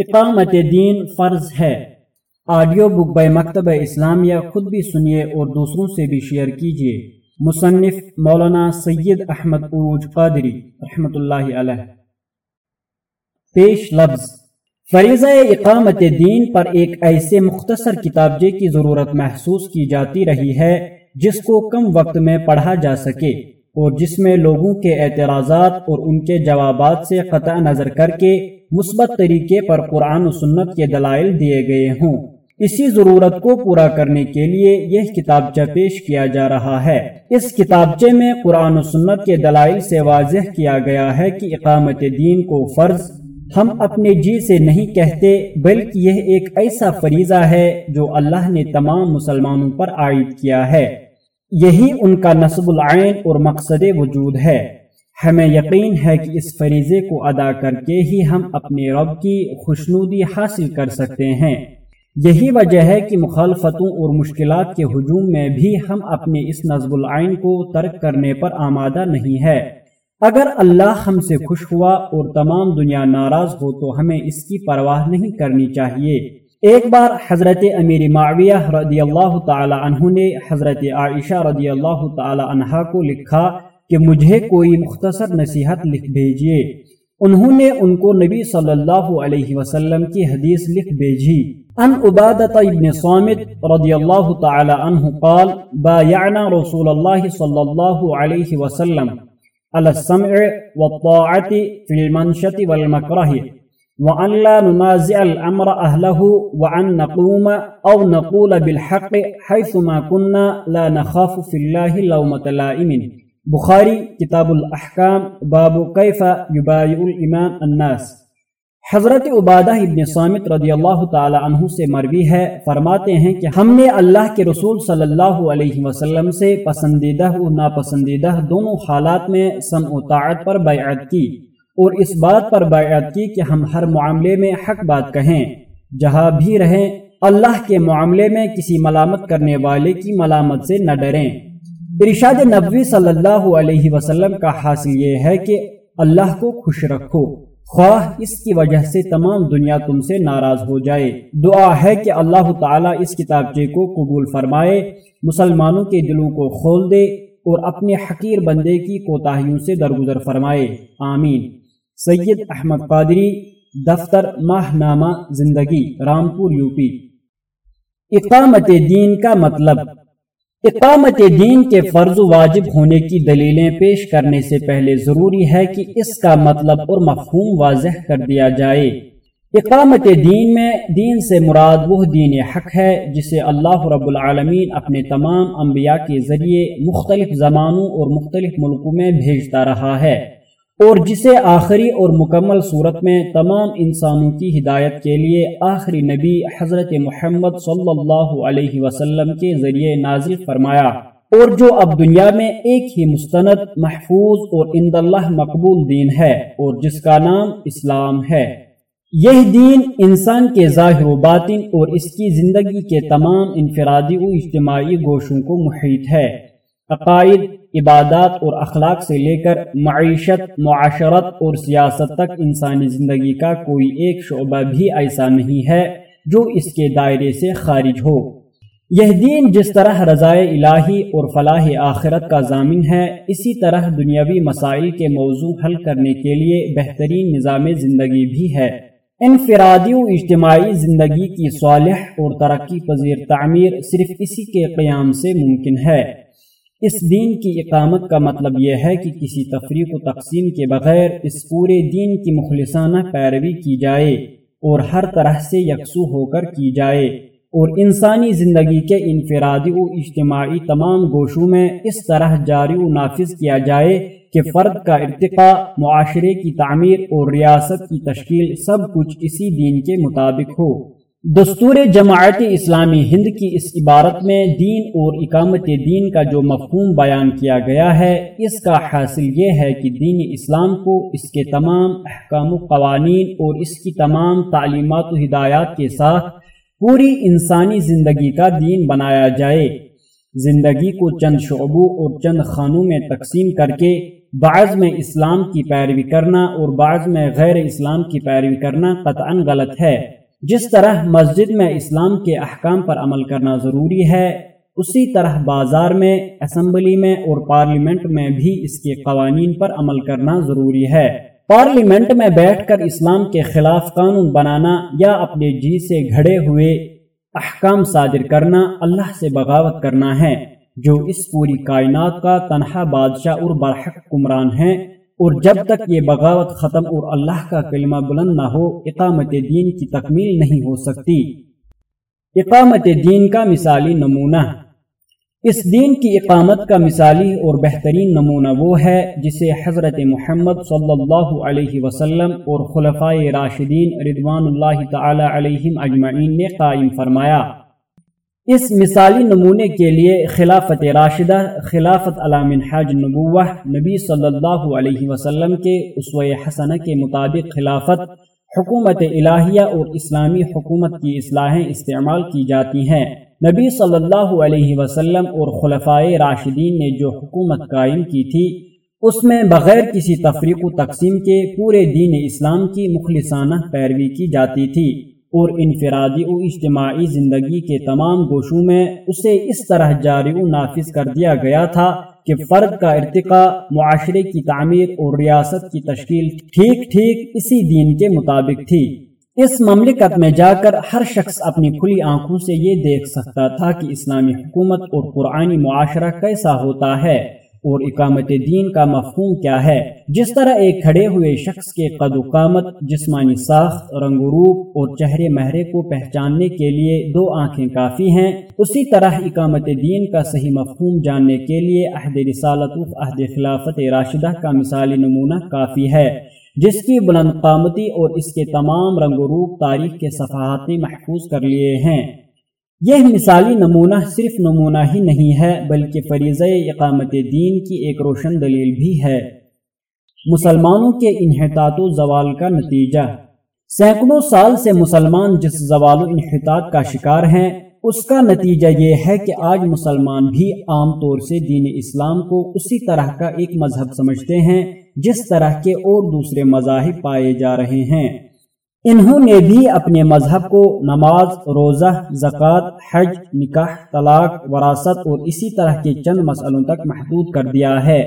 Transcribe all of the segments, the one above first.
اقامت دین فرض ہے۔ آڈیو بک بائی مکتبہ اسلامیہ خود بھی سنیے اور دوسروں سے بھی شیئر کیجیے۔ مصنف مولانا سید احمد عروج قادری رحمۃ اللہ علیہ۔ پیش لفظ۔ فریضہ اقامت دین پر ایک ایسے مختصر کتابجے کی ضرورت محسوس کی جاتی رہی ہے جس کو کم وقت میں پڑھا جا سکے۔ اور جس میں لوگوں کے اعتراضات اور ان کے جوابات سے قطع نظر کر کے مثبت طریقے پر قرآن و سنت کے دلائل دیے گئے ہوں۔ اسی ضرورت کو پورا کرنے کے لیے یہ کتابچہ پیش کیا جا رہا ہے۔ اس کتابچے میں قرآن و سنت کے دلائل سے واضح کیا گیا ہے کہ اقامت دین کو فرض ہم اپنے جی سے نہیں کہتے، بلکہ یہ ایک ایسا فریضہ ہے جو اللہ نے تمام مسلمانوں پر عائد کیا ہے۔ یہی ان کا نصب العین اور مقصد وجود ہے۔ ہمیں یقین ہے کہ اس فریضے کو ادا کر کے ہی ہم اپنے رب کی خوشنودی حاصل کر سکتے ہیں۔ یہی وجہ ہے کہ مخالفتوں اور مشکلات کے ہجوم میں بھی ہم اپنے اس نصب العین کو ترک کرنے پر آمادہ نہیں ہے۔ اگر اللہ ہم سے خوش ہوا اور تمام دنیا ناراض ہو تو ہمیں اس کی پرواہ نہیں کرنی چاہیے۔ ایک بار حضرت امیر معاویہ رضی اللہ تعالی عنہ نے حضرت عائشہ رضی اللہ تعالی عنہ کو لکھا کہ مجھے کوئی مختصر نصیحت لکھ بھیجیے۔ انہوں نے ان کو نبی صلی اللہ علیہ وسلم کی حدیث لکھ بھیجی۔ ان عبادت ابن صامت رضی اللہ تعالی عنہ قال، بایعنا رسول اللہ صلی اللہ علیہ وسلم على السمع والطاعت فی المنشت والمکرہ۔ وأن لا ننازع الأمر أهله وأن نقوم أو نقول بالحق حيثما كنا لا نخاف في الله لومة لائم بخاری کتاب الاحکام باب کیف یبایع الامام الناس. حضرت عبادہ ابن صامت رضی اللہ تعالی عنہ سے مروی ہے، فرماتے ہیں کہ ہم نے اللہ کے رسول صلی اللہ علیہ وسلم سے پسندیدہ و ناپسندیدہ دونوں حالات میں سم و طاعت پر بیعت کی۔ اور اس بات پر بیعت کی کہ ہم ہر معاملے میں حق بات کہیں، جہاں بھی رہیں، اللہ کے معاملے میں کسی ملامت کرنے والے کی ملامت سے نہ ڈریں۔ ارشاد نبوی صلی اللہ علیہ وسلم کا حاصل یہ ہے کہ اللہ کو خوش رکھو۔ خواہ اس کی وجہ سے تمام دنیا تم سے ناراض ہو جائے۔ دعا ہے کہ اللہ تعالیٰ اس کتابچے کو قبول فرمائے، مسلمانوں کے دلوں کو کھول دے اور اپنے حقیر بندے کی کوتاہیوں سے درگزر فرمائے۔ آمین۔ سید احمد قادری، دفتر ماہ نامہ زندگی، رامپور، یو پی۔ اقامت دین کا مطلب۔ اقامت دین کے فرض و واجب ہونے کی دلیلیں پیش کرنے سے پہلے ضروری ہے کہ اس کا مطلب اور مفہوم واضح کر دیا جائے۔ اقامت دین میں دین سے مراد وہ دین حق ہے جسے اللہ رب العالمین اپنے تمام انبیاء کے ذریعے مختلف زمانوں اور مختلف ملکوں میں بھیجتا رہا ہے۔ اور جسے آخری اور مکمل صورت میں تمام انسانوں کی ہدایت کے لیے آخری نبی حضرت محمد صلی اللہ علیہ وسلم کے ذریعے نازل فرمایا۔ اور جو اب دنیا میں ایک ہی مستند، محفوظ اور اند اللہ مقبول دین ہے اور جس کا نام اسلام ہے۔ یہ دین انسان کے ظاہر و باطن اور اس کی زندگی کے تمام انفرادی و اجتماعی گوشوں کو محیط ہے۔ عقائد، عبادات اور اخلاق سے لے کر معیشت، معاشرت اور سیاست تک انسانی زندگی کا کوئی ایک شعبہ بھی ایسا نہیں ہے جو اس کے دائرے سے خارج ہو۔ یہ دین جس طرح رضائے الہی اور فلاح آخرت کا ضامن ہے، اسی طرح دنیاوی مسائل کے موضوع حل کرنے کے لیے بہترین نظام زندگی بھی ہے۔ انفرادی و اجتماعی زندگی کی صالح اور ترقی پذیر تعمیر صرف اسی کے قیام سے ممکن ہے۔ اس دین کی اقامت کا مطلب یہ ہے کہ کسی تفریق و تقسیم کے بغیر اس پورے دین کی مخلصانہ پیروی کی جائے اور ہر طرح سے یکسو ہو کر کی جائے اور انسانی زندگی کے انفرادی و اجتماعی تمام گوشوں میں اس طرح جاری و نافذ کیا جائے کہ فرد کا ارتقاء، معاشرے کی تعمیر اور ریاست کی تشکیل سب کچھ اسی دین کے مطابق ہو۔ دستور جماعت اسلامی ہند کی اس عبارت میں دین اور اقامت دین کا جو مفہوم بیان کیا گیا ہے، اس کا حاصل یہ ہے کہ دین اسلام کو اس کے تمام احکام و قوانین اور اس کی تمام تعلیمات و ہدایات کے ساتھ پوری انسانی زندگی کا دین بنایا جائے۔ زندگی کو چند شعبوں اور چند خانوں میں تقسیم کر کے بعض میں اسلام کی پیروی کرنا اور بعض میں غیر اسلام کی پیروی کرنا قطعا غلط ہے۔ جس طرح مسجد میں اسلام کے احکام پر عمل کرنا ضروری ہے، اسی طرح بازار میں، اسمبلی میں اور پارلیمنٹ میں بھی اس کے قوانین پر عمل کرنا ضروری ہے۔ پارلیمنٹ میں بیٹھ کر اسلام کے خلاف قانون بنانا یا اپنے جی سے گھڑے ہوئے احکام صادر کرنا اللہ سے بغاوت کرنا ہے، جو اس پوری کائنات کا تنہا بادشاہ اور برحق کمران ہے اور جب تک یہ بغاوت ختم اور اللہ کا کلمہ بلند نہ ہو، اقامت دین کی تکمیل نہیں ہو سکتی۔ اقامت دین کا مثالی نمونہ۔ اس دین کی اقامت کا مثالی اور بہترین نمونہ وہ ہے جسے حضرت محمد صلی اللہ علیہ وسلم اور خلفۂ راشدین رضوان اللہ تعالی علیہم اجمعین نے قائم فرمایا۔ اس مثالی نمونے کے لیے خلافت راشدہ، خلافت علام حاج نبوہ نبی صلی اللہ علیہ وسلم کے اسوہ حسنہ کے مطابق خلافت، حکومت الہیہ اور اسلامی حکومت کی اصلاحیں استعمال کی جاتی ہیں۔ نبی صلی اللہ علیہ وسلم اور خلفائے راشدین نے جو حکومت قائم کی تھی، اس میں بغیر کسی تفریق و تقسیم کے پورے دین اسلام کی مخلصانہ پیروی کی جاتی تھی۔ اور انفرادی و اجتماعی زندگی کے تمام گوشوں میں اسے اس طرح جاری و نافذ کر دیا گیا تھا کہ فرد کا ارتقاء معاشرے کی تعمیر اور ریاست کی تشکیل ٹھیک ٹھیک اسی دین کے مطابق تھی۔ اس مملکت میں جا کر ہر شخص اپنی کھلی آنکھوں سے یہ دیکھ سکتا تھا کہ اسلامی حکومت اور قرآنی معاشرہ کیسا ہوتا ہے۔ اور اقامت دین کا مفہوم کیا ہے۔ جس طرح ایک کھڑے ہوئے شخص کے قد و قامت، جسمانی ساخت، رنگ و روپ اور چہرے مہرے کو پہچاننے کے لیے دو آنکھیں کافی ہیں، اسی طرح اقامت دین کا صحیح مفہوم جاننے کے لیے عہد رسالت عہد خلافت راشدہ کا مثالی نمونہ کافی ہے، جس کی بلند قامتی اور اس کے تمام رنگ و روپ تاریخ کے صفحات محفوظ کر لیے ہیں۔ یہ مثالی نمونہ صرف نمونہ ہی نہیں ہے، بلکہ فریضہ اقامت دین کی ایک روشن دلیل بھی ہے۔ مسلمانوں کے انحطاط و زوال کا نتیجہ۔ سینکڑوں سال سے مسلمان جس زوال و انحطاط کا شکار ہیں، اس کا نتیجہ یہ ہے کہ آج مسلمان بھی عام طور سے دین اسلام کو اسی طرح کا ایک مذہب سمجھتے ہیں، جس طرح کے اور دوسرے مذاہب پائے جا رہے ہیں۔ انہوں نے بھی اپنے مذہب کو نماز، روزہ، زکوٰۃ، حج، نکاح، طلاق، وراثت اور اسی طرح کے چند مسئلوں تک محدود کر دیا ہے۔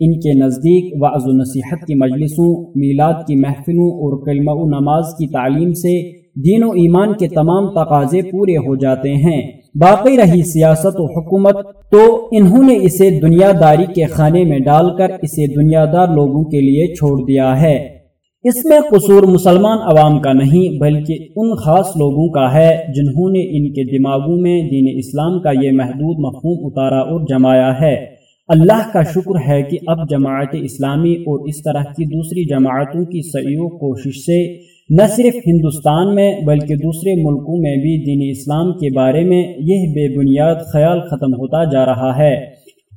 ان کے نزدیک وعظ و نصیحت کی مجلسوں، میلاد کی محفلوں اور کلمہ و نماز کی تعلیم سے دین و ایمان کے تمام تقاضے پورے ہو جاتے ہیں۔ باقی رہی سیاست و حکومت، تو انہوں نے اسے دنیا داری کے خانے میں ڈال کر اسے دنیا دار لوگوں کے لیے چھوڑ دیا ہے۔ اس میں قصور مسلمان عوام کا نہیں، بلکہ ان خاص لوگوں کا ہے جنہوں نے ان کے دماغوں میں دین اسلام کا یہ محدود مفہوم اتارا اور جمایا ہے۔ اللہ کا شکر ہے کہ اب جماعت اسلامی اور اس طرح کی دوسری جماعتوں کی سعی کوشش سے نہ صرف ہندوستان میں، بلکہ دوسرے ملکوں میں بھی دین اسلام کے بارے میں یہ بے بنیاد خیال ختم ہوتا جا رہا ہے۔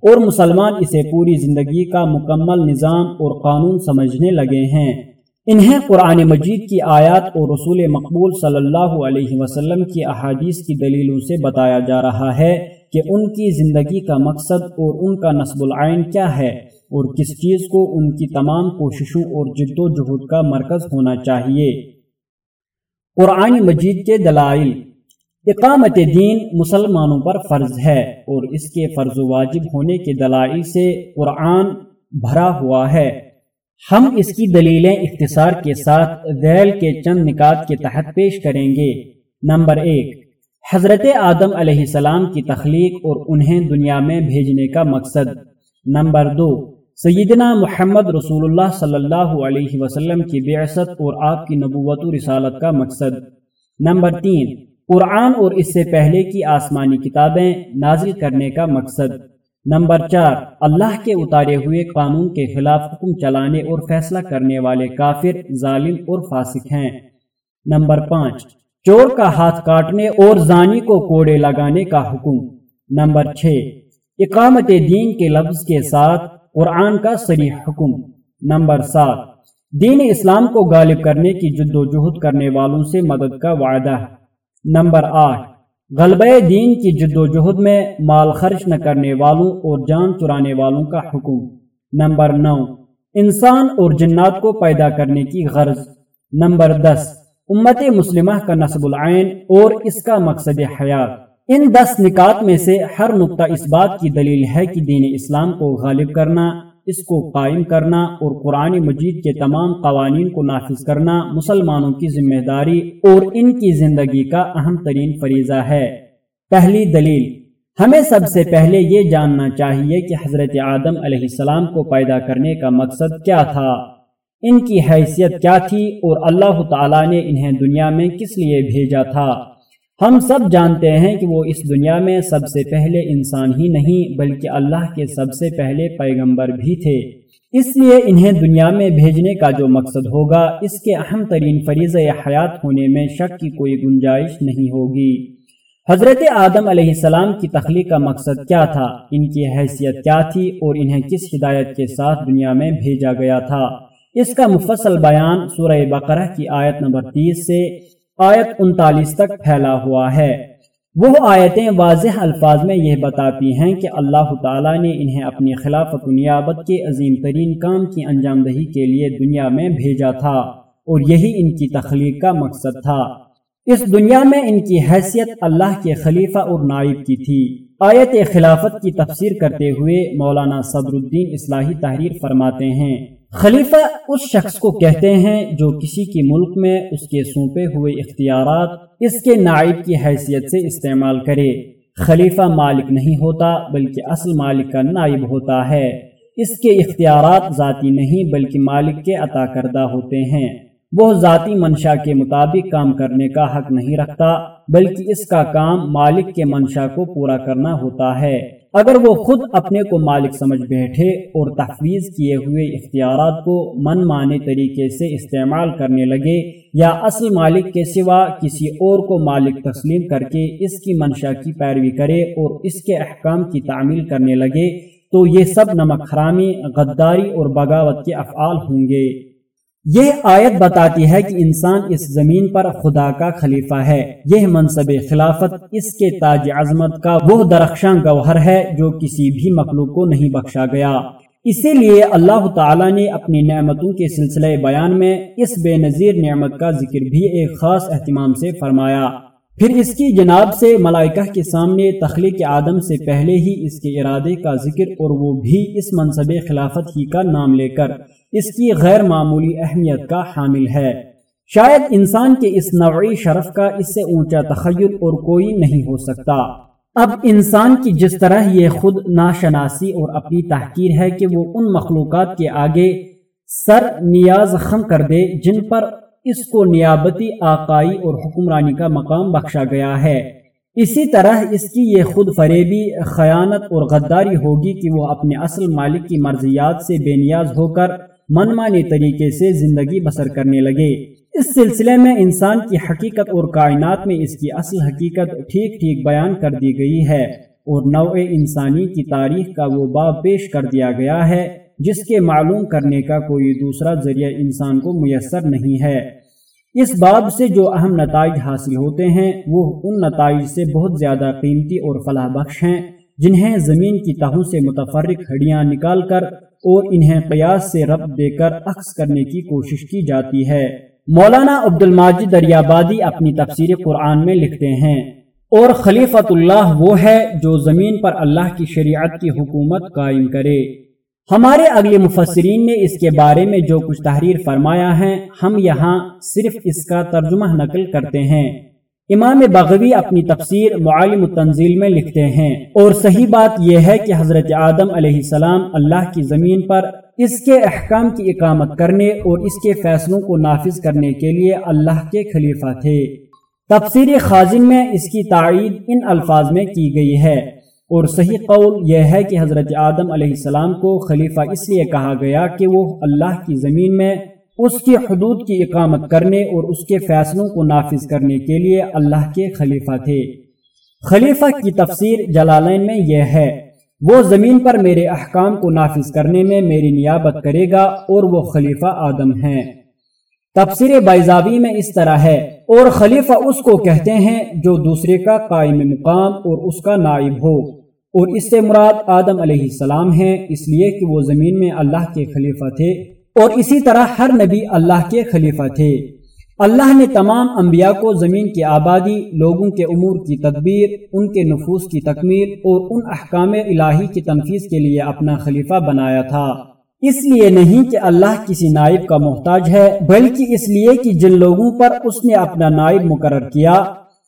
اور مسلمان اسے پوری زندگی کا مکمل نظام اور قانون سمجھنے لگے ہیں۔ انہیں قرآن مجید کی آیات اور رسول مقبول صلی اللہ علیہ وسلم کی احادیث کی دلیلوں سے بتایا جا رہا ہے کہ ان کی زندگی کا مقصد اور ان کا نصب العین کیا ہے اور کس چیز کو ان کی تمام کوششوں اور جد و جہد کا مرکز ہونا چاہیے۔ قرآن مجید کے دلائل۔ اقامت دین مسلمانوں پر فرض ہے اور اس کے فرض و واجب ہونے کے دلائل سے قرآن بھرا ہوا ہے۔ ہم اس کی دلیلیں اختصار کے ساتھ ذیل کے چند نکات کے تحت پیش کریں گے۔ نمبر ایک حضرت آدم علیہ السلام کی تخلیق اور انہیں دنیا میں بھیجنے کا مقصد۔ نمبر دو سیدنا محمد رسول اللہ صلی اللہ علیہ وسلم کی بعثت اور آپ کی نبوت و رسالت کا مقصد۔ نمبر تین قرآن اور اس سے پہلے کی آسمانی کتابیں نازل کرنے کا مقصد۔ نمبر چار، اللہ کے اتارے ہوئے قانون کے خلاف حکم چلانے اور فیصلہ کرنے والے کافر، ظالم اور فاسق ہیں۔ نمبر پانچ، چور کا ہاتھ کاٹنے اور زانی کو کوڑے لگانے کا حکم۔ نمبر چھ، اقامت دین کے لفظ کے ساتھ قرآن کا صریح حکم۔ نمبر سات، دین اسلام کو غالب کرنے کی جد و جہد کرنے والوں سے مدد کا وعدہ۔ نمبر آٹھ غلبہ دین کی جد و جہد میں مال خرچ نہ کرنے والوں اور جان چرانے والوں کا حکم۔ نمبر نو، انسان اور جنات کو پیدا کرنے کی غرض۔ نمبر دس، امت مسلمہ کا نصب العین اور اس کا مقصد حیات۔ ان دس نکات میں سے ہر نقطہ اس بات کی دلیل ہے کہ دین اسلام کو غالب کرنا اس کو قائم کرنا اور قرآن مجید کے تمام قوانین کو نافذ کرنا مسلمانوں کی ذمہ داری اور ان کی زندگی کا اہم ترین فریضہ ہے۔ پہلی دلیل، ہمیں سب سے پہلے یہ جاننا چاہیے کہ حضرت آدم علیہ السلام کو پیدا کرنے کا مقصد کیا تھا۔ ان کی حیثیت کیا تھی اور اللہ تعالیٰ نے انہیں دنیا میں کس لیے بھیجا تھا؟ ہم سب جانتے ہیں کہ وہ اس دنیا میں سب سے پہلے انسان ہی نہیں، بلکہ اللہ کے سب سے پہلے پیغمبر بھی تھے۔ اس لیے انہیں دنیا میں بھیجنے کا جو مقصد ہوگا، اس کے اہم ترین فریض حیات ہونے میں شک کی کوئی گنجائش نہیں ہوگی۔ حضرت آدم علیہ السلام کی تخلیق کا مقصد کیا تھا؟ ان کی حیثیت کیا تھی؟ اور انہیں کس ہدایت کے ساتھ دنیا میں بھیجا گیا تھا؟ اس کا مفصل بیان سورہ بقرہ کی آیت نمبر تیس سے آیت انتالیس تک پھیلا ہوا ہے۔ وہ آیتیں واضح الفاظ میں یہ بتاتی ہیں کہ اللہ تعالیٰ نے انہیں اپنی خلافت نیابت کے عظیم ترین کام کی انجام دہی کے لیے دنیا میں بھیجا تھا اور یہی ان کی تخلیق کا مقصد تھا۔ اس دنیا میں ان کی حیثیت اللہ کے خلیفہ اور نائب کی تھی۔ آیت خلافت کی تفسیر کرتے ہوئے مولانا صدر الدین اصلاحی تحریر فرماتے ہیں۔ خلیفہ اس شخص کو کہتے ہیں جو کسی کی ملک میں اس کے سونپے ہوئے اختیارات، اس کے نائب کی حیثیت سے استعمال کرے۔ خلیفہ مالک نہیں ہوتا، بلکہ اصل مالک کا نائب ہوتا ہے۔ اس کے اختیارات ذاتی نہیں، بلکہ مالک کے عطا کردہ ہوتے ہیں۔ وہ ذاتی منشا کے مطابق کام کرنے کا حق نہیں رکھتا، بلکہ اس کا کام مالک کے منشا کو پورا کرنا ہوتا ہے۔ اگر وہ خود اپنے کو مالک سمجھ بیٹھے اور تحفیظ کیے ہوئے اختیارات کو من مانے طریقے سے استعمال کرنے لگے یا اصل مالک کے سوا کسی اور کو مالک تسلیم کر کے اس کی منشا کی پیروی کرے اور اس کے احکام کی تعمیل کرنے لگے، تو یہ سب نمک حرامی، غداری اور بغاوت کے افعال ہوں گے۔ یہ آیت بتاتی ہے کہ انسان اس زمین پر خدا کا خلیفہ ہے۔ یہ منصب خلافت اس کے تاج عظمت کا وہ درخشاں گوہر ہے جو کسی بھی مخلوق کو نہیں بخشا گیا۔ اسی لیے اللہ تعالی نے اپنی نعمتوں کے سلسلے بیان میں اس بے نظیر نعمت کا ذکر بھی ایک خاص اہتمام سے فرمایا۔ پھر اس کی جناب سے ملائکہ کے سامنے تخلیق آدم سے پہلے ہی اس کے ارادے کا ذکر اور وہ بھی اس منصب خلافت ہی کا نام لے کر اس کی غیر معمولی اہمیت کا حامل ہے۔ شاید انسان کے اس نوعی شرف کا اس سے اونچا تخیل اور کوئی نہیں ہو سکتا۔ اب انسان کی جس طرح یہ خود ناشناسی اور اپنی تحقیر ہے کہ وہ ان مخلوقات کے آگے سر نیاز خم کر دے جن پر اس کو نیابتی آقائی اور حکمرانی کا مقام بخشا گیا ہے۔ اسی طرح اس کی یہ خود فریبی خیانت اور غداری ہوگی کہ وہ اپنے اصل مالک کی مرضیات سے بے نیاز ہو کر منمانی طریقے سے زندگی بسر کرنے لگے۔ اس سلسلے میں انسان کی حقیقت اور کائنات میں اس کی اصل حقیقت ٹھیک ٹھیک بیان کر دی گئی ہے اور نوع انسانی کی تاریخ کا وہ باب پیش کر دیا گیا ہے۔ جس کے معلوم کرنے کا کوئی دوسرا ذریعہ انسان کو میسر نہیں ہے۔ اس باب سے جو اہم نتائج حاصل ہوتے ہیں، وہ ان نتائج سے بہت زیادہ قیمتی اور فلاح بخش ہیں، جنہیں زمین کی تہوں سے متفرق ہڈیاں نکال کر اور انہیں قیاس سے رب دے کر عکس کرنے کی کوشش کی جاتی ہے۔ مولانا عبد الماجد دریابادی اپنی تفسیر قرآن میں لکھتے ہیں، اور خلیفت اللہ وہ ہے جو زمین پر اللہ کی شریعت کی حکومت قائم کرے۔ ہمارے اگلے مفسرین نے اس کے بارے میں جو کچھ تحریر فرمایا ہے، ہم یہاں صرف اس کا ترجمہ نقل کرتے ہیں۔ امام بغوی اپنی تفسیر معالم التنزیل میں لکھتے ہیں۔ اور صحیح بات یہ ہے کہ حضرت آدم علیہ السلام اللہ کی زمین پر اس کے احکام کی اقامت کرنے اور اس کے فیصلوں کو نافذ کرنے کے لیے اللہ کے خلیفہ تھے۔ تفسیر خازن میں اس کی تائید ان الفاظ میں کی گئی ہے۔ اور صحیح قول یہ ہے کہ حضرت آدم علیہ السلام کو خلیفہ اس لیے کہا گیا کہ وہ اللہ کی زمین میں اس کی حدود کی اقامت کرنے اور اس کے فیصلوں کو نافذ کرنے کے لیے اللہ کے خلیفہ تھے۔ خلیفہ کی تفسیر جلالین میں یہ ہے، وہ زمین پر میرے احکام کو نافذ کرنے میں میری نیابت کرے گا اور وہ خلیفہ آدم ہیں تفسیر بیزاوی میں اس طرح ہے، اور خلیفہ اس کو کہتے ہیں جو دوسرے کا قائم مقام اور اس کا نائب ہو۔ اور اس سے مراد آدم علیہ السلام ہیں، اس لیے کہ وہ زمین میں اللہ کے خلیفہ تھے اور اسی طرح ہر نبی اللہ کے خلیفہ تھے۔ اللہ نے تمام انبیاء کو زمین کی آبادی، لوگوں کے امور کی تدبیر، ان کے نفوس کی تکمیل اور ان احکام الہی کی تنفیذ کے لیے اپنا خلیفہ بنایا تھا۔ اس لیے نہیں کہ اللہ کسی نائب کا محتاج ہے، بلکہ اس لیے کہ جن لوگوں پر اس نے اپنا نائب مقرر کیا،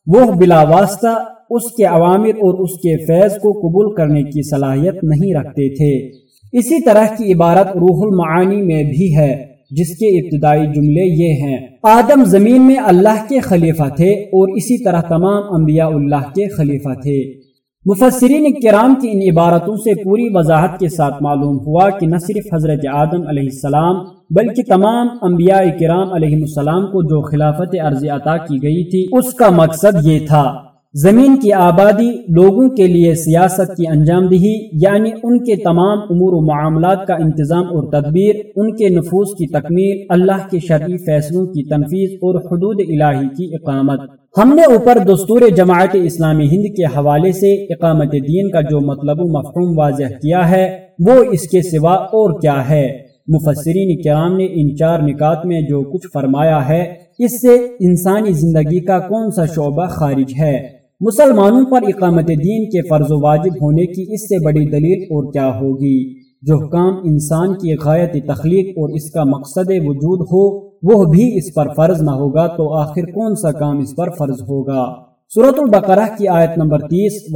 وہ بلا واسطہ اس کے عوامر اور اس کے فیض کو قبول کرنے کی صلاحیت نہیں رکھتے تھے۔ اسی طرح کی عبارت روح المعانی میں بھی ہے، جس کے ابتدائی جملے یہ ہیں۔ آدم زمین میں اللہ کے خلیفہ تھے اور اسی طرح تمام انبیاء اللہ کے خلیفہ تھے۔ مفسرین کرام کی ان عبارتوں سے پوری وضاحت کے ساتھ معلوم ہوا کہ نہ صرف حضرت آدم علیہ السلام، بلکہ تمام انبیاء کرام علیہ السلام کو جو خلافت عرض عطا کی گئی تھی، اس کا مقصد یہ تھا۔ زمین کی آبادی لوگوں کے لیے سیاست کی انجام دہی یعنی ان کے تمام امور و معاملات کا انتظام اور تدبیر، ان کے نفوذ کی تکمیل، اللہ کے شرعی فیصلوں کی تنفیذ اور حدود الہی کی اقامت۔ ہم نے اوپر دستور جماعت اسلامی ہند کے حوالے سے اقامت دین کا جو مطلب و مفہوم واضح کیا ہے، وہ اس کے سوا اور کیا ہے۔ مفسرین کرام نے ان چار نکات میں جو کچھ فرمایا ہے، اس سے انسانی زندگی کا کون سا شعبہ خارج ہے؟ مسلمانوں پر اقامت دین کے فرض و واجب ہونے کی اس سے بڑی دلیل اور کیا ہوگی؟ جو کام انسان کی غایت تخلیق اور اس کا مقصد وجود ہو، وہ بھی اس پر فرض نہ ہوگا تو آخر کون سا کام اس پر فرض ہوگا؟ صورت البقرہ کی آیت نمبر تیس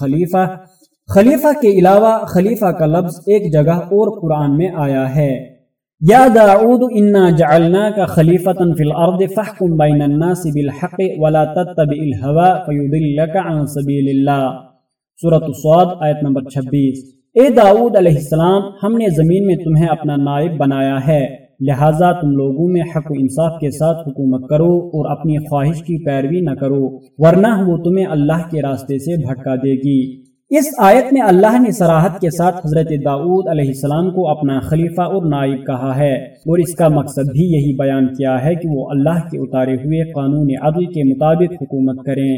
خلیفہ خلیفہ کے علاوہ خلیفہ کا لفظ ایک جگہ اور قرآن میں آیا ہے۔ یا داود انا جعلناك خلیفتا فی الارض فحکم بین الناس بالحق ولا تتبع الهوى فیدلک عن سبیل اللہ۔ سورة الصواد آیت نمبر 26 اے داود علیہ السلام، ہم نے زمین میں تمہیں اپنا نائب بنایا ہے، لہٰذا تم لوگوں میں حق و انصاف کے ساتھ حکومت کرو اور اپنی خواہش کی پیروی نہ کرو، ورنہ وہ تمہیں اللہ کے راستے سے بھٹکا دے گی۔ اس آیت میں اللہ نے سراحت کے ساتھ حضرت داؤد علیہ السلام کو اپنا خلیفہ اور نائب کہا ہے اور اس کا مقصد بھی یہی بیان کیا ہے کہ وہ اللہ کے اتارے ہوئے قانون عدل کے مطابق حکومت کریں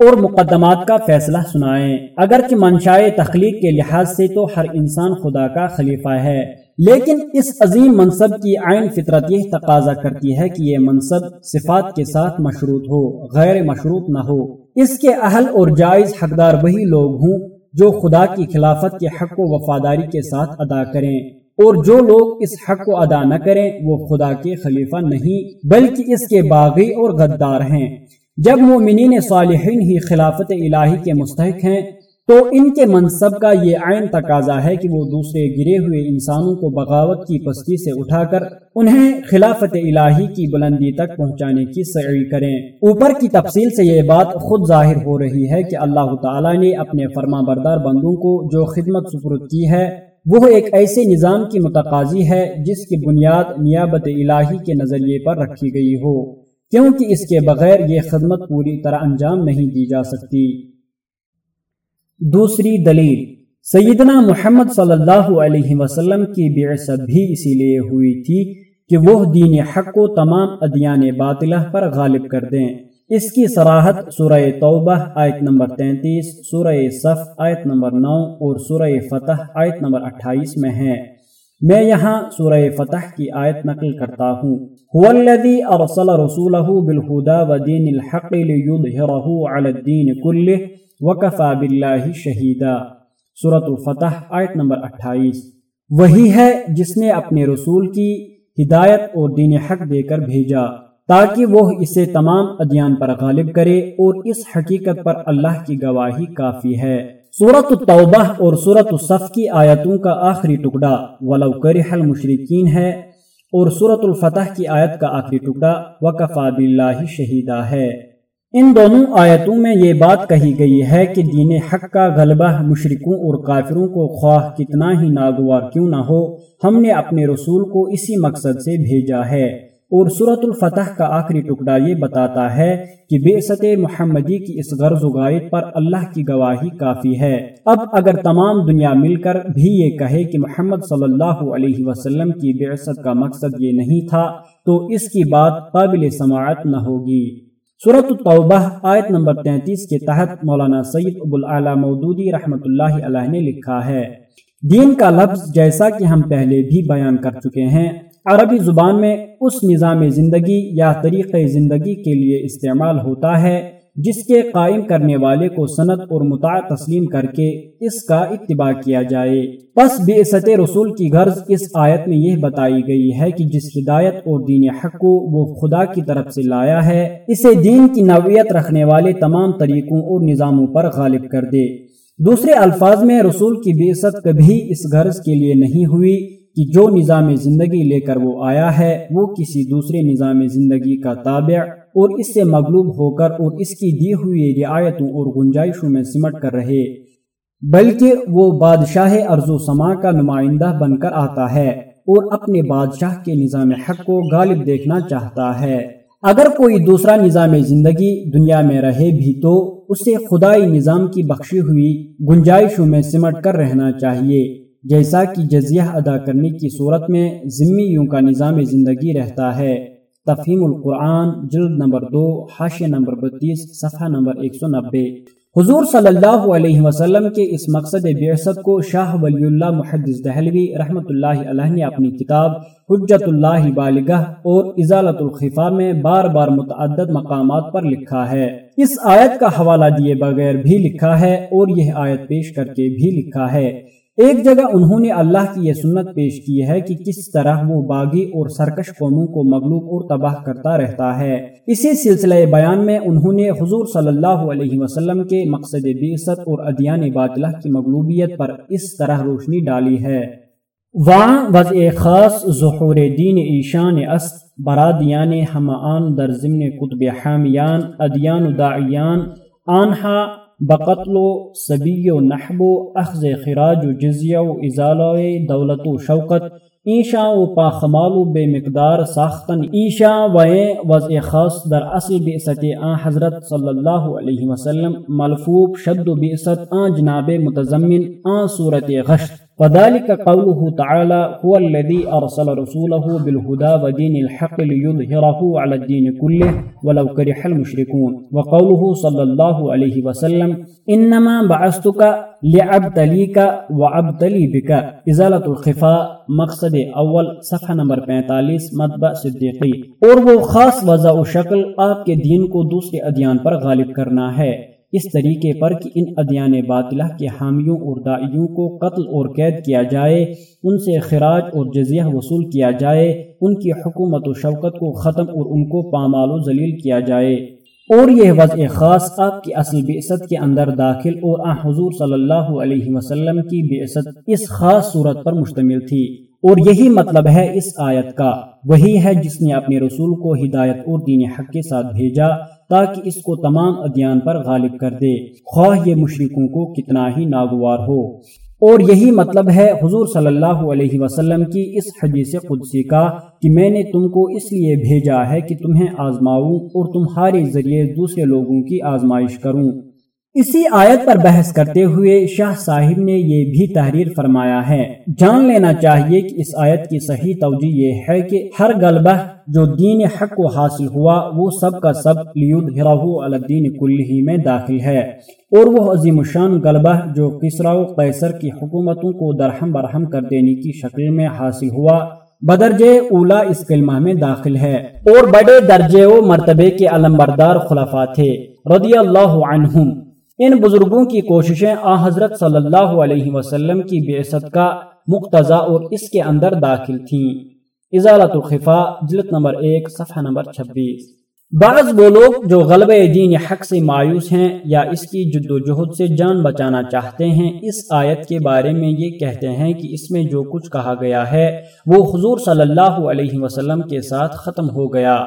اور مقدمات کا فیصلہ سنائیں۔ اگر کہ منشائے تخلیق کے لحاظ سے تو ہر انسان خدا کا خلیفہ ہے، لیکن اس عظیم منصب کی عین فطرت یہ تقاضا کرتی ہے کہ یہ منصب صفات کے ساتھ مشروط ہو، غیر مشروط نہ ہو۔ اس کے اہل اور جائز حقدار وہی لوگ ہوں جو خدا کی خلافت کے حق و وفاداری کے ساتھ ادا کریں اور جو لوگ اس حق کو ادا نہ کریں وہ خدا کے خلیفہ نہیں، بلکہ اس کے باغی اور غدار ہیں۔ جب مومنین صالحین ہی خلافت الہی کے مستحق ہیں تو ان کے منصب کا یہ عین تقاضا ہے کہ وہ دوسرے گرے ہوئے انسانوں کو بغاوت کی پستی سے اٹھا کر انہیں خلافت الہی کی بلندی تک پہنچانے کی سعی کریں۔ اوپر کی تفصیل سے یہ بات خود ظاہر ہو رہی ہے کہ اللہ تعالیٰ نے اپنے فرما بردار بندوں کو جو خدمت سپرد کی ہے، وہ ایک ایسے نظام کی متقاضی ہے جس کی بنیاد نیابت الہی کے نظریے پر رکھی گئی ہو۔ کیونکہ اس کے بغیر یہ خدمت پوری طرح انجام نہیں دی جا سکتی۔ دوسری دلیل، سیدنا محمد صلی اللہ علیہ وسلم کی بعثت بھی اسی لیے ہوئی تھی کہ وہ دین حق کو تمام ادیان باطلہ پر غالب کر دیں۔ اس کی سراحت سورہ توبہ آیت نمبر تینتیس، سورہ صف آیت نمبر نو اور سورہ فتح آیت نمبر اٹھائیس میں ہے میں یہاں سورہ فتح کی آیت نقل کرتا ہوں۔ وکفا باللہ شہیدہ صورت الفتح، آیت نمبر اٹھائیس۔ وہی ہے جس نے اپنے رسول کی ہدایت اور دین حق دے کر بھیجا، تاکہ وہ اسے تمام ادیان پر غالب کرے اور اس حقیقت پر اللہ کی گواہی کافی ہے۔ صورت التوبہ اور صورت الصف کی آیتوں کا آخری ٹکڑا، ولو کرح المشرکین ہے، اور صورت الفتح کی آیت کا آخری ٹکڑا، وکفا باللہ شہیدہ ہے۔ ان دونوں آیتوں میں یہ بات کہی گئی ہے کہ دین حق کا غلبہ مشرکوں اور کافروں کو خواہ کتنا ہی ناگوار کیوں نہ ہو، ہم نے اپنے رسول کو اسی مقصد سے بھیجا ہے۔ اور صورت الفتح کا آخری ٹکڑا یہ بتاتا ہے کہ بے محمدی کی اس غرض و غائب پر اللہ کی گواہی کافی ہے۔ اب اگر تمام دنیا مل کر بھی یہ کہے کہ محمد صلی اللہ علیہ وسلم کی بے کا مقصد یہ نہیں تھا، تو اس کی بات قابل سماعت نہ ہوگی۔ صورت التوبہ آیت نمبر 33 کے تحت مولانا سید ابو مودودی رحمت اللہ علیہ نے لکھا ہے۔ دین کا لفظ جیسا کہ ہم پہلے بھی بیان کر چکے ہیں، عربی زبان میں اس نظام زندگی یا طریق زندگی کے لیے استعمال ہوتا ہے۔ جس کے قائم کرنے والے کو صنعت اور متع تسلیم کر کے اس کا اتباع کیا جائے۔ پس بے رسول کی غرض اس آیت میں یہ بتائی گئی ہے کہ جس ہدایت اور دین حق کو وہ خدا کی طرف سے لایا ہے، اسے دین کی نوعیت رکھنے والے تمام طریقوں اور نظاموں پر غالب کر دے۔ دوسرے الفاظ میں رسول کی بے کبھی اس غرض کے لیے نہیں ہوئی کہ جو نظام زندگی لے کر وہ آیا ہے، وہ کسی دوسرے نظام زندگی کا تابع اور اس سے مغلوب ہو کر اور اس کی دی ہوئی رعایتوں اور گنجائشوں میں سمٹ کر رہے۔ بلکہ وہ بادشاہ ارض و سما کا نمائندہ بن کر آتا ہے اور اپنے بادشاہ کے نظام حق کو غالب دیکھنا چاہتا ہے۔ اگر کوئی دوسرا نظام زندگی دنیا میں رہے بھی تو اسے خدائی نظام کی بخشی ہوئی گنجائشوں میں سمٹ کر رہنا چاہیے۔ جیسا کہ جزیہ ادا کرنے کی صورت میں ذمیوں کا نظام زندگی رہتا ہے۔ تفہیم القرآن، جلد نمبر دو، حاشیہ نمبر بتیس، صفحہ نمبر ایک سو نبے۔ حضور صلی اللہ علیہ وسلم کے اس مقصد بعثت کو شاہ ولی اللہ محدث دہلوی رحمۃ اللہ علیہ نے اپنی کتاب حجت اللہ بالگہ اور ازالت الخفا میں بار بار متعدد مقامات پر لکھا ہے۔ اس آیت کا حوالہ دیے بغیر بھی لکھا ہے اور یہ آیت پیش کر کے بھی لکھا ہے۔ ایک جگہ انہوں نے اللہ کی یہ سنت پیش کی ہے کہ کس طرح وہ باغی اور سرکش قوموں کو مغلوب اور تباہ کرتا رہتا ہے۔ اسی سلسلہ بیان میں انہوں نے حضور صلی اللہ علیہ وسلم کے مقصد بیست اور ادیان باطلہ کی مغلوبیت پر اس طرح روشنی ڈالی ہے۔ وہاں وضع خاص ظہور دین ایشان است، برادیان ہمان در ضمن قطب حامیان، ادیان داعیان، آنہا بقتل و سبی و نحب و اخذ خراج و جزیہ و ازالہ دولت و شوقت ایشا و پاخمال و بے مقدار ساختن ایشا و وضع خاص در اصل بعثت آن حضرت صلی اللہ علیہ وسلم، ملفوب شد و بعثت آن جناب متضمن، آن صورت غشت۔ وذلك قوله تعالى هو الذي أرسل رسوله بالهدى ودين الحق ليظهره على الدين كله ولو كرح المشركون. وقوله صلى الله عليه وسلم انما بعثتك لعبتليك وعبتلي بك. ازالة الخفاء، مقصد اول صفحہ نمبر 45 مطبع صدیقی. اور وہ خاص وضع و شکل آپ کے دین کو دوسرے ادیان پر غالب کرنا ہے۔ اس طریقے پر کہ ان ادیان باطلہ کے حامیوں اور دائیوں کو قتل اور قید کیا جائے، ان سے خراج اور جزیہ وصول کیا جائے، ان کی حکومت و شوکت کو ختم اور ان کو پامال و ذلیل کیا جائے۔ اور یہ وضع خاص آپ کی اصل بعثت کے اندر داخل اور آن حضور صلی اللہ علیہ وسلم کی بعثت اس خاص صورت پر مشتمل تھی۔ اور یہی مطلب ہے اس آیت کا۔ وہی ہے جس نے اپنے رسول کو ہدایت اور دین حق کے ساتھ بھیجا۔ تاکہ اس کو تمام ادیان پر غالب کر دے۔ خواہ یہ مشرقوں کو کتنا ہی ناگوار ہو۔ اور یہی مطلب ہے حضور صلی اللہ علیہ وسلم کی اس حدیث قدسی کا کہ میں نے تم کو اس لیے بھیجا ہے کہ تمہیں آزماؤں اور تمہارے ذریعے دوسرے لوگوں کی آزمائش کروں۔ اسی آیت پر بحث کرتے ہوئے شاہ صاحب نے یہ بھی تحریر فرمایا ہے۔ جان لینا چاہیے کہ اس آیت کی صحیح توجہ یہ ہے کہ ہر غلبہ جو دین حق کو حاصل ہوا، وہ سب کا سب لیود الدین کلہی میں داخل ہے۔ اور وہ عظیم الشان غلبہ جو کسرا و قیصر کی حکومتوں کو درہم برہم کر دینے کی شکل میں حاصل ہوا بدرجے اولا اس کلمہ میں داخل ہے۔ اور بڑے درجے و مرتبے کے علم بردار خلفا تھے۔ رضی اللہ عنہم۔ ان بزرگوں کی کوششیں آ حضرت صلی اللہ علیہ وسلم کی بعثت کا مقتضا اور اس کے اندر داخل تھیں۔ ازالت الخفا جلد نمبر ایک، صفحہ نمبر چھبیس۔ بعض وہ لوگ جو غلب دین حق سے مایوس ہیں یا اس کی جد و جہد سے جان بچانا چاہتے ہیں، اس آیت کے بارے میں یہ کہتے ہیں کہ اس میں جو کچھ کہا گیا ہے، وہ حضور صلی اللہ علیہ وسلم کے ساتھ ختم ہو گیا۔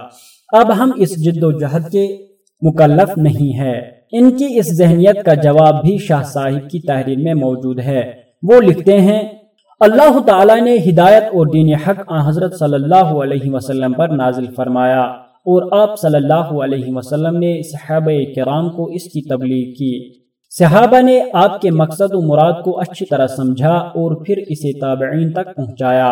اب ہم اس جد و جہد کے مکلف نہیں ہے ان کی اس ذہنیت کا جواب بھی شاہ صاحب کی تحریر میں موجود ہے۔ وہ لکھتے ہیں، اللہ تعالیٰ نے ہدایت اور دین حق آن حضرت صلی اللہ علیہ وسلم پر نازل فرمایا اور آپ صلی اللہ علیہ وسلم نے صحابہ کرام کو اس کی تبلیغ کی۔ صحابہ نے آپ کے مقصد و مراد کو اچھی طرح سمجھا اور پھر اسے تابعین تک پہنچایا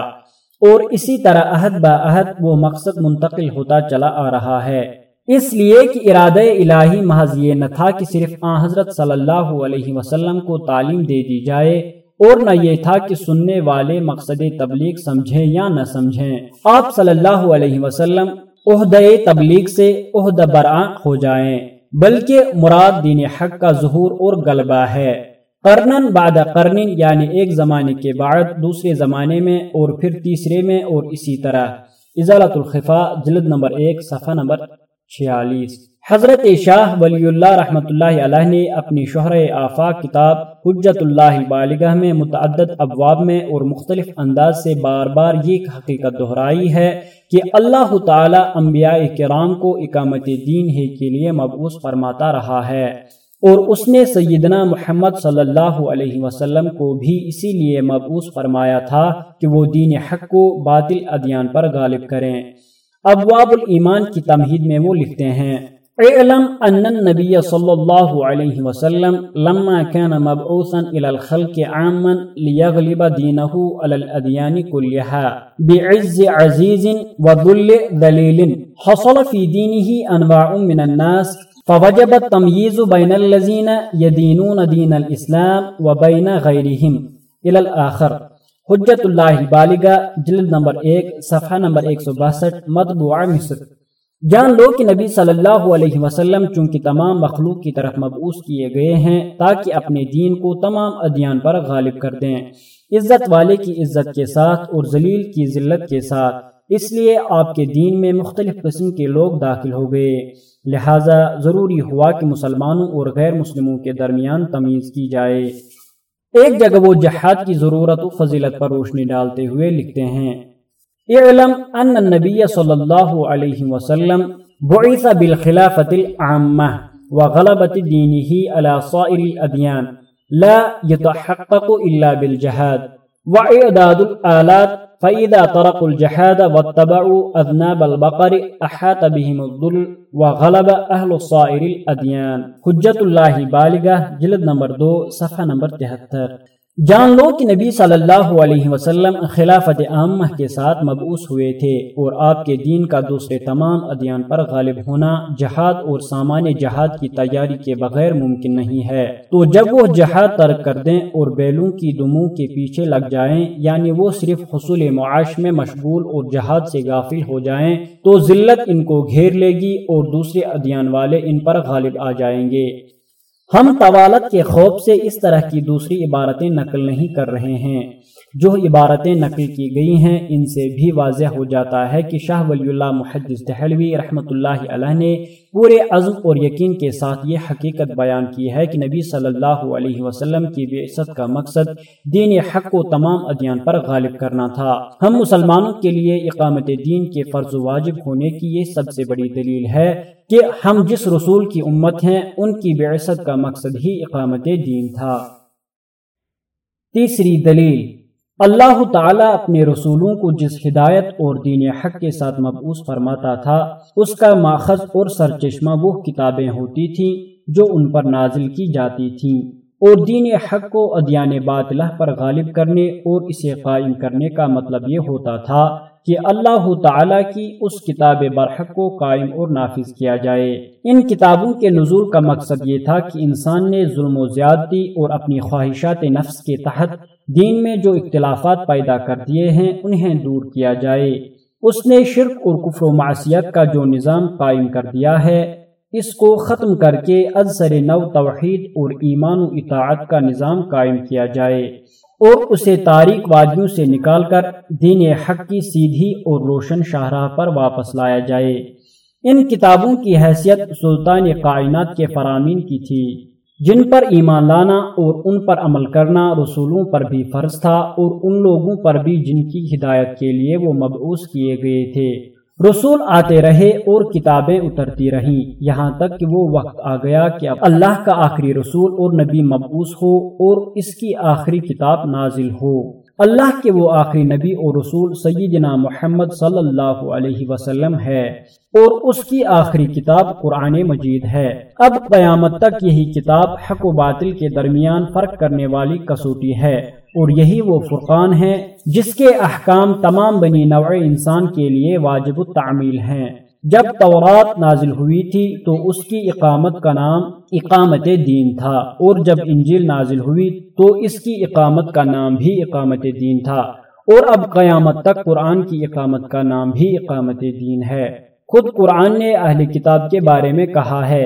اور اسی طرح عہد با عہد وہ مقصد منتقل ہوتا چلا آ رہا ہے۔ اس لیے کہ ارادہ الہی محض یہ نہ تھا کہ صرف آن حضرت صلی اللہ علیہ وسلم کو تعلیم دے دی جائے اور نہ یہ تھا کہ سننے والے مقصد تبلیغ سمجھیں یا نہ سمجھیں۔ آپ صلی اللہ علیہ وسلم عہدہ تبلیغ سے عہدہ برآں ہو جائیں، بلکہ مراد دین حق کا ظہور اور غلبہ ہے۔ قرنن بعد قرنن یعنی ایک زمانے کے بعد، دوسرے زمانے میں اور پھر تیسرے میں اور اسی طرح۔ ازالت الخفا جلد نمبر ایک، صفحہ نمبر چھیالیس۔ حضرت شاہ ولی اللہ رحمۃ اللہ علیہ نے اپنی شہر آفاق کتاب حجت اللہ بالگاہ میں متعدد ابواب میں اور مختلف انداز سے بار بار یہ حقیقت دہرائی ہے کہ اللہ تعالی انبیاء کرام کو اقامت دین ہی کے لیے مبعوث فرماتا رہا ہے اور اس نے سیدنا محمد صلی اللہ علیہ وسلم کو بھی اسی لیے مبعوث فرمایا تھا کہ وہ دین حق کو باطل ادیان پر غالب کریں۔ ابواب الایمان کی تمہید میں وہ لکھتے ہیں، اعلم ان النبی صلی اللہ علیہ وسلم لما كان مبعوثا الى الخلق عاما ليغلب دينه على الاديان كلها بعز عزيز وذل ذليل حصل في دينه انواع من الناس، فوجب التمييز بين الذين يدينون دين الاسلام وبين غيرهم الى الاخر۔ حجت اللہ بالغہ جلد نمبر ایک، صفحہ نمبر ایک سو باسٹھ مطبوع مصر۔ جان لو کہ نبی صلی اللہ علیہ وسلم چونکہ تمام مخلوق کی طرف مبعوث کیے گئے ہیں، تاکہ اپنے دین کو تمام ادیان پر غالب کر دیں۔ عزت والے کی عزت کے ساتھ اور ذلیل کی ذلت کے ساتھ۔ اس لیے آپ کے دین میں مختلف قسم کے لوگ داخل ہو گئے۔ لہٰذا ضروری ہوا کہ مسلمانوں اور غیر مسلموں کے درمیان تمیز کی جائے۔ ایک جگہ وہ جہاد کی ضرورت و فضیلت پر روشنی ڈالتے ہوئے لکھتے ہیں، اعلم ان النبی صلی اللہ علیہ وسلم بعث بالخلافت العامہ وغلبت دینه على صائر الادیان، لا يتحقق الا بالجہاد وعداد الالات فإذا طرقوا الجهاد واتبعوا أذناب البقر أحاط بهم الظل وغلب أهل الصائر الأديان حجت اللہ بالغہ جلد نمبر دو، صفحہ نمبر تہتر۔ جان لو کہ نبی صلی اللہ علیہ وسلم خلافت عامہ کے ساتھ مبعوث ہوئے تھے اور آپ کے دین کا دوسرے تمام ادیان پر غالب ہونا جہاد اور سامان جہاد کی تیاری کے بغیر ممکن نہیں ہے۔ تو جب وہ جہاد ترک کر دیں اور بیلوں کی دموں کے پیچھے لگ جائیں یعنی وہ صرف حصول معاش میں مشغول اور جہاد سے غافل ہو جائیں، تو ذلت ان کو گھیر لے گی اور دوسرے ادیان والے ان پر غالب آ جائیں گے۔ ہم طوالت کے خوف سے اس طرح کی دوسری عبارتیں نقل نہیں کر رہے ہیں۔ جو عبارتیں نقل کی گئی ہیں، ان سے بھی واضح ہو جاتا ہے کہ شاہ ولی اللہ محدث دہلوی رحمۃ اللہ علیہ نے پورے عزم اور یقین کے ساتھ یہ حقیقت بیان کی ہے کہ نبی صلی اللہ علیہ وسلم کی بے کا مقصد دین حق کو تمام ادیان پر غالب کرنا تھا۔ ہم مسلمانوں کے لیے اقامت دین کے فرض واجب ہونے کی یہ سب سے بڑی دلیل ہے کہ ہم جس رسول کی امت ہیں، ان کی بے کا مقصد ہی اقامت دین تھا۔ تیسری دلیل اللہ تعالیٰ اپنے رسولوں کو جس ہدایت اور دین حق کے ساتھ مبعوث فرماتا تھا، اس کا ماخذ اور سرچشمہ وہ کتابیں ہوتی تھیں جو ان پر نازل کی جاتی تھیں اور دین حق کو ادیان باطلہ پر غالب کرنے اور اسے قائم کرنے کا مطلب یہ ہوتا تھا کہ اللہ تعالیٰ کی اس کتاب برحق کو قائم اور نافذ کیا جائے۔ ان کتابوں کے نزول کا مقصد یہ تھا کہ انسان نے ظلم و زیادتی اور اپنی خواہشات نفس کے تحت دین میں جو اختلافات پیدا کر دیے ہیں، انہیں دور کیا جائے۔ اس نے شرک اور کفر و معصیت کا جو نظام قائم کر دیا ہے، اس کو ختم کر کے ازسر نو توحید اور ایمان و اطاعت کا نظام قائم کیا جائے اور اسے تاریخ وادیوں سے نکال کر دین حق کی سیدھی اور روشن شاہراہ پر واپس لایا جائے۔ ان کتابوں کی حیثیت سلطان کائنات کے فرامین کی تھی۔ جن پر ایمان لانا اور ان پر عمل کرنا رسولوں پر بھی فرض تھا اور ان لوگوں پر بھی جن کی ہدایت کے لیے وہ مبعوث کیے گئے تھے۔ رسول آتے رہے اور کتابیں اترتی رہیں۔ یہاں تک کہ وہ وقت آ گیا کہ اب اللہ کا آخری رسول اور نبی مبعوث ہو اور اس کی آخری کتاب نازل ہو۔ اللہ کے وہ آخری نبی اور رسول سیدنا محمد صلی اللہ علیہ وسلم ہے اور اس کی آخری کتاب قرآن مجید ہے۔ اب قیامت تک یہی کتاب حق و باطل کے درمیان فرق کرنے والی کسوٹی ہے اور یہی وہ فرقان ہے جس کے احکام تمام بنی نوع انسان کے لیے واجب التعمیل ہیں۔ جب تورات نازل ہوئی تھی تو اس کی اقامت کا نام اقامت دین تھا، اور جب انجیل نازل ہوئی تو اس کی اقامت کا نام بھی اقامت دین تھا، اور اب قیامت تک قرآن کی اقامت کا نام بھی اقامت دین ہے۔ خود قرآن نے اہل کتاب کے بارے میں کہا ہے،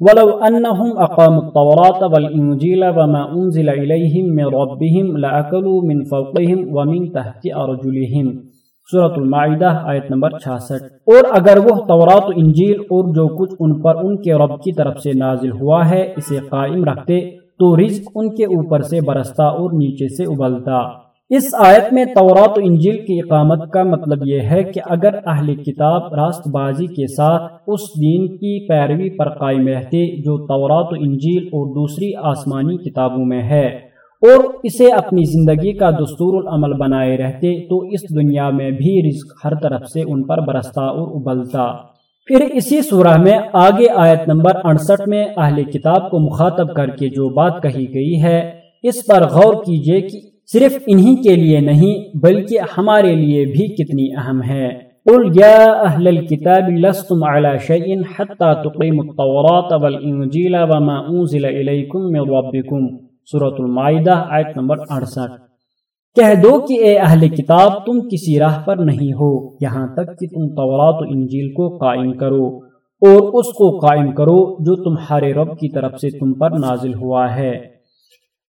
ولو انهم اقاموا التوراة والانجيل وما انزل اليهم من ربهم لاكلوا من فوقهم ومن تحت ارجلهم صورت المائدہ، آیت نمبر 66 اور اگر وہ تورات و انجیل اور جو کچھ ان پر ان کے رب کی طرف سے نازل ہوا ہے، اسے قائم رکھتے، تو رزق ان کے اوپر سے برستا اور نیچے سے ابلتا۔ اس آیت میں تورات و انجیل کی اقامت کا مطلب یہ ہے کہ اگر اہل کتاب راست بازی کے ساتھ اس دین کی پیروی پر قائم رہتے، جو تورات و انجیل اور دوسری آسمانی کتابوں میں ہے۔ اور اسے اپنی زندگی کا دستور العمل بنائے رہتے تو اس دنیا میں بھی رزق ہر طرف سے ان پر برستا اور ابلتا۔ پھر اسی سورہ میں آگے آیت نمبر اڑسٹھ میں اہل کتاب کو مخاطب کر کے جو بات کہی گئی ہے، اس پر غور کیجیے کہ صرف انہی کے لیے نہیں، بلکہ ہمارے لیے بھی کتنی اہم ہے۔ قل یا اہل الكتاب لستم على شيء حتى تقيموا التوراة والانجيل وما انزل اليكم من ربكم صورت المائدہ، آیت نمبر اڑسٹھ۔ کہہ دو کہ اے اہل کتاب، تم کسی راہ پر نہیں ہو، یہاں تک کہ تم تورات و انجیل کو قائم کرو اور اس کو قائم کرو جو تمہارے رب کی طرف سے تم پر نازل ہوا ہے۔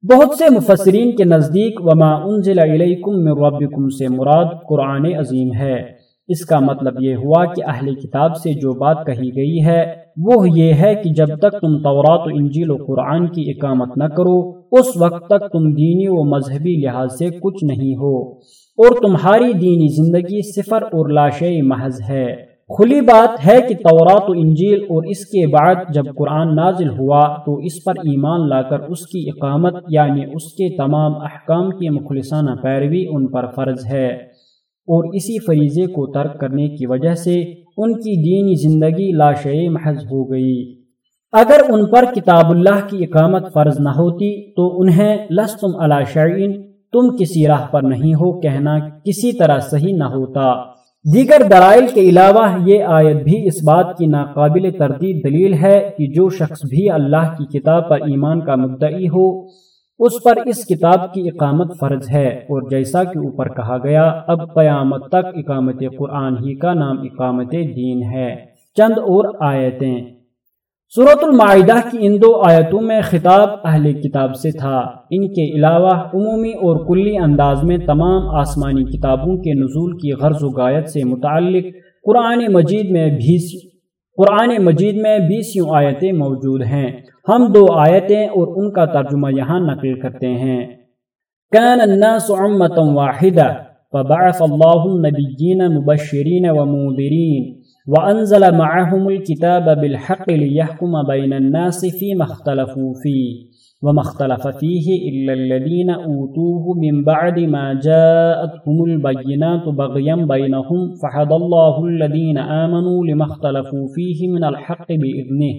بہت سے مفسرین کے نزدیک، وما انزل الیکم من ربکم سے مراد قرآن عظیم ہے۔ اس کا مطلب یہ ہوا کہ اہل کتاب سے جو بات کہی گئی ہے، وہ یہ ہے کہ جب تک تم تورات و انجیل و قرآن کی اقامت نہ کرو، اس وقت تک تم دینی و مذہبی لحاظ سے کچھ نہیں ہو۔ اور تمہاری دینی زندگی صفر اور لاشئی محض ہے۔ کھلی بات ہے کہ تورات و انجیل اور اس کے بعد جب قرآن نازل ہوا، تو اس پر ایمان لا کر اس کی اقامت یعنی اس کے تمام احکام کی مخلصانہ پیروی ان پر فرض ہے۔ اور اسی فریضے کو ترک کرنے کی وجہ سے ان کی دینی زندگی لاشع محض ہو گئی۔ اگر ان پر کتاب اللہ کی اقامت فرض نہ ہوتی تو انہیں لستم علا شعین تم کسی راہ پر نہیں ہو، کہنا کسی طرح صحیح نہ ہوتا۔ دیگر درائل کے علاوہ یہ آیت بھی اس بات کی ناقابل تردید دلیل ہے کہ جو شخص بھی اللہ کی کتاب پر ایمان کا مدعی ہو اس پر اس کتاب کی اقامت فرض ہے اور جیسا کہ اوپر کہا گیا، اب قیامت تک اقامت قرآن ہی کا نام اقامت دین ہے۔ چند اور آیتیں۔ صورت المعدہ کی ان دو آیتوں میں خطاب اہل کتاب سے تھا۔ ان کے علاوہ عمومی اور کلی انداز میں تمام آسمانی کتابوں کے نزول کی غرض و گایت سے متعلق قرآن مجید میں بھی قرآن مجید میں بیسیوں آیتیں موجود ہیں۔ ہم دو آیتیں اور ان کا ترجمہ یہاں نقل کرتے ہیں۔ كان الناس عمة واحدة فبعث الله النبيين مبشرين ومنذرين وأنزل معهم الكتاب بالحق ليحكم بين الناس فيما اختلفوا فيه وما اختلف فيه إلا الذين أوتوه من بعد ما جاءتهم البينات بغيا بينهم فحد الله الذين آمنوا لما اختلفوا فيه من الحق بإذنه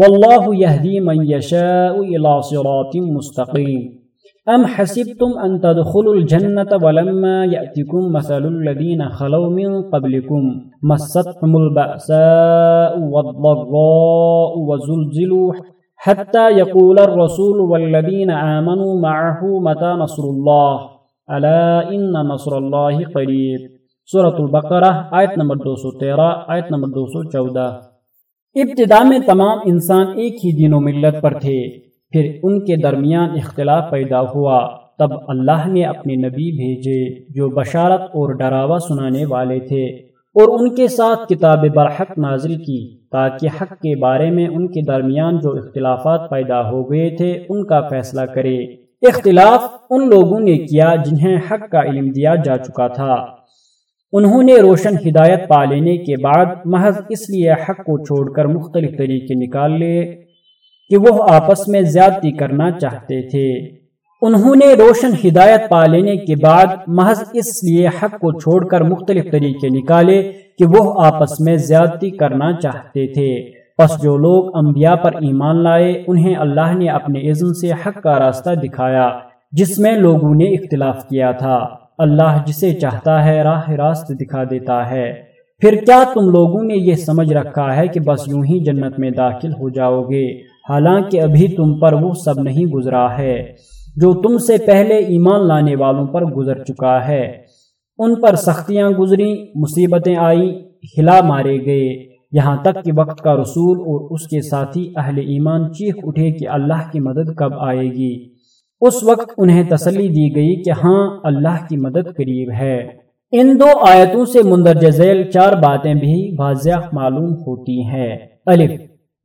والله يهدي من يشاء إلى صراط مستقيم. أم حسبتم أن تدخلوا الجنة ولما يأتكم مثل الذين خلوا من قبلكم؟ مستهم البأساء والضراء وزلزلوا حتى يقول الرسول والذين آمنوا معه متى نصر الله؟ ألا إن نصر الله قريب. سورة البقرہ آیت نمبر دو سو تیرہ آیت نمبر دو سو چودہ ابتدا میں تمام انسان ایک ہی دین و ملت پر تھے۔ پھر ان کے درمیان اختلاف پیدا ہوا۔ تب اللہ نے اپنے نبی بھیجے جو بشارت اور ڈراوا سنانے والے تھے اور ان کے ساتھ کتاب برحق نازل کی تاکہ حق کے بارے میں ان کے درمیان جو اختلافات پیدا ہو گئے تھے ان کا فیصلہ کرے۔ اختلاف ان لوگوں نے کیا جنہیں حق کا علم دیا جا چکا تھا۔ انہوں نے روشن ہدایت پا لینے کے بعد محض اس لیے حق کو چھوڑ کر مختلف طریقے نکال لیے کہ وہ آپس میں زیادتی کرنا چاہتے تھے۔ انہوں نے روشن ہدایت پا لینے کے بعد محض اس لیے حق کو چھوڑ کر مختلف طریقے نکالے کہ وہ آپس میں زیادتی کرنا چاہتے تھے۔ پس جو لوگ انبیاء پر ایمان لائے، انہیں اللہ نے اپنے عزم سے حق کا راستہ دکھایا، جس میں لوگوں نے اختلاف کیا تھا۔ اللہ جسے چاہتا ہے راہ راست دکھا دیتا ہے۔ پھر کیا تم لوگوں نے یہ سمجھ رکھا ہے کہ بس یوں ہی جنت میں داخل ہو جاؤ گے؟ حالانکہ ابھی تم پر وہ سب نہیں گزرا ہے جو تم سے پہلے ایمان لانے والوں پر گزر چکا ہے۔ ان پر سختیاں گزری، مصیبتیں آئی ہلا مارے گئے۔ یہاں تک کہ وقت کا رسول اور اس کے ساتھی اہل ایمان چیخ اٹھے کہ اللہ کی مدد کب آئے گی؟ اس وقت انہیں تسلی دی گئی کہ ہاں اللہ کی مدد قریب ہے۔ ان دو آیتوں سے مندرجہ ذیل چار باتیں بھی واضح معلوم ہوتی ہیں۔ الف،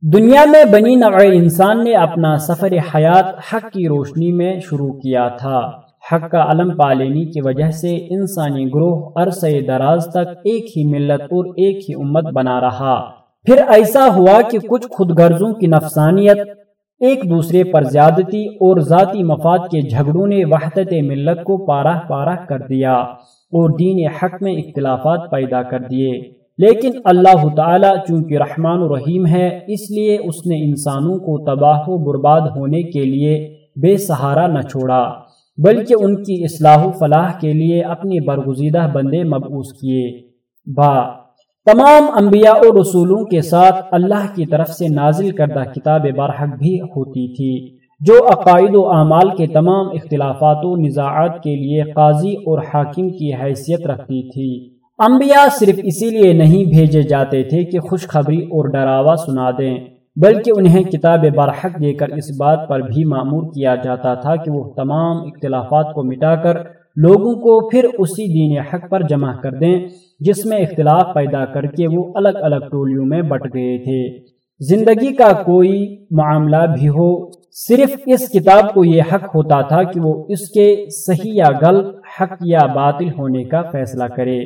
دنیا میں بنی نوع انسان نے اپنا سفر حیات حق کی روشنی میں شروع کیا تھا۔ حق کا علم پالینی کی وجہ سے انسانی گروہ عرصہ دراز تک ایک ہی ملت اور ایک ہی امت بنا رہا۔ پھر ایسا ہوا کہ کچھ خود غرضوں کی نفسانیت ایک دوسرے پر زیادتی اور ذاتی مفاد کے جھگڑوں نے وحدت ملت کو پارہ پارہ کر دیا اور دین حق میں اختلافات پیدا کر دیے۔ لیکن اللہ تعالی چونکہ رحمان و رحیم ہے، اس لیے اس نے انسانوں کو تباہ و برباد ہونے کے لیے بے سہارا نہ چھوڑا، بلکہ ان کی اصلاح و فلاح کے لیے اپنی برگزیدہ بندے مبعوث کیے۔ با تمام انبیاء و رسولوں کے ساتھ اللہ کی طرف سے نازل کردہ کتاب برحق بھی ہوتی تھی، جو عقائد و اعمال کے تمام اختلافات و نزاعات کے لیے قاضی اور حاکم کی حیثیت رکھتی تھی۔ انبیاء صرف اسی لیے نہیں بھیجے جاتے تھے کہ خوشخبری اور ڈراوا سنا دیں، بلکہ انہیں کتاب برحق دے کر اس بات پر بھی معمور کیا جاتا تھا کہ وہ تمام اختلافات کو مٹا کر لوگوں کو پھر اسی دین حق پر جمع کر دیں۔ جس میں اختلاف پیدا کر کے وہ الگ الگ ٹولیوں میں بٹ گئے تھے۔ زندگی کا کوئی معاملہ بھی ہو، صرف اس کتاب کو یہ حق ہوتا تھا کہ وہ اس کے صحیح یا غلط، حق یا باطل ہونے کا فیصلہ کرے۔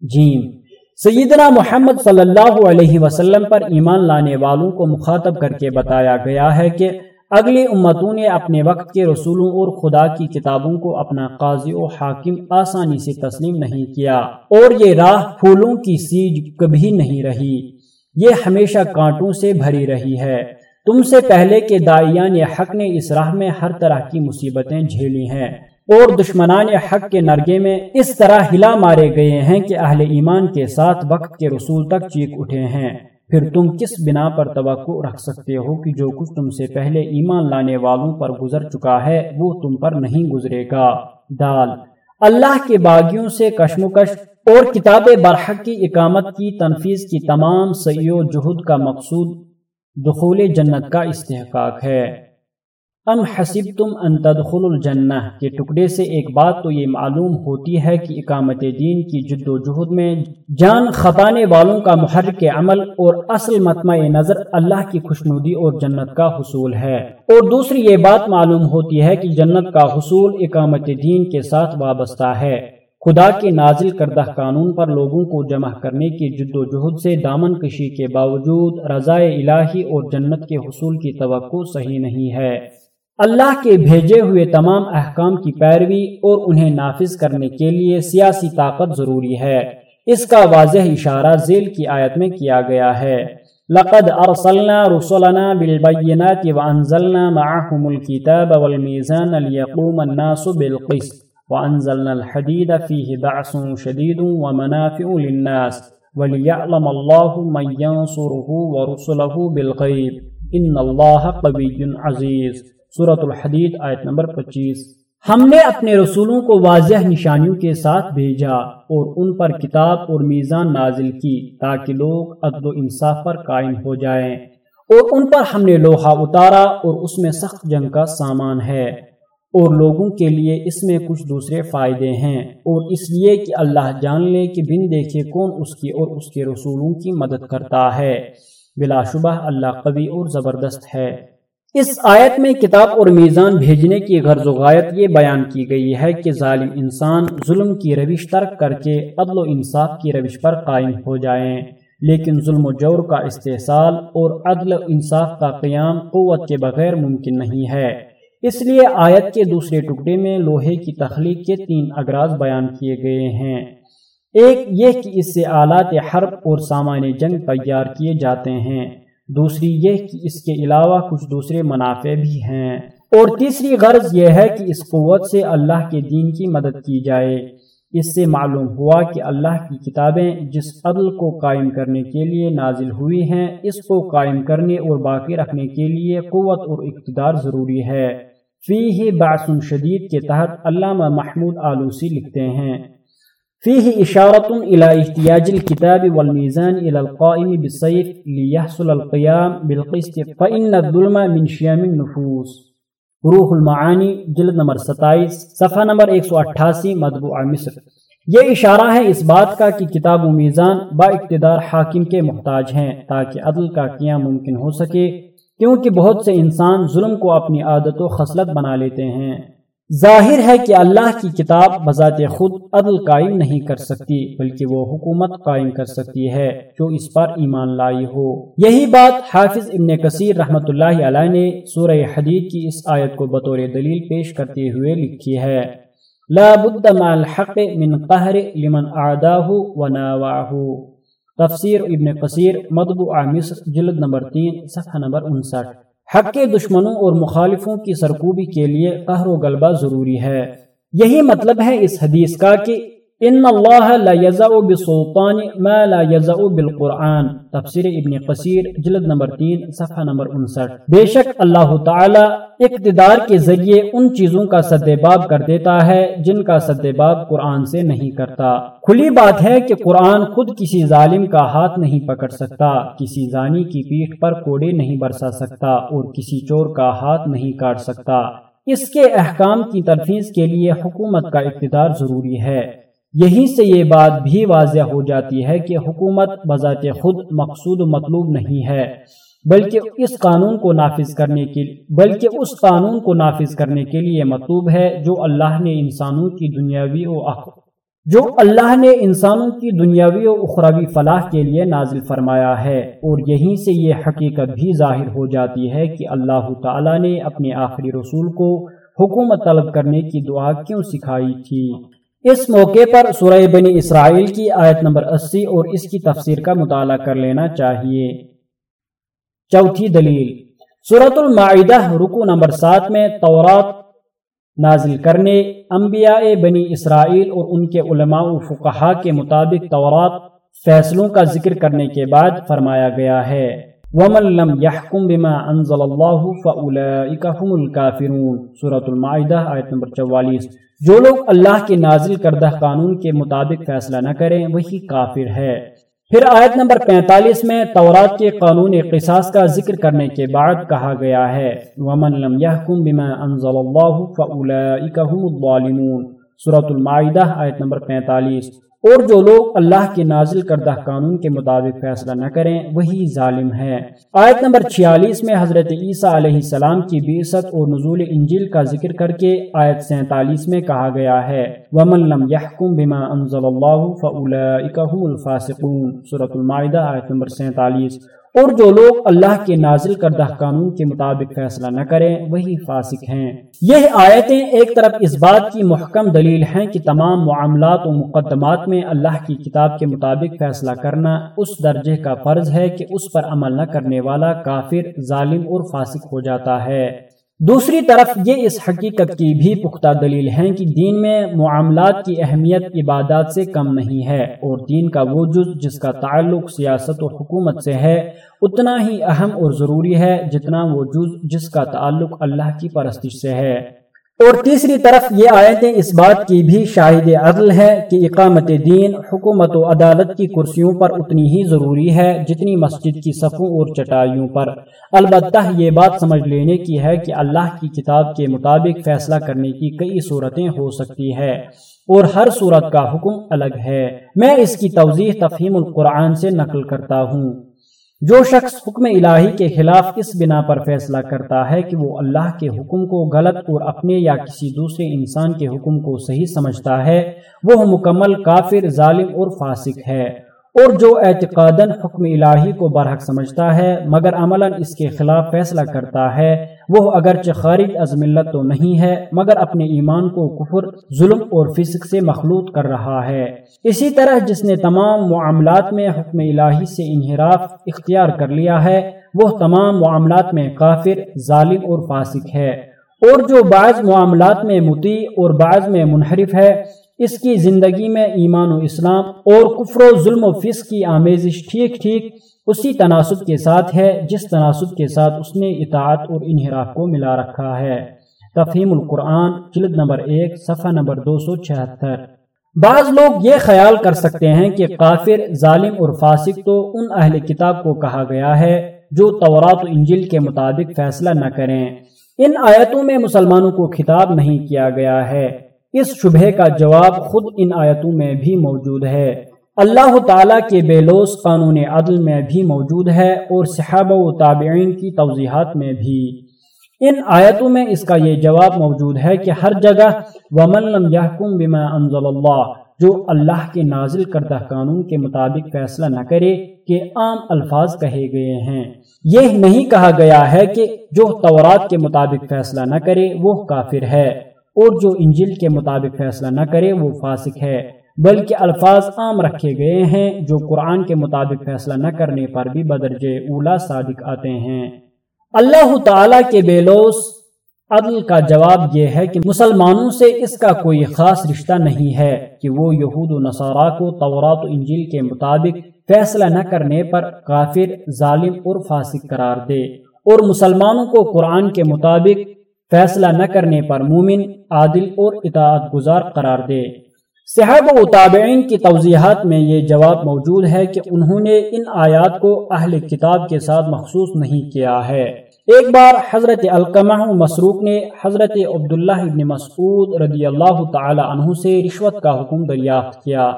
جیم۔ سیدنا محمد صلی اللہ علیہ وسلم پر ایمان لانے والوں کو مخاطب کر کے بتایا گیا ہے کہ اگلی امتوں نے اپنے وقت کے رسولوں اور خدا کی کتابوں کو اپنا قاضی و حاکم آسانی سے تسلیم نہیں کیا اور یہ راہ پھولوں کی سیج کبھی نہیں رہی۔ یہ ہمیشہ کانٹوں سے بھری رہی ہے۔ تم سے پہلے کے دائیان حق نے اس راہ میں ہر طرح کی مصیبتیں جھیلی ہیں اور دشمنان حق کے نرگے میں اس طرح ہلا مارے گئے ہیں کہ اہل ایمان کے ساتھ وقت کے رسول تک چیک اٹھے ہیں۔ پھر تم کس بنا پر توقع رکھ سکتے ہو کہ جو کچھ تم سے پہلے ایمان لانے والوں پر گزر چکا ہے، وہ تم پر نہیں گزرے گا۔ دال، اللہ کے باغیوں سے کشمکش اور کتاب برحق کی اقامت کی تنفیذ کی تمام سیو جہد کا مقصود دخول جنت کا استحقاق ہے۔ ام حسب تم ان تدخل الجنہ کے ٹکڑے سے ایک بات تو یہ معلوم ہوتی ہے کہ اقامت دین کی جد و جہد میں جان خطانے والوں کا محرک عمل اور اصل متمع نظر اللہ کی خوشنودی اور جنت کا حصول ہے۔ اور دوسری یہ بات معلوم ہوتی ہے کہ جنت کا حصول اقامت دین کے ساتھ وابستہ ہے۔ خدا کے نازل کردہ قانون پر لوگوں کو جمع کرنے کی جد و جہد سے دامن کشی کے باوجود رضائے الہی اور جنت کے حصول کی توقع صحیح نہیں ہے۔ اللہ کے بھیجے ہوئے تمام احکام کی پیروی اور انہیں نافذ کرنے کے لیے سیاسی طاقت ضروری ہے۔ اس کا واضح اشارہ ذیل کی آیت میں کیا گیا ہے۔ لقد ارسلنا رسلنا بالبينات وانزلنا معهم الكتاب والميزان ليقوم الناس بالقسط وانزلنا الحديد فيه بعث شديد ومنافع للناس وليعلم الله من ينصره ورسله بالغيب ان الله قوي عزيز صورت الحدید آیت نمبر پچیس۔ ہم نے اپنے رسولوں کو واضح نشانیوں کے ساتھ بھیجا اور ان پر کتاب اور میزان نازل کی تاکہ لوگ عدل و انصاف پر قائم ہو جائیں۔ اور ان پر ہم نے لوہا اتارا اور اس میں سخت جنگ کا سامان ہے۔ اور لوگوں کے لیے اس میں کچھ دوسرے فائدے ہیں۔ اور اس لیے کہ اللہ جان لے کہ بن دیکھے کون اس کی اور اس کے رسولوں کی مدد کرتا ہے۔ بلا شبہ اللہ قوی اور زبردست ہے۔ اس آیت میں کتاب اور میزان بھیجنے کی غرض و غایت یہ بیان کی گئی ہے کہ ظالم انسان ظلم کی روش ترک کر کے عدل و انصاف کی روش پر قائم ہو جائیں۔ لیکن ظلم و جور کا استحصال اور عدل و انصاف کا قیام قوت کے بغیر ممکن نہیں ہے۔ اس لیے آیت کے دوسرے ٹکڑے میں لوہے کی تخلیق کے تین اگراز بیان کیے گئے ہیں۔ ایک یہ کہ اس سے آلات حرب اور سامان جنگ تیار کیے جاتے ہیں۔ دوسری یہ کہ اس کے علاوہ کچھ دوسرے منافع بھی ہیں۔ اور تیسری غرض یہ ہے کہ اس قوت سے اللہ کے دین کی مدد کی جائے۔ اس سے معلوم ہوا کہ اللہ کی کتابیں جس عدل کو قائم کرنے کے لیے نازل ہوئی ہیں اس کو قائم کرنے اور باقی رکھنے کے لیے قوت اور اقتدار ضروری ہے۔ فی ہی باسن شدید کے تحت علامہ محمود آلوسی لکھتے ہیں۔ فيه إشارة إلى احتياج الكتاب والميزان إلى القائم بالسيف ليحصل القيام بالقسط، فإن الظلم من شيام النفوس۔ روح المعانی، جلد نمبر ستائیس، صفحہ نمبر ایک سو اٹھاسی مطبوع مصر۔ یہ اشارہ ہے اس بات کا کہ کتاب و میزان با اقتدار حاکم کے محتاج ہیں تاکہ عدل کا قیام ممکن ہو سکے، کیونکہ بہت سے انسان ظلم کو اپنی عادت و خصلت بنا لیتے ہیں۔ ظاہر ہے کہ اللہ کی کتاب بذات خود عدل قائم نہیں کر سکتی، بلکہ وہ حکومت قائم کر سکتی ہے جو اس پر ایمان لائی ہو۔ یہی بات حافظ ابن کثیر رحمت اللہ علیہ نے سورہ حدید کی اس آیت کو بطور دلیل پیش کرتے ہوئے لکھی ہے۔ لا بد مع الحق من قہر لمن تفسیر ابن قصیر مطبوع مصر، جلد نمبر تین، صفحہ نمبر انسٹھ۔ حق کے دشمنوں اور مخالفوں کی سرکوبی کے لیے قہر و غلبہ ضروری ہے۔ یہی مطلب ہے اس حدیث کا کہ ان اللہ لا یزع بسلطان ما لا یزع بالقرآن۔ تفسیر ابن قصیر، جلد نمبر تین، صفحہ نمبر انسٹھ۔ بے شک اللہ تعالی اقتدار کے ذریعے ان چیزوں کا باب کر دیتا ہے جن کا باب قرآن سے نہیں کرتا۔ کھلی بات ہے کہ قرآن خود کسی ظالم کا ہاتھ نہیں پکڑ سکتا، کسی زانی کی پیٹھ پر کوڑے نہیں برسا سکتا اور کسی چور کا ہاتھ نہیں کاٹ سکتا۔ اس کے احکام کی ترفیز کے لیے حکومت کا اقتدار ضروری ہے۔ یہیں سے یہ بات بھی واضح ہو جاتی ہے کہ حکومت بذات خود مقصود و مطلوب نہیں ہے، بلکہ اس قانون کو نافذ کرنے کے بلکہ اس قانون کو نافذ کرنے کے لیے مطلوب ہے جو اللہ نے انسانوں کی دنیاوی و جو اللہ نے انسانوں کی دنیاوی و اخروی فلاح کے لیے نازل فرمایا ہے۔ اور یہیں سے یہ حقیقت بھی ظاہر ہو جاتی ہے کہ اللہ تعالی نے اپنے آخری رسول کو حکومت طلب کرنے کی دعا کیوں سکھائی تھی۔ اس موقع پر سورہ بنی اسرائیل کی آیت نمبر اسی اور اس کی تفسیر کا مطالعہ کر لینا چاہیے۔ چوتھی دلیل سورت المعدہ رکو نمبر سات میں تورات نازل کرنے، انبیاء بنی اسرائیل اور ان کے علماء و فقہا کے مطابق تورات فیصلوں کا ذکر کرنے کے بعد فرمایا گیا ہے۔ وَمَن لَمْ يَحْكُمْ بِمَا أَنزَلَ اللَّهُ فَأُولَئِكَ هُمُ الْكَافِرُونَ۔ سورة المائدہ آیت نمبر چوالیس۔ جو لوگ اللہ کے نازل کردہ قانون کے مطابق فیصلہ نہ کریں، وہی کافر ہے۔ پھر آیت نمبر پینتالیس میں تورات کے قانون قصاص کا ذکر کرنے کے بعد کہا گیا ہے۔ وَمَن لَمْ يَحْكُم بِمَا أَنزَلَ اللَّهُ فَأُولَئِكَ هُمُ الظَّالِمُونَ۔ سورة المائدہ، آیت نمبر پینتالیس۔ اور جو لوگ اللہ کے نازل کردہ قانون کے مطابق فیصلہ نہ کریں، وہی ظالم ہے۔ آیت نمبر 46 میں حضرت عیسیٰ علیہ السلام کی بیست اور نزول انجیل کا ذکر کر کے آیت سینتالیس میں کہا گیا ہے، وَمَن لَمْ يَحْكُمْ بِمَا أَنزَلَ اللَّهُ فَأُولَئِكَ هُمُ الْفَاسِقُونَ۔ سورة المائدہ، آیت نمبر سینتالیس۔ اور جو لوگ اللہ کے نازل کردہ قانون کے مطابق فیصلہ نہ کریں، وہی فاسق ہیں۔ یہ آیتیں ایک طرف اس بات کی محکم دلیل ہیں کہ تمام معاملات و مقدمات میں اللہ کی کتاب کے مطابق فیصلہ کرنا اس درجے کا فرض ہے کہ اس پر عمل نہ کرنے والا کافر، ظالم اور فاسق ہو جاتا ہے۔ دوسری طرف یہ اس حقیقت کی بھی پختہ دلیل ہے کہ دین میں معاملات کی اہمیت عبادات سے کم نہیں ہے اور دین کا وہ جز جس کا تعلق سیاست و حکومت سے ہے، اتنا ہی اہم اور ضروری ہے جتنا وہ جز جس کا تعلق اللہ کی پرستش سے ہے۔ اور تیسری طرف یہ آیتیں اس بات کی بھی شاہد عدل ہے کہ اقامت دین، حکومت و عدالت کی کرسیوں پر اتنی ہی ضروری ہے جتنی مسجد کی صفوں اور چٹائیوں پر۔ البتہ یہ بات سمجھ لینے کی ہے کہ اللہ کی کتاب کے مطابق فیصلہ کرنے کی کئی صورتیں ہو سکتی ہے اور ہر صورت کا حکم الگ ہے۔ میں اس کی توضیح تفہیم القرآن سے نقل کرتا ہوں۔ جو شخص حکم الہی کے خلاف اس بنا پر فیصلہ کرتا ہے کہ وہ اللہ کے حکم کو غلط اور اپنے یا کسی دوسرے انسان کے حکم کو صحیح سمجھتا ہے، وہ مکمل کافر، ظالم اور فاسق ہے۔ اور جو اعتقاداً حکم الہی کو برحق سمجھتا ہے، مگر عملاً اس کے خلاف فیصلہ کرتا ہے، وہ اگرچہ خارج از ملت تو نہیں ہے، مگر اپنے ایمان کو کفر، ظلم اور فسق سے مخلوط کر رہا ہے۔ اسی طرح جس نے تمام معاملات میں حکم الہی سے انحراف اختیار کر لیا ہے، وہ تمام معاملات میں کافر، ظالم اور فاسق ہے۔ اور جو بعض معاملات میں متی اور بعض میں منحرف ہے اس کی زندگی میں ایمان و اسلام اور کفر و ظلم و فسق کی آمیزش ٹھیک ٹھیک اسی تناسب کے ساتھ ہے جس تناسب کے ساتھ اس نے اطاعت اور انحراف کو ملا رکھا ہے۔ تفہیم القرآن، جلد نمبر ایک، صفحہ نمبر دو سو چھہتر۔ بعض لوگ یہ خیال کر سکتے ہیں کہ کافر، ظالم اور فاسق تو ان اہل کتاب کو کہا گیا ہے جو تورات و انجل کے مطابق فیصلہ نہ کریں۔ ان آیتوں میں مسلمانوں کو خطاب نہیں کیا گیا ہے۔ اس شبہ کا جواب خود ان آیتوں میں بھی موجود ہے۔ اللہ تعالیٰ کے بے لوس قانون عدل میں بھی موجود ہے اور صحابہ و تابعین کی توضیحات میں بھی۔ ان آیتوں میں اس کا یہ جواب موجود ہے کہ ہر جگہ ومن لم يحكم بما انزل اللہ جو اللہ کے نازل کردہ قانون کے مطابق فیصلہ نہ کرے کہ عام الفاظ کہے گئے ہیں۔ یہ نہیں کہا گیا ہے کہ جو تورات کے مطابق فیصلہ نہ کرے وہ کافر ہے۔ اور جو انجل کے مطابق فیصلہ نہ کرے وہ فاسق ہے، بلکہ الفاظ عام رکھے گئے ہیں جو قرآن کے مطابق فیصلہ نہ کرنے پر بھی بدرجے اولا صادق آتے ہیں۔ اللہ تعالی کے بے لوس عدل کا جواب یہ ہے کہ مسلمانوں سے اس کا کوئی خاص رشتہ نہیں ہے کہ وہ یہود و نصارہ کو تورات و انجل کے مطابق فیصلہ نہ کرنے پر کافر، ظالم اور فاسق قرار دے اور مسلمانوں کو قرآن کے مطابق فیصلہ نہ کرنے پر مومن عادل اور اطاعت گزار قرار دے۔ صحابہ و تابعین کی توضیحات میں یہ جواب موجود ہے کہ انہوں نے ان آیات کو اہل کتاب کے ساتھ مخصوص نہیں کیا ہے۔ ایک بار حضرت القمہ مسروق نے حضرت عبداللہ ابن مسعود رضی اللہ تعالی عنہ سے رشوت کا حکم دریافت کیا۔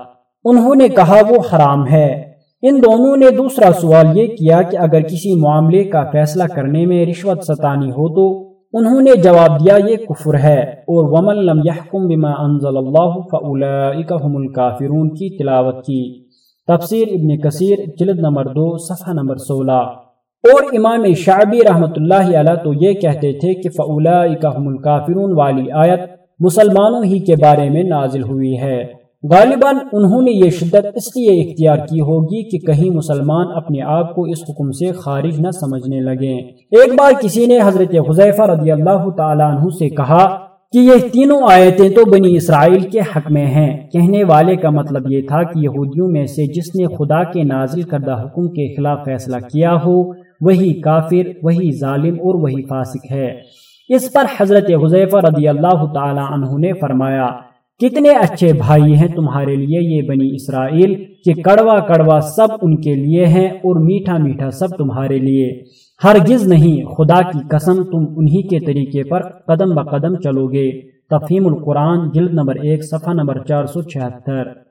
انہوں نے کہا، وہ حرام ہے۔ ان دونوں نے دوسرا سوال یہ کیا کہ اگر کسی معاملے کا فیصلہ کرنے میں رشوت ستانی ہو تو انہوں نے جواب دیا، یہ کفر ہے۔ اور ومن لم يحكم بما انزل اللہ فاولئک هم الكافرون کی تلاوت کی۔ تفسیر ابن کثیر، جلد نمبر دو، صفحہ نمبر سولہ۔ اور امام شعبی رحمت اللہ علیہ تو یہ کہتے تھے کہ فاولئک هم الكافرون والی آیت مسلمانوں ہی کے بارے میں نازل ہوئی ہے۔ غالباً انہوں نے یہ شدت اس لیے اختیار کی ہوگی کہ کہیں مسلمان اپنے آپ کو اس حکم سے خارج نہ سمجھنے لگیں۔ ایک بار کسی نے حضرت حضیفہ رضی اللہ تعالیٰ عنہ سے کہا کہ یہ تینوں آیتیں تو بنی اسرائیل کے حق میں ہیں۔ کہنے والے کا مطلب یہ تھا کہ یہودیوں میں سے جس نے خدا کے نازل کردہ حکم کے خلاف فیصلہ کیا ہو، وہی کافر، وہی ظالم اور وہی فاسق ہے۔ اس پر حضرت حضیفہ رضی اللہ تعالی عنہ نے فرمایا کتنے اچھے بھائی ہیں تمہارے لیے یہ بنی اسرائیل کہ کڑوا کڑوا سب ان کے لیے ہیں اور میٹھا میٹھا سب تمہارے لیے۔ ہرگز نہیں، خدا کی قسم، تم انہی کے طریقے پر قدم بقدم چلو گے۔ تفہیم القرآن، جلد نمبر ایک، صفحہ نمبر چار سو چھہتر۔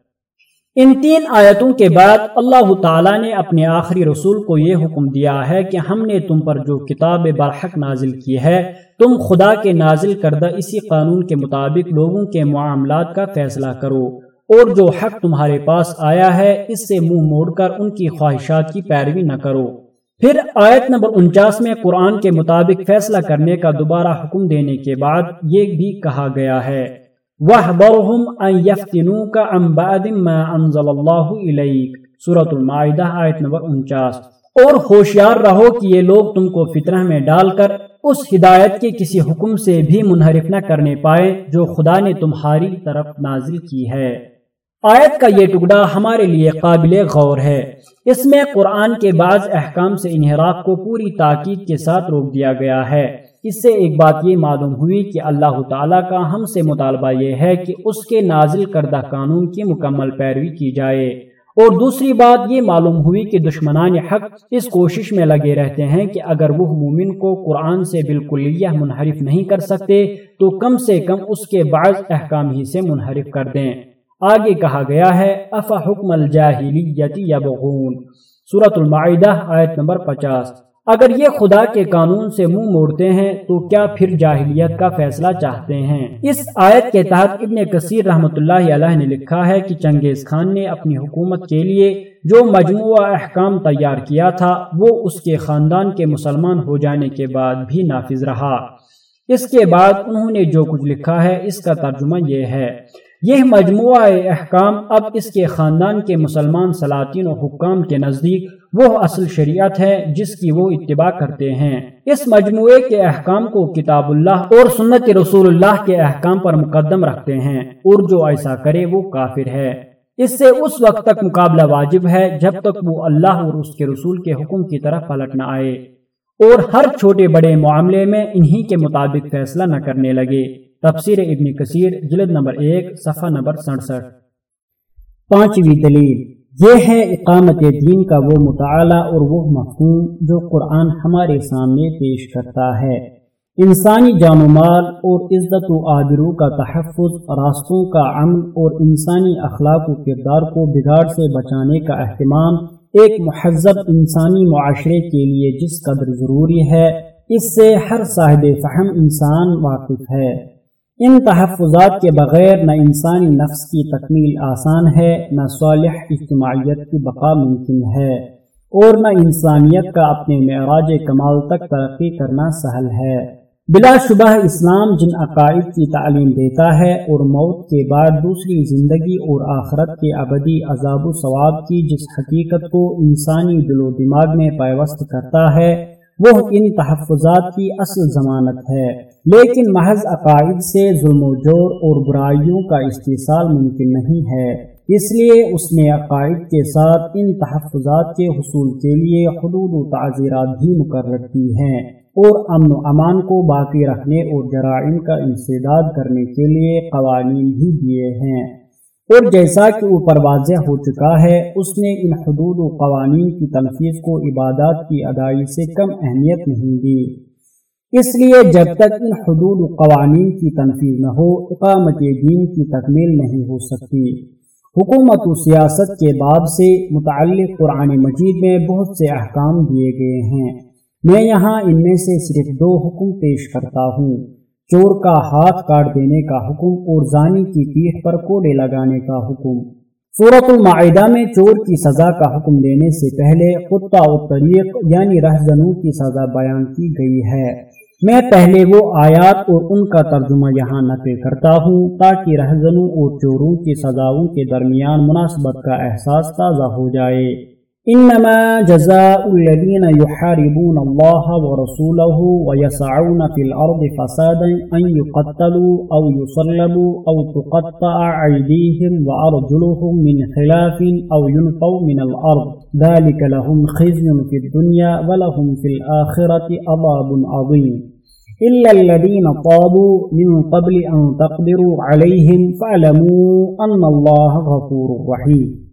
ان تین آیتوں کے بعد اللہ تعالیٰ نے اپنے آخری رسول کو یہ حکم دیا ہے کہ ہم نے تم پر جو کتاب برحق نازل کی ہے، تم خدا کے نازل کردہ اسی قانون کے مطابق لوگوں کے معاملات کا فیصلہ کرو۔ اور جو حق تمہارے پاس آیا ہے، اس سے منہ موڑ کر ان کی خواہشات کی پیروی نہ کرو۔ پھر آیت نمبر انچاس میں قرآن کے مطابق فیصلہ کرنے کا دوبارہ حکم دینے کے بعد یہ بھی کہا گیا ہے۔ وَحْبَرْهُمْ أَن يَفْتِنُوكَ عَن بَعْدٍ مَا أَنزَلَ اللَّهُ إِلَيْكَ سورة المائدہ آیت نمبر انچاس۔ اور ہوشیار رہو کہ یہ لوگ تم کو فطرہ میں ڈال کر اس ہدایت کے کسی حکم سے بھی منحرف نہ کرنے پائے جو خدا نے تمہاری طرف نازل کی ہے۔ آیت کا یہ ٹکڑا ہمارے لیے قابل غور ہے۔ اس میں قرآن کے بعض احکام سے انحراف کو پوری تاکید کے ساتھ روک دیا گیا ہے۔ اس سے ایک بات یہ معلوم ہوئی کہ اللہ تعالیٰ کا ہم سے مطالبہ یہ ہے کہ اس کے نازل کردہ قانون کی مکمل پیروی کی جائے۔ اور دوسری بات یہ معلوم ہوئی کہ دشمنان حق اس کوشش میں لگے رہتے ہیں کہ اگر وہ مومن کو قرآن سے بالکل یہ منحرف نہیں کر سکتے، تو کم سے کم اس کے بعض احکام ہی سے منحرف کر دیں۔ آگے کہا گیا ہے افا حکم الجاہلیت یبغون۔ سورة المعیدہ، آیت نمبر پچاس۔ اگر یہ خدا کے قانون سے منہ موڑتے ہیں، تو کیا پھر جاہلیت کا فیصلہ چاہتے ہیں؟ اس آیت کے تحت ابن کثیر رحمۃ اللہ علیہ نے لکھا ہے کہ چنگیز خان نے اپنی حکومت کے لیے جو مجموعہ احکام تیار کیا تھا، وہ اس کے خاندان کے مسلمان ہو جانے کے بعد بھی نافذ رہا۔ اس کے بعد انہوں نے جو کچھ لکھا ہے، اس کا ترجمہ یہ ہے۔ یہ مجموعہ احکام اب اس کے خاندان کے مسلمان سلاطین و حکام کے نزدیک وہ اصل شریعت ہے جس کی وہ اتباع کرتے ہیں۔ اس مجموعے کے احکام کو کتاب اللہ اور سنت رسول اللہ کے احکام پر مقدم رکھتے ہیں۔ اور جو ایسا کرے وہ کافر ہے۔ اس سے اس وقت تک مقابلہ واجب ہے جب تک وہ اللہ اور اس کے رسول کے حکم کی طرف پلٹ نہ آئے۔ اور ہر چھوٹے بڑے معاملے میں انہی کے مطابق فیصلہ نہ کرنے لگے۔ تفسیر ابن کثیر، جلد نمبر ایک، صفحہ نمبر سڑسٹھ۔ پانچویں دلیل۔ یہ ہے اقامت دین کا وہ مطالعہ اور وہ مفہوم جو قرآن ہمارے سامنے پیش کرتا ہے۔ انسانی جان و مال اور عزت و آبرو کا تحفظ، راستوں کا عمل اور انسانی اخلاق و کردار کو بگاڑ سے بچانے کا اہتمام ایک مہذب انسانی معاشرے کے لیے جس قدر ضروری ہے، اس سے ہر صاحب فہم انسان واقف ہے۔ ان تحفظات کے بغیر نہ انسانی نفس کی تکمیل آسان ہے، نہ صالح اجتماعیت کی بقا ممکن ہے اور نہ انسانیت کا اپنے معراج کمال تک ترقی کرنا سہل ہے۔ بلا شبہ اسلام جن عقائد کی تعلیم دیتا ہے اور موت کے بعد دوسری زندگی اور آخرت کے ابدی عذاب و ثواب کی جس حقیقت کو انسانی دل و دماغ میں پیوست کرتا ہے وہ ان تحفظات کی اصل ضمانت ہے۔ لیکن محض عقائد سے ظلم و جور اور برائیوں کا استحصال ممکن نہیں ہے۔ اس لیے اس نے عقائد کے ساتھ ان تحفظات کے حصول کے لیے حدود و تعزیرات بھی مقرر کی ہیں اور امن و امان کو باقی رکھنے اور جرائم کا انسداد کرنے کے لیے قوانین بھی دیے ہیں۔ اور جیسا کہ اوپر واضح ہو چکا ہے، اس نے ان حدود و قوانین کی تنفیذ کو عبادات کی ادائی سے کم اہمیت نہیں دی۔ اس لیے جب تک ان حدود و قوانین کی تنفیذ نہ ہو، اقامت دین کی تکمیل نہیں ہو سکتی۔ حکومت و سیاست کے باب سے متعلق قرآن مجید میں بہت سے احکام دیے گئے ہیں۔ میں یہاں ان میں سے صرف دو حکم پیش کرتا ہوں۔ چور کا ہاتھ کاٹ دینے کا حکم اور زانی کی پیٹھ پر کوڑے لگانے کا حکم۔ صورت المعدہ میں چور کی سزا کا حکم دینے سے پہلے خطہ و طریق یعنی رہزنوں کی سزا بیان کی گئی ہے۔ میں پہلے وہ آیات اور ان کا ترجمہ یہاں نقل کرتا ہوں تاکہ رہزنوں اور چوروں کی سزاؤں کے درمیان مناسبت کا احساس تازہ ہو جائے۔ إنما جزاء الذين يحاربون الله ورسوله ويسعون في الأرض فسادا أن يقتلوا أو يصلبوا أو تقطع أيديهم وأرجلهم من خلاف أو ينفوا من الأرض. ذلك لهم خزي في الدنيا ولهم في الآخرة عذاب عظيم. إلا الذين طابوا من قبل أن تقدروا عليهم فاعلموا أن الله غفور رحيم.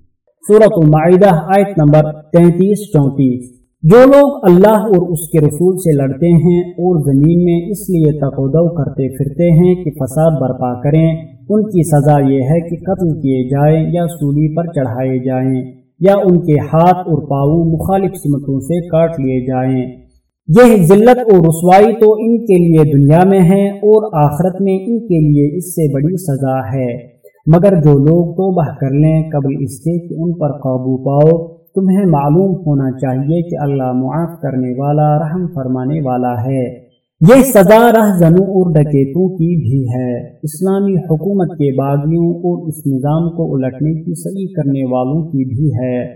صورت المعدہ آیت نمبر تینتیس چونتیس۔ جو لوگ اللہ اور اس کے رسول سے لڑتے ہیں اور زمین میں اس لیے تقودو کرتے پھرتے ہیں کہ فساد برپا کریں، ان کی سزا یہ ہے کہ قتل کیے جائیں یا سولی پر چڑھائے جائیں، یا ان کے ہاتھ اور پاؤں مخالف سمتوں سے کاٹ لیے جائیں۔ یہ ذلت اور رسوائی تو ان کے لیے دنیا میں ہے اور آخرت میں ان کے لیے اس سے بڑی سزا ہے۔ مگر جو لوگ توبہ کر لیں، قبل اس کے کہ ان پر قابو پاؤ۔ تمہیں معلوم ہونا چاہیے کہ اللہ معاف کرنے والا، رحم فرمانے والا ہے۔ یہ سزا رہ زنوں اور ڈکیتوں کی بھی ہے۔ اسلامی حکومت کے باغیوں اور اس نظام کو الٹنے کی، صحیح کرنے والوں کی بھی ہے۔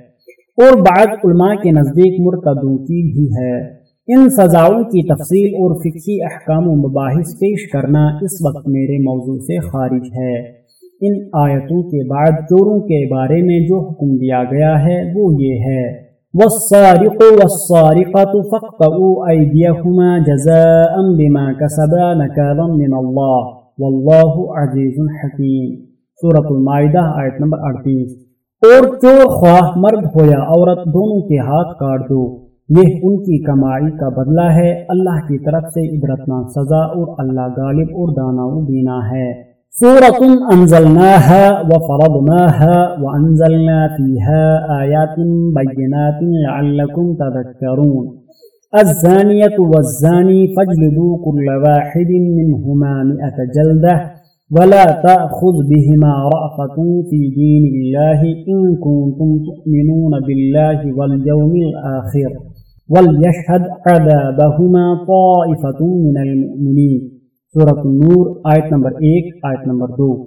اور بعض علماء کے نزدیک مرتدوں کی بھی ہے۔ ان سزاؤں کی تفصیل اور فکری احکام و مباحث پیش کرنا اس وقت میرے موضوع سے خارج ہے۔ ان آیتوں کے بعد چوروں کے بارے میں جو حکم دیا گیا ہے وہ یہ ہے۔ والسارق والسارقة فاقطعوا أيديهما جزاء بما كسبا نكالا من الله والله عزيز حكيم۔ سورة المائدہ، آیت نمبر 38 اور چور خواہ مرد ہو یا عورت، دونوں کے ہاتھ کاٹ دو۔ یہ ان کی کمائی کا بدلہ ہے۔ اللہ کی طرف سے عبرتناک سزا اور اللہ غالب اور دانا و بینا ہے۔ سورة أنزلناها وفرضناها وأنزلنا فيها آيات بينات لعلكم تذكرون. الزانية والزاني فاجلدوا كل واحد منهما مئة جلدة ولا تأخذ بهما رأفة في دين الله إن كنتم تؤمنون بالله واليوم الآخر. وليشهد عذابهما طائفة من المؤمنين. سورة النور، آیت نمبر ایک، آیت نمبر دو۔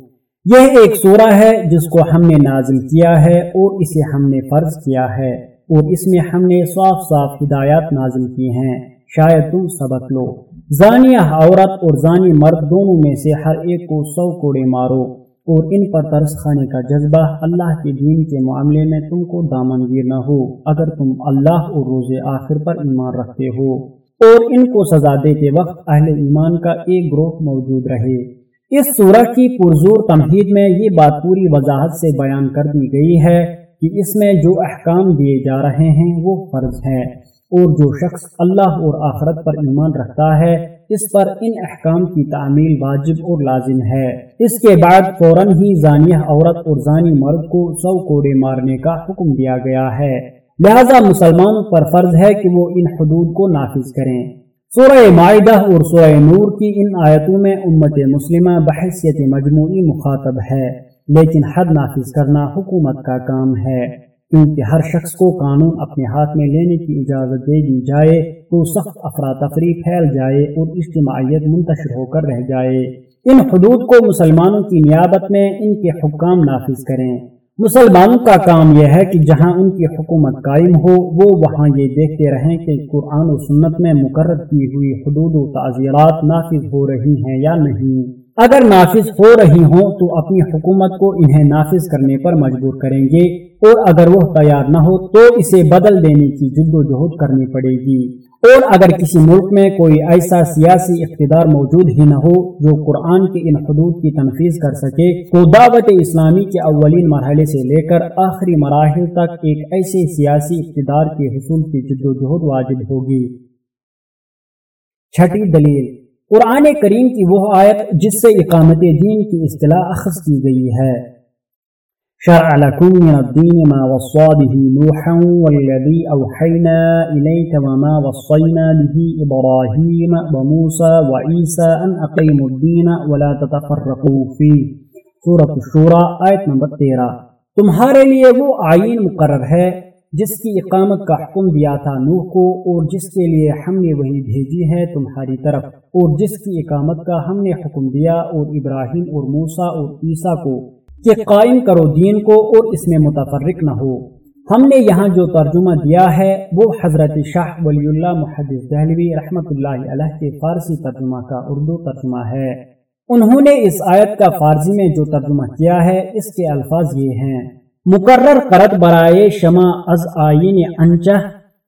یہ ایک سورہ ہے جس کو ہم نے نازل کیا ہے اور اسے ہم نے فرض کیا ہے اور اس میں ہم نے صاف صاف ہدایات نازل کی ہیں۔ شاید تم سبق لو۔ زانیہ عورت اور زانی مرد دونوں میں سے ہر ایک کو سو کوڑے مارو اور ان پر ترس کھانے کا جذبہ اللہ کے دین کے معاملے میں تم کو دامن گیر نہ ہو۔ اگر تم اللہ اور روز آخر پر ایمان رکھتے ہو اور ان کو سزا دیتے وقت اہل ایمان کا ایک گروہ موجود رہے۔ اس سورہ کی پرزور تمہید میں یہ بات پوری وضاحت سے بیان کر دی گئی ہے کہ اس میں جو احکام دیے جا رہے ہیں وہ فرض ہیں اور جو شخص اللہ اور آخرت پر ایمان رکھتا ہے، اس پر ان احکام کی تعمیل واجب اور لازم ہے۔ اس کے بعد فوراً ہی زانیہ عورت اور زانی مرد کو سو کوڑے مارنے کا حکم دیا گیا ہے۔ لہذا مسلمانوں پر فرض ہے کہ وہ ان حدود کو نافذ کریں۔ سورہ معاہدہ اور سورہ نور کی ان آیتوں میں امت مسلمہ بحثیت مجموعی مخاطب ہے، لیکن حد نافذ کرنا حکومت کا کام ہے۔ کیونکہ ہر شخص کو قانون اپنے ہاتھ میں لینے کی اجازت دے دی جائے تو سخت افراتفری پھیل جائے اور اجتماعیت منتشر ہو کر رہ جائے۔ ان حدود کو مسلمانوں کی نیابت میں ان کے حکام نافذ کریں۔ مسلمانوں کا کام یہ ہے کہ جہاں ان کی حکومت قائم ہو، وہ وہاں یہ دیکھتے رہیں کہ قرآن و سنت میں مقرر کی ہوئی حدود و تعزیرات نافذ ہو رہی ہیں یا نہیں۔ اگر نافذ ہو رہی ہوں تو اپنی حکومت کو انہیں نافذ کرنے پر مجبور کریں گے اور اگر وہ تیار نہ ہو تو اسے بدل دینے کی جد و جہد کرنی پڑے گی۔ اور اگر کسی ملک میں کوئی ایسا سیاسی اقتدار موجود ہی نہ ہو جو قرآن کے ان حدود کی تنفیذ کر سکے، تو دعوت اسلامی کے اولین مرحلے سے لے کر آخری مراحل تک ایک ایسے سیاسی اقتدار کے حصول کی جد و جہد واجب ہوگی۔ چھٹی دلیل۔ قرآن کریم کی وہ آیت جس سے اقامت دین کی اصطلاح اخذ کی گئی ہے۔ شرع لكم من الدين ما وصى به نوحا والذي أوحينا إليك وما وصينا به إبراهيم وموسى وعيسى أن أقيموا الدين ولا تتفرقوا فيه. سورة الشورى آیت نمبر تیرہ. تمہارے لیے وہ آئین مقرر ہے جس کی اقامت کا حکم دیا تھا نوح کو، اور جس کے لیے ہم نے وہی بھیجی ہے تمہاری طرف، اور جس کی اقامت کا ہم نے حکم دیا اور ابراہیم اور موسا اور عیسیٰ کو۔ کہ قائم کرو دین کو اور اس میں متفرق نہ ہو۔ ہم نے یہاں جو ترجمہ دیا ہے، وہ حضرت شاہ ولی اللہ محدث دہلوی رحمۃ اللہ علیہ کے فارسی ترجمہ کا اردو ترجمہ ہے۔ انہوں نے اس آیت کا فارسی میں جو ترجمہ کیا ہے، اس کے الفاظ یہ ہیں۔ مقرر کرت برائے شما از آئین انچہ،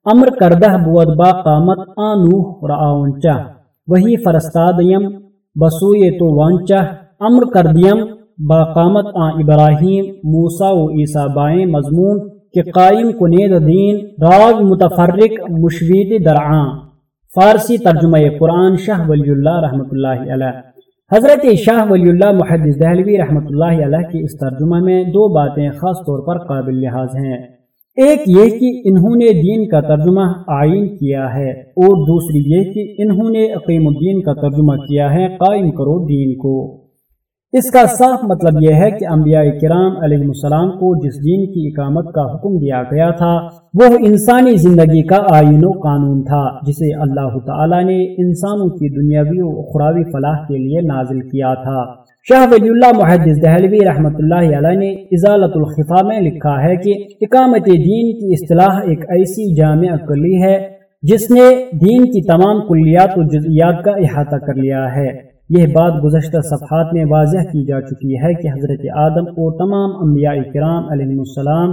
امر کردہ بود با قامت آنوح رآونچہ۔ وہی فرستادیم بسوی تو وانچہ، امر کردیم با قامت آن ابراہیم، موسیٰ و عیسیٰ بائیں مضمون کہ قائم کنید دین، راگ متفرق مشوید درعان فارسی ترجمہ قرآن شاہ ولی اللہ رحمۃ اللہ علیہ۔ حضرت شاہ ولی اللہ محدث دہلوی رحمۃ اللہ علیہ کی اس ترجمہ میں دو باتیں خاص طور پر قابل لحاظ ہیں۔ ایک یہ کہ انہوں نے دین کا ترجمہ آئین کیا ہے اور دوسری یہ کہ انہوں نے عقیم الدین کا ترجمہ کیا ہے قائم کرو دین کو۔ اس کا صاف مطلب یہ ہے کہ انبیاء کرام علیہ السلام کو جس دین کی اقامت کا حکم دیا گیا تھا، وہ انسانی زندگی کا آئین و قانون تھا، جسے اللہ تعالی نے انسانوں کی دنیاوی و اخراوی فلاح کے لیے نازل کیا تھا۔ شاہ ولی اللہ محدث دہلوی رحمۃ اللہ علیہ نے ازالت الخفا میں لکھا ہے کہ اقامت دین کی اصطلاح ایک ایسی جامع کلی ہے، جس نے دین کی تمام کلیات و جزیات کا احاطہ کر لیا ہے۔ یہ بات گزشتہ صفحات میں واضح کی جا چکی ہے کہ حضرت آدم اور تمام انبیاء کرام علیہ السلام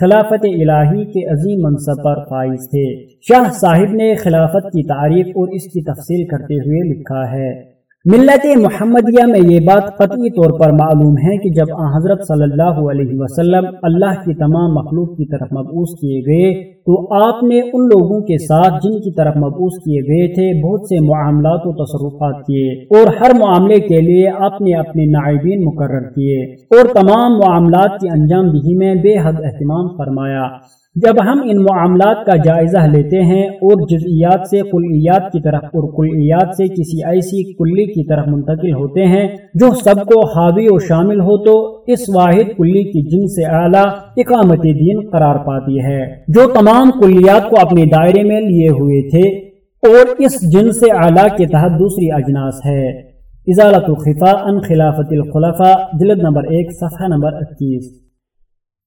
خلافت الہی کے عظیم منصب پر فائز تھے۔ شاہ صاحب نے خلافت کی تعریف اور اس کی تفصیل کرتے ہوئے لکھا ہے۔ ملت محمدیہ میں یہ بات قطعی طور پر معلوم ہے کہ جب حضرت صلی اللہ علیہ وسلم اللہ کی تمام مخلوق کی طرف مبعوث کیے گئے، تو آپ نے ان لوگوں کے ساتھ جن کی طرف مبعوث کیے گئے تھے، بہت سے معاملات و تصرفات کیے اور ہر معاملے کے لیے آپ نے اپنے نائبین مقرر کیے اور تمام معاملات کی انجام دہی میں بے حد اہتمام فرمایا۔ جب ہم ان معاملات کا جائزہ لیتے ہیں اور جزئیات سے کلیات کی طرف اور کلیات سے کسی ایسی کلی کی طرف منتقل ہوتے ہیں جو سب کو حاوی و شامل ہو تو اس واحد کلی کی جن سے اعلیٰ اقامت دین قرار پاتی ہے، جو تمام کلیات کو اپنے دائرے میں لیے ہوئے تھے اور اس جن سے اعلیٰ کے تحت دوسری اجناس ہے۔ ازالت الخفا ان خلافت الخلفاء، جلد نمبر ایک، صفحہ نمبر اکیس۔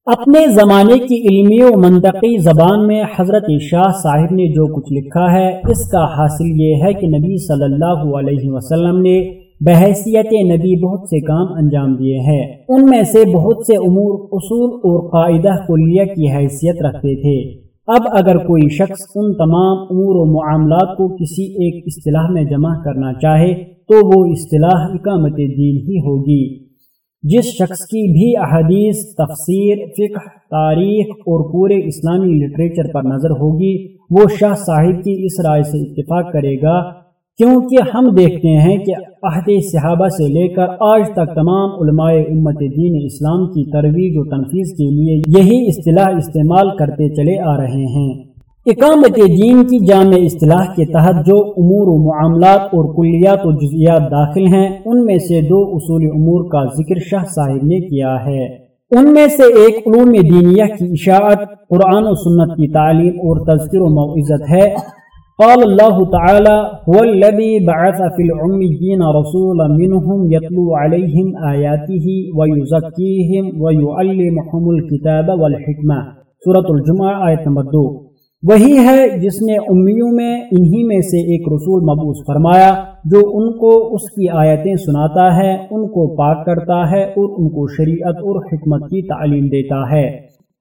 اپنے زمانے کی علمی و منطقی زبان میں حضرت شاہ صاحب نے جو کچھ لکھا ہے، اس کا حاصل یہ ہے کہ نبی صلی اللہ علیہ وسلم نے بحیثیت نبی بہت سے کام انجام دیے ہیں۔ ان میں سے بہت سے امور اصول اور قاعدہ کلیہ کی حیثیت رکھتے تھے۔ اب اگر کوئی شخص ان تمام امور و معاملات کو کسی ایک اصطلاح میں جمع کرنا چاہے، تو وہ اصطلاح اقامت دین ہی ہوگی۔ جس شخص کی بھی احادیث، تفسیر، فقہ، تاریخ اور پورے اسلامی لٹریچر پر نظر ہوگی، وہ شاہ صاحب کی اس رائے سے اتفاق کرے گا، کیونکہ ہم دیکھتے ہیں کہ عہد صحابہ سے لے کر آج تک تمام علماء امت دین اسلام کی ترویج و تنفیذ کے لیے یہی اصطلاح استعمال کرتے چلے آ رہے ہیں۔ اقامت دین کی جامع اصطلاح کے تحت جو امور و معاملات اور کلیات و جزیات داخل ہیں، ان میں سے دو اصول امور کا ذکر شاہ صاحب نے کیا ہے۔ ان میں سے ایک علوم دینیہ کی اشاعت، قرآن و سنت کی تعلیم اور تذکر و معزت ہے۔ قال اللہ تعالی، هو الذي بعث في العميين رسولا منهم يتلو عليهم آياته ويزكيهم ويعلمهم الكتاب والحكمة سورة الجمعہ، آیت نمبر دو۔ وہی ہے جس نے امیوں میں، انہی میں سے ایک رسول مبوس فرمایا، جو ان کو اس کی آیتیں سناتا ہے، ان کو پاک کرتا ہے اور ان کو شریعت اور حکمت کی تعلیم دیتا ہے۔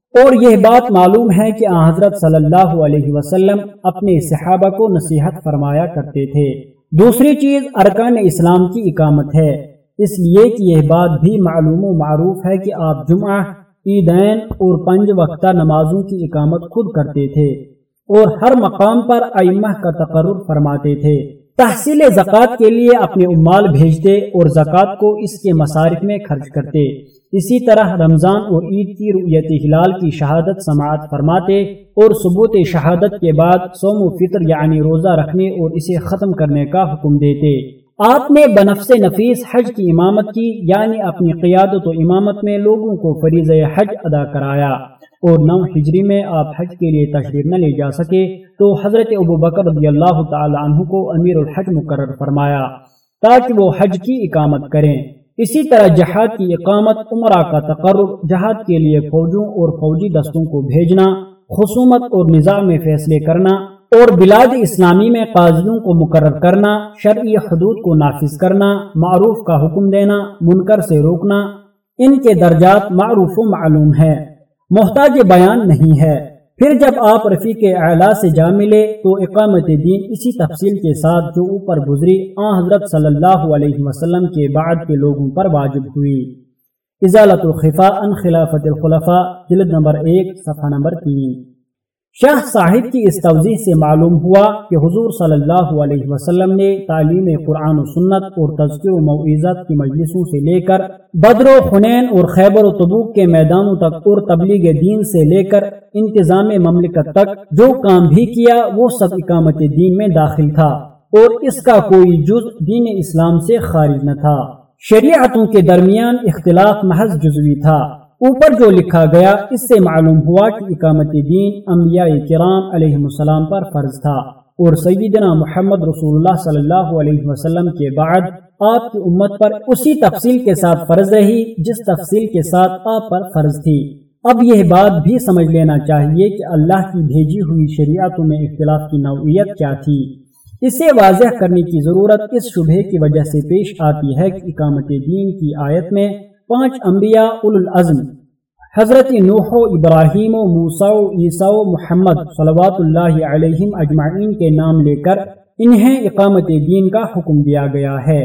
اور یہ بات معلوم ہے کہ حضرت صلی اللہ علیہ وسلم اپنے صحابہ کو نصیحت فرمایا کرتے تھے۔ دوسری چیز ارکان اسلام کی اقامت ہے۔ اس لیے کہ یہ بات بھی معلوم و معروف ہے کہ آپ جمعہ عیدین اور پنج وقتہ نمازوں کی اقامت خود کرتے تھے اور ہر مقام پر ائمہ کا تقرر فرماتے تھے۔ تحصیل زکوٰۃ کے لیے اپنے امال بھیجتے اور زکوٰۃ کو اس کے مصارف میں خرچ کرتے۔ اسی طرح رمضان اور عید کی رویت ہلال کی شہادت سماعت فرماتے اور ثبوت شہادت کے بعد سوم و فطر یعنی روزہ رکھنے اور اسے ختم کرنے کا حکم دیتے۔ آپ نے بنفس نفیس حج کی امامت کی یعنی اپنی قیادت و امامت میں لوگوں کو فریض حج ادا کرایا۔ اور نو ہجری میں آپ حج کے لیے تشریف نہ لے جا سکے تو حضرت ابو بکر رضی اللہ تعالی عنہ کو امیر الحج مقرر فرمایا۔ تاکہ وہ حج کی اقامت کریں۔ اسی طرح جہاد کی اقامت، عمرہ کا تقرر، جہاد کے لیے فوجوں اور فوجی دستوں کو بھیجنا، خصومت اور نظام میں فیصلے کرنا اور بلاد اسلامی میں قاضیوں کو مقرر کرنا، شرعی حدود کو نافذ کرنا، معروف کا حکم دینا، منکر سے روکنا، ان کے درجات معروف و معلوم ہے محتاج بیان نہیں ہے۔ پھر جب آپ رفیق اعلیٰ سے جا ملے تو اقامت دین اسی تفصیل کے ساتھ جو اوپر گزری آن حضرت صلی اللہ علیہ وسلم کے بعد کے لوگوں پر واجب ہوئی۔ ازالت الخفا ان خلافت الخلفاء، جلد نمبر ایک، صفحہ نمبر تین۔ شاہ صاحب کی اس توضیح سے معلوم ہوا کہ حضور صلی اللہ علیہ وسلم نے تعلیم قرآن و سنت اور تذکر و معیزت کی مجلسوں سے لے کر بدر و خنین اور خیبر و تبوک کے میدانوں تک اور تبلیغ دین سے لے کر انتظام مملکت تک جو کام بھی کیا وہ سب اقامت دین میں داخل تھا اور اس کا کوئی جز دین اسلام سے خارج نہ تھا۔ شریعتوں کے درمیان اختلاف محض جزوی تھا۔ اوپر جو لکھا گیا، اس سے معلوم ہوا کہ اقامت دین انبیاء کرام علیہ السلام پر فرض تھا اور سیدنا محمد رسول اللہ صلی اللہ علیہ وسلم کے بعد آپ کی امت پر اسی تفصیل کے ساتھ فرض رہی جس تفصیل کے ساتھ آپ پر فرض تھی۔ اب یہ بات بھی سمجھ لینا چاہیے کہ اللہ کی بھیجی ہوئی شریعتوں میں اختلاف کی نوعیت کیا تھی۔ اسے واضح کرنے کی ضرورت اس شبہ کی وجہ سے پیش آتی ہے کہ اقامت دین کی آیت میں پانچ انبیاء العزم حضرت نوح و ابراہیم و موسا و عیسیٰ و محمد صلوات اللہ علیہم اجمعین کے نام لے کر انہیں اقامت دین کا حکم دیا گیا ہے۔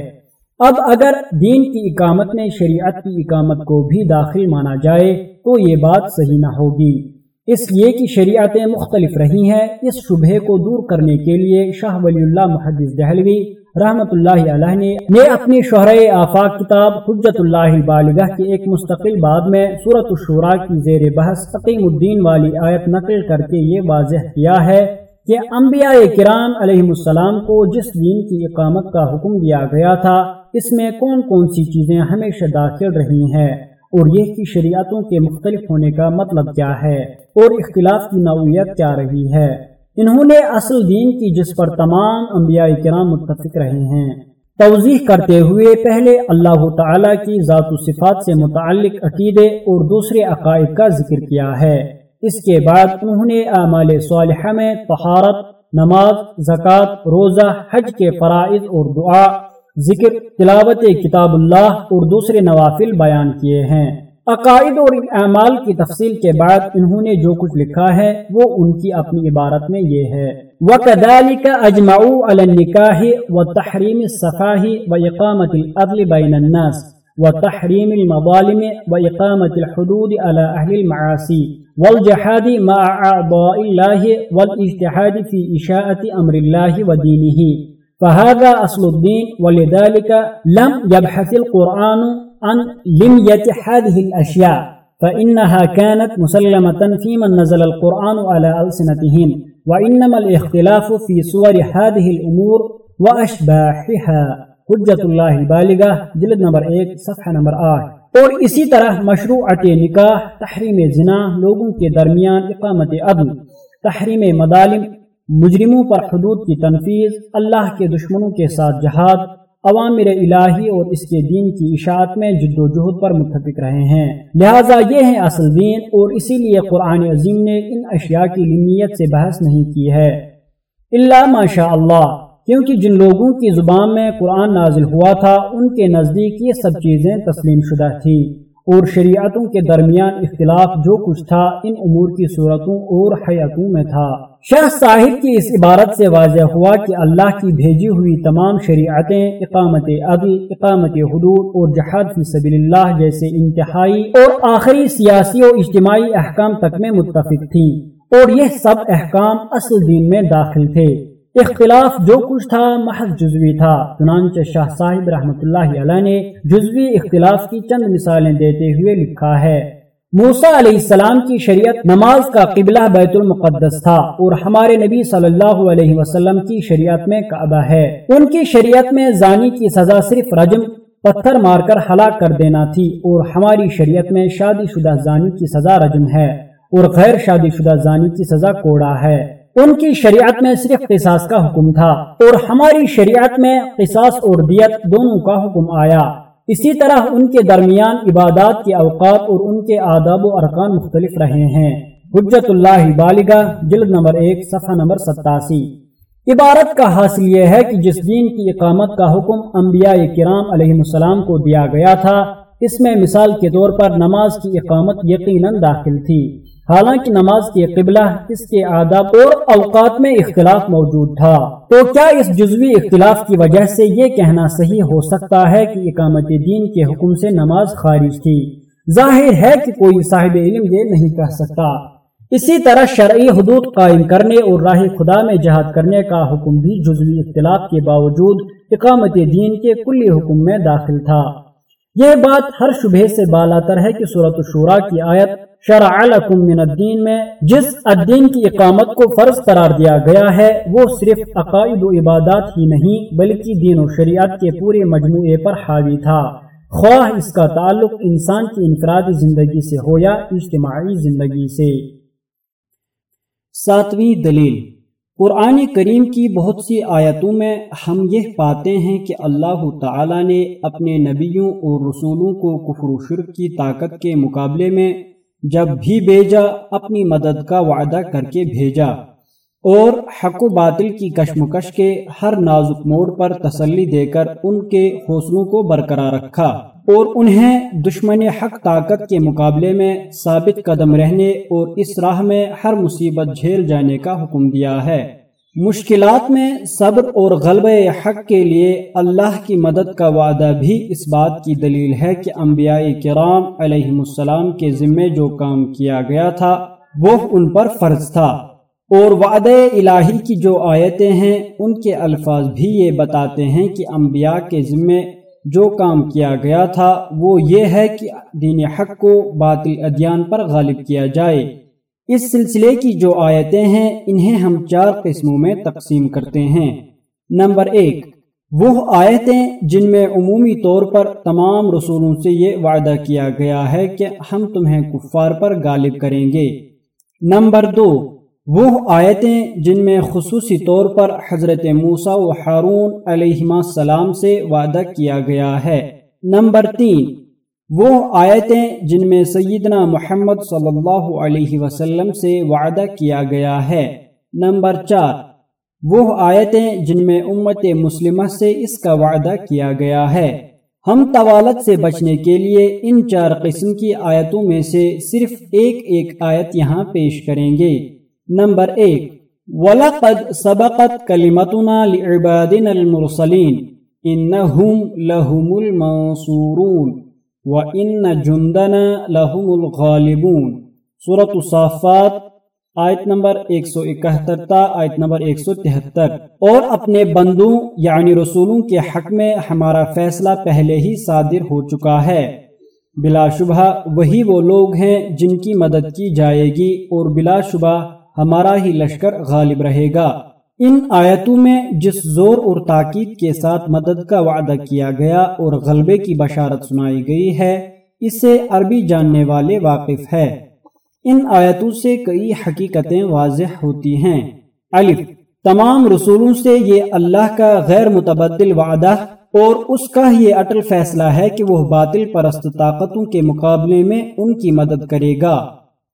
اب اگر دین کی اقامت میں شریعت کی اقامت کو بھی داخل مانا جائے تو یہ بات صحیح نہ ہوگی۔ اس لیے کہ شریعتیں مختلف رہی ہیں۔ اس شبہ کو دور کرنے کے لیے شاہ ولی اللہ محدث دہلوی رحمت اللہ علیہ نے نے اپنی شہر آفاق کتاب حجت اللہ بالغہ کے ایک مستقل بعد میں صورت الشورا کی زیر بحث تقیم الدین والی آیت نقل کر کے یہ واضح کیا ہے کہ انبیاء کرام علیہ السلام کو جس دین کی اقامت کا حکم دیا گیا تھا، اس میں کون کون سی چیزیں ہمیشہ داخل رہی ہیں اور یہ کی شریعتوں کے مختلف ہونے کا مطلب کیا ہے اور اختلاف کی نوعیت کیا رہی ہے۔ انہوں نے اصل دین کی جس پر تمام انبیاء کرام متفق رہے ہیں۔ توضیح کرتے ہوئے پہلے اللہ تعالی کی ذات و صفات سے متعلق عقیدے اور دوسرے عقائد کا ذکر کیا ہے۔ اس کے بعد انہوں نے اعمال صالحہ میں طہارت، نماز، زکوٰۃ، روزہ، حج کے فرائض اور دعا، ذکر، تلاوت کتاب اللہ اور دوسرے نوافل بیان کیے ہیں۔ عقائد اور اعمال کی تفصیل کے بعد انہوں نے جو کچھ لکھا ہے، وہ ان کی اپنی عبارت میں یہ ہے۔ وَكَذَلِكَ أَجْمَعُوا عَلَى النِّكَاهِ وَتَحْرِيمِ الصَّفَاهِ وَإِقَامَةِ الْأَدْلِ بَيْنَ النَّاسِ وَتَحْرِيمِ الْمَظَالِمِ وَإِقَامَةِ الْحُدُودِ عَلَى أَهْلِ الْمَعَاصِي والجحاد مع أعضاء الله والاجتحاد في إشاءة أمر الله ودينه فهذا أصل الدين ولذلك لم يبحث القرآن عن لمية هذه الأشياء، فإنها كانت مسلمة في من نزل القرآن على ألسنتهم، وإنما الاختلاف في صور هذه الأمور وأشباحها. حجة الله البالغة، جلد نمبر 1 صفحة نمبر 8 اور اسی طرح مشروعات نکاح، تحریم زنا، لوگوں کے درمیان اقامت عدل تحریم مدالم مجرموں پر حدود کی تنفیذ، اللہ کے دشمنوں کے ساتھ جہاد عوامر الہی اور اس کے دین کی اشاعت میں جد و جہد پر متفق رہے ہیں۔ لہٰذا یہ ہیں اصل دین اور اسی لیے قرآن عظیم نے ان اشیاء کی لمیت سے بحث نہیں کی ہے۔ اللہ ماشاء اللہ کیونکہ جن لوگوں کی زبان میں قرآن نازل ہوا تھا، ان کے نزدیک یہ سب چیزیں تسلیم شدہ تھی اور شریعتوں کے درمیان اختلاف جو کچھ تھا، ان امور کی صورتوں اور حیاتوں میں تھا۔ شاہ صاحب کی اس عبارت سے واضح ہوا کہ اللہ کی بھیجی ہوئی تمام شریعتیں اقامت عدل، اقامت حدود اور جہاد فی سبیل اللہ جیسے انتہائی اور آخری سیاسی اور اجتماعی احکام تک میں متفق تھیں اور یہ سب احکام اصل دین میں داخل تھے۔ اختلاف جو کچھ تھا محض جزوی تھا۔ چنانچہ شاہ صاحب رحمۃ اللہ علیہ نے جزوی اختلاف کی چند مثالیں دیتے ہوئے لکھا ہے۔ موسا علیہ السلام کی شریعت نماز کا قبلہ بیت المقدس تھا اور ہمارے نبی صلی اللہ علیہ وسلم کی شریعت میں کعبہ ہے۔ ان کی شریعت میں زانی کی سزا صرف رجم، پتھر مار کر ہلاک کر دینا تھی اور ہماری شریعت میں شادی شدہ زانی کی سزا رجم ہے اور غیر شادی شدہ زانی کی سزا کوڑا ہے۔ ان کی شریعت میں صرف قصاص کا حکم تھا اور ہماری شریعت میں قصاص اور دیت دونوں کا حکم آیا۔ اسی طرح ان کے درمیان عبادات کے اوقات اور ان کے آداب و ارکان مختلف رہے ہیں۔ حجت اللہ بالغہ جلد نمبر ایک، صفحہ نمبر ستاسی۔ عبارت کا حاصل یہ ہے کہ جس دین کی اقامت کا حکم انبیاء کرام علیہ السلام کو دیا گیا تھا، اس میں مثال کے طور پر نماز کی اقامت یقیناً داخل تھی۔ حالانکہ نماز کے قبلہ اس کے آداب اور اوقات میں اختلاف موجود تھا۔ تو کیا اس جزوی اختلاف کی وجہ سے یہ کہنا صحیح ہو سکتا ہے کہ اقامت دین کے حکم سے نماز خارج تھی؟ ظاہر ہے کہ کوئی صاحب علم یہ نہیں کہہ سکتا۔ اسی طرح شرعی حدود قائم کرنے اور راہ خدا میں جہاد کرنے کا حکم بھی جزوی اختلاف کے باوجود اقامت دین کے کلی حکم میں داخل تھا۔ یہ بات ہر شبہ سے بالاتر ہے کہ صورت الشورا کی آیت شرع لکم من الدین میں جس الدین کی اقامت کو فرض قرار دیا گیا ہے، وہ صرف عقائد و عبادات ہی نہیں، بلکہ دین و شریعت کے پورے مجموعے پر حاوی تھا۔ خواہ اس کا تعلق انسان کی انفرادی زندگی سے ہو یا اجتماعی زندگی سے۔ ساتویں دلیل۔ قرآن کریم کی بہت سی آیتوں میں ہم یہ پاتے ہیں کہ اللہ تعالی نے اپنے نبیوں اور رسولوں کو کفر و شرک کی طاقت کے مقابلے میں جب بھی بھیجا، اپنی مدد کا وعدہ کر کے بھیجا۔ اور حق و باطل کی کشمکش کے ہر نازک موڑ پر تسلی دے کر ان کے حوصلوں کو برقرار رکھا۔ اور انہیں دشمن حق طاقت کے مقابلے میں ثابت قدم رہنے اور اس راہ میں ہر مصیبت جھیل جانے کا حکم دیا ہے۔ مشکلات میں صبر اور غلبہ حق کے لیے اللہ کی مدد کا وعدہ بھی اس بات کی دلیل ہے کہ انبیاء کرام علیہ السلام کے ذمے جو کام کیا گیا تھا، وہ ان پر فرض تھا۔ اور وعد الہی کی جو آیتیں ہیں، ان کے الفاظ بھی یہ بتاتے ہیں کہ انبیاء کے ذمے جو کام کیا گیا تھا، وہ یہ ہے کہ دین حق کو باطل ادیان پر غالب کیا جائے۔ اس سلسلے کی جو آیتیں ہیں، انہیں ہم چار قسموں میں تقسیم کرتے ہیں۔ نمبر ایک، وہ آیتیں جن میں عمومی طور پر تمام رسولوں سے یہ وعدہ کیا گیا ہے کہ ہم تمہیں کفار پر غالب کریں گے۔ نمبر دو وہ آیتیں جن میں خصوصی طور پر حضرت موسیٰ و حارون علیہ السلام سے وعدہ کیا گیا ہے۔ نمبر تین، وہ آیتیں جن میں سیدنا محمد صلی اللہ علیہ وسلم سے وعدہ کیا گیا ہے۔ نمبر چار، وہ آیتیں جن میں امت مسلمہ سے اس کا وعدہ کیا گیا ہے۔ ہم طوالت سے بچنے کے لیے ان چار قسم کی آیتوں میں سے صرف ایک ایک آیت یہاں پیش کریں گے۔ نمبر ایک وَلَقَدْ سَبَقَتْ كَلِمَتُنَا لِعِبَادِنَا الْمُرْسَلِينَ إِنَّهُمْ لَهُمُ الْمَنصُورُونَ وَإِنَّ جُنْدَنَا لَهُمُ الْغَالِبُونَ سورة الصافات آیت نمبر 171 تا آیت نمبر 173 اور اپنے بندوں یعنی رسولوں کے حق میں ہمارا فیصلہ پہلے ہی صادر ہو چکا ہے۔ بلا شبہ وہی وہ لوگ ہیں جن کی مدد کی جائے گی اور بلا شبہ ہمارا ہی لشکر غالب رہے گا۔ ان آیتوں میں جس زور اور تاکید کے ساتھ مدد کا وعدہ کیا گیا اور غلبے کی بشارت سنائی گئی ہے، اسے عربی جاننے والے واقف ہے ان آیتوں سے کئی حقیقتیں واضح ہوتی ہیں۔ الف، تمام رسولوں سے یہ اللہ کا غیر متبدل وعدہ اور اس کا یہ اٹل فیصلہ ہے کہ وہ باطل پرست طاقتوں کے مقابلے میں ان کی مدد کرے گا۔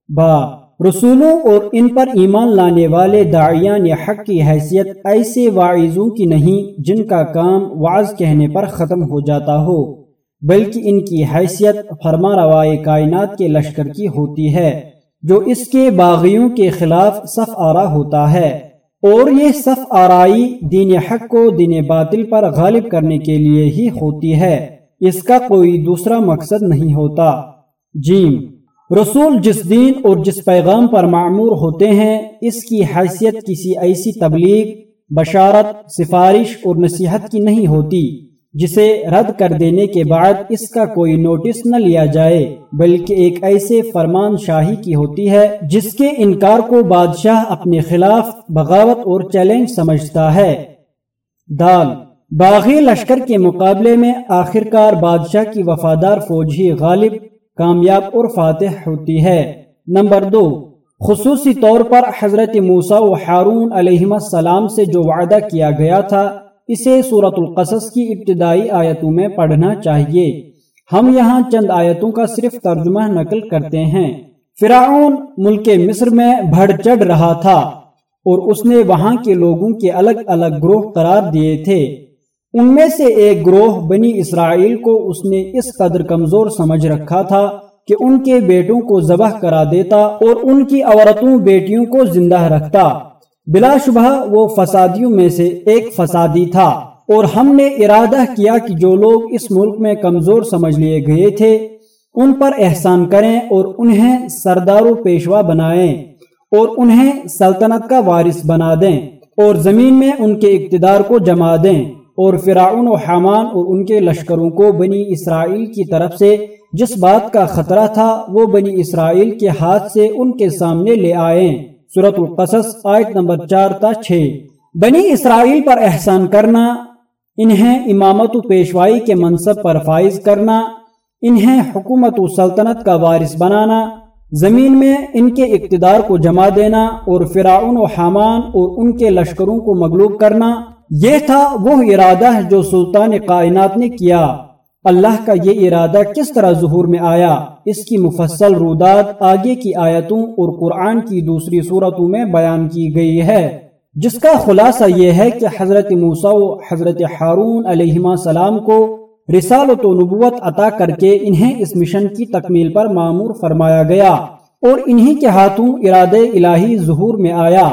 با رسولوں اور ان پر ایمان لانے والے داعیان حق کی حیثیت ایسے واعظوں کی نہیں جن کا کام وعظ کہنے پر ختم ہو جاتا ہو، بلکہ ان کی حیثیت فرما روائے کائنات کے لشکر کی ہوتی ہے، جو اس کے باغیوں کے خلاف صف آرا ہوتا ہے۔ اور یہ صف آرائی دین حق کو دین باطل پر غالب کرنے کے لیے ہی ہوتی ہے۔ اس کا کوئی دوسرا مقصد نہیں ہوتا۔ جیم رسول جس دین اور جس پیغام پر معمور ہوتے ہیں، اس کی حیثیت کسی ایسی تبلیغ، بشارت، سفارش اور نصیحت کی نہیں ہوتی، جسے رد کر دینے کے بعد اس کا کوئی نوٹس نہ لیا جائے، بلکہ ایک ایسے فرمان شاہی کی ہوتی ہے، جس کے انکار کو بادشاہ اپنے خلاف بغاوت اور چیلنج سمجھتا ہے۔ دال باغی لشکر کے مقابلے میں آخرکار بادشاہ کی وفادار فوج ہی غالب کامیاب اور فاتح ہوتی ہے۔ نمبر دو، خصوصی طور پر حضرت موسیٰ و حارون علیہ السلام سے جو وعدہ کیا گیا تھا، اسے صورت القصص کی ابتدائی آیتوں میں پڑھنا چاہیے۔ ہم یہاں چند آیتوں کا صرف ترجمہ نقل کرتے ہیں۔ فرعون ملک مصر میں بڑھ چڑھ رہا تھا اور اس نے وہاں کے لوگوں کے الگ الگ گروہ قرار دیے تھے۔ ان میں سے ایک گروہ بنی اسرائیل کو اس نے اس قدر کمزور سمجھ رکھا تھا کہ ان کے بیٹوں کو ذبح کرا دیتا اور ان کی عورتوں بیٹیوں کو زندہ رکھتا۔ بلا شبہ وہ فسادیوں میں سے ایک فسادی تھا اور ہم نے ارادہ کیا کہ جو لوگ اس ملک میں کمزور سمجھ لیے گئے تھے، ان پر احسان کریں اور انہیں سردار و پیشوا بنائیں اور انہیں سلطنت کا وارث بنا دیں اور زمین میں ان کے اقتدار کو جما دیں۔ اور فرعون و حامان اور ان کے لشکروں کو بنی اسرائیل کی طرف سے جس بات کا خطرہ تھا وہ بنی اسرائیل کے ہاتھ سے ان کے سامنے لے آئے۔ سورت القصص، آیت نمبر چار تا چھ۔ بنی اسرائیل پر احسان کرنا، انہیں امامت و پیشوائی کے منصب پر فائز کرنا، انہیں حکومت و سلطنت کا وارث بنانا، زمین میں ان کے اقتدار کو جمع دینا اور فرعون و حامان اور ان کے لشکروں کو مغلوب کرنا۔ یہ تھا وہ ارادہ جو سلطان کائنات نے کیا۔ اللہ کا یہ ارادہ کس طرح ظہور میں آیا؟ اس کی مفصل روداد آگے کی آیتوں اور قرآن کی دوسری صورتوں میں بیان کی گئی ہے۔ جس کا خلاصہ یہ ہے کہ حضرت موسیٰ و حضرت حارون علیہ السلام کو رسالت و نبوت عطا کر کے انہیں اس مشن کی تکمیل پر معمور فرمایا گیا اور انہی کے ہاتھوں اراد الہی ظہور میں آیا۔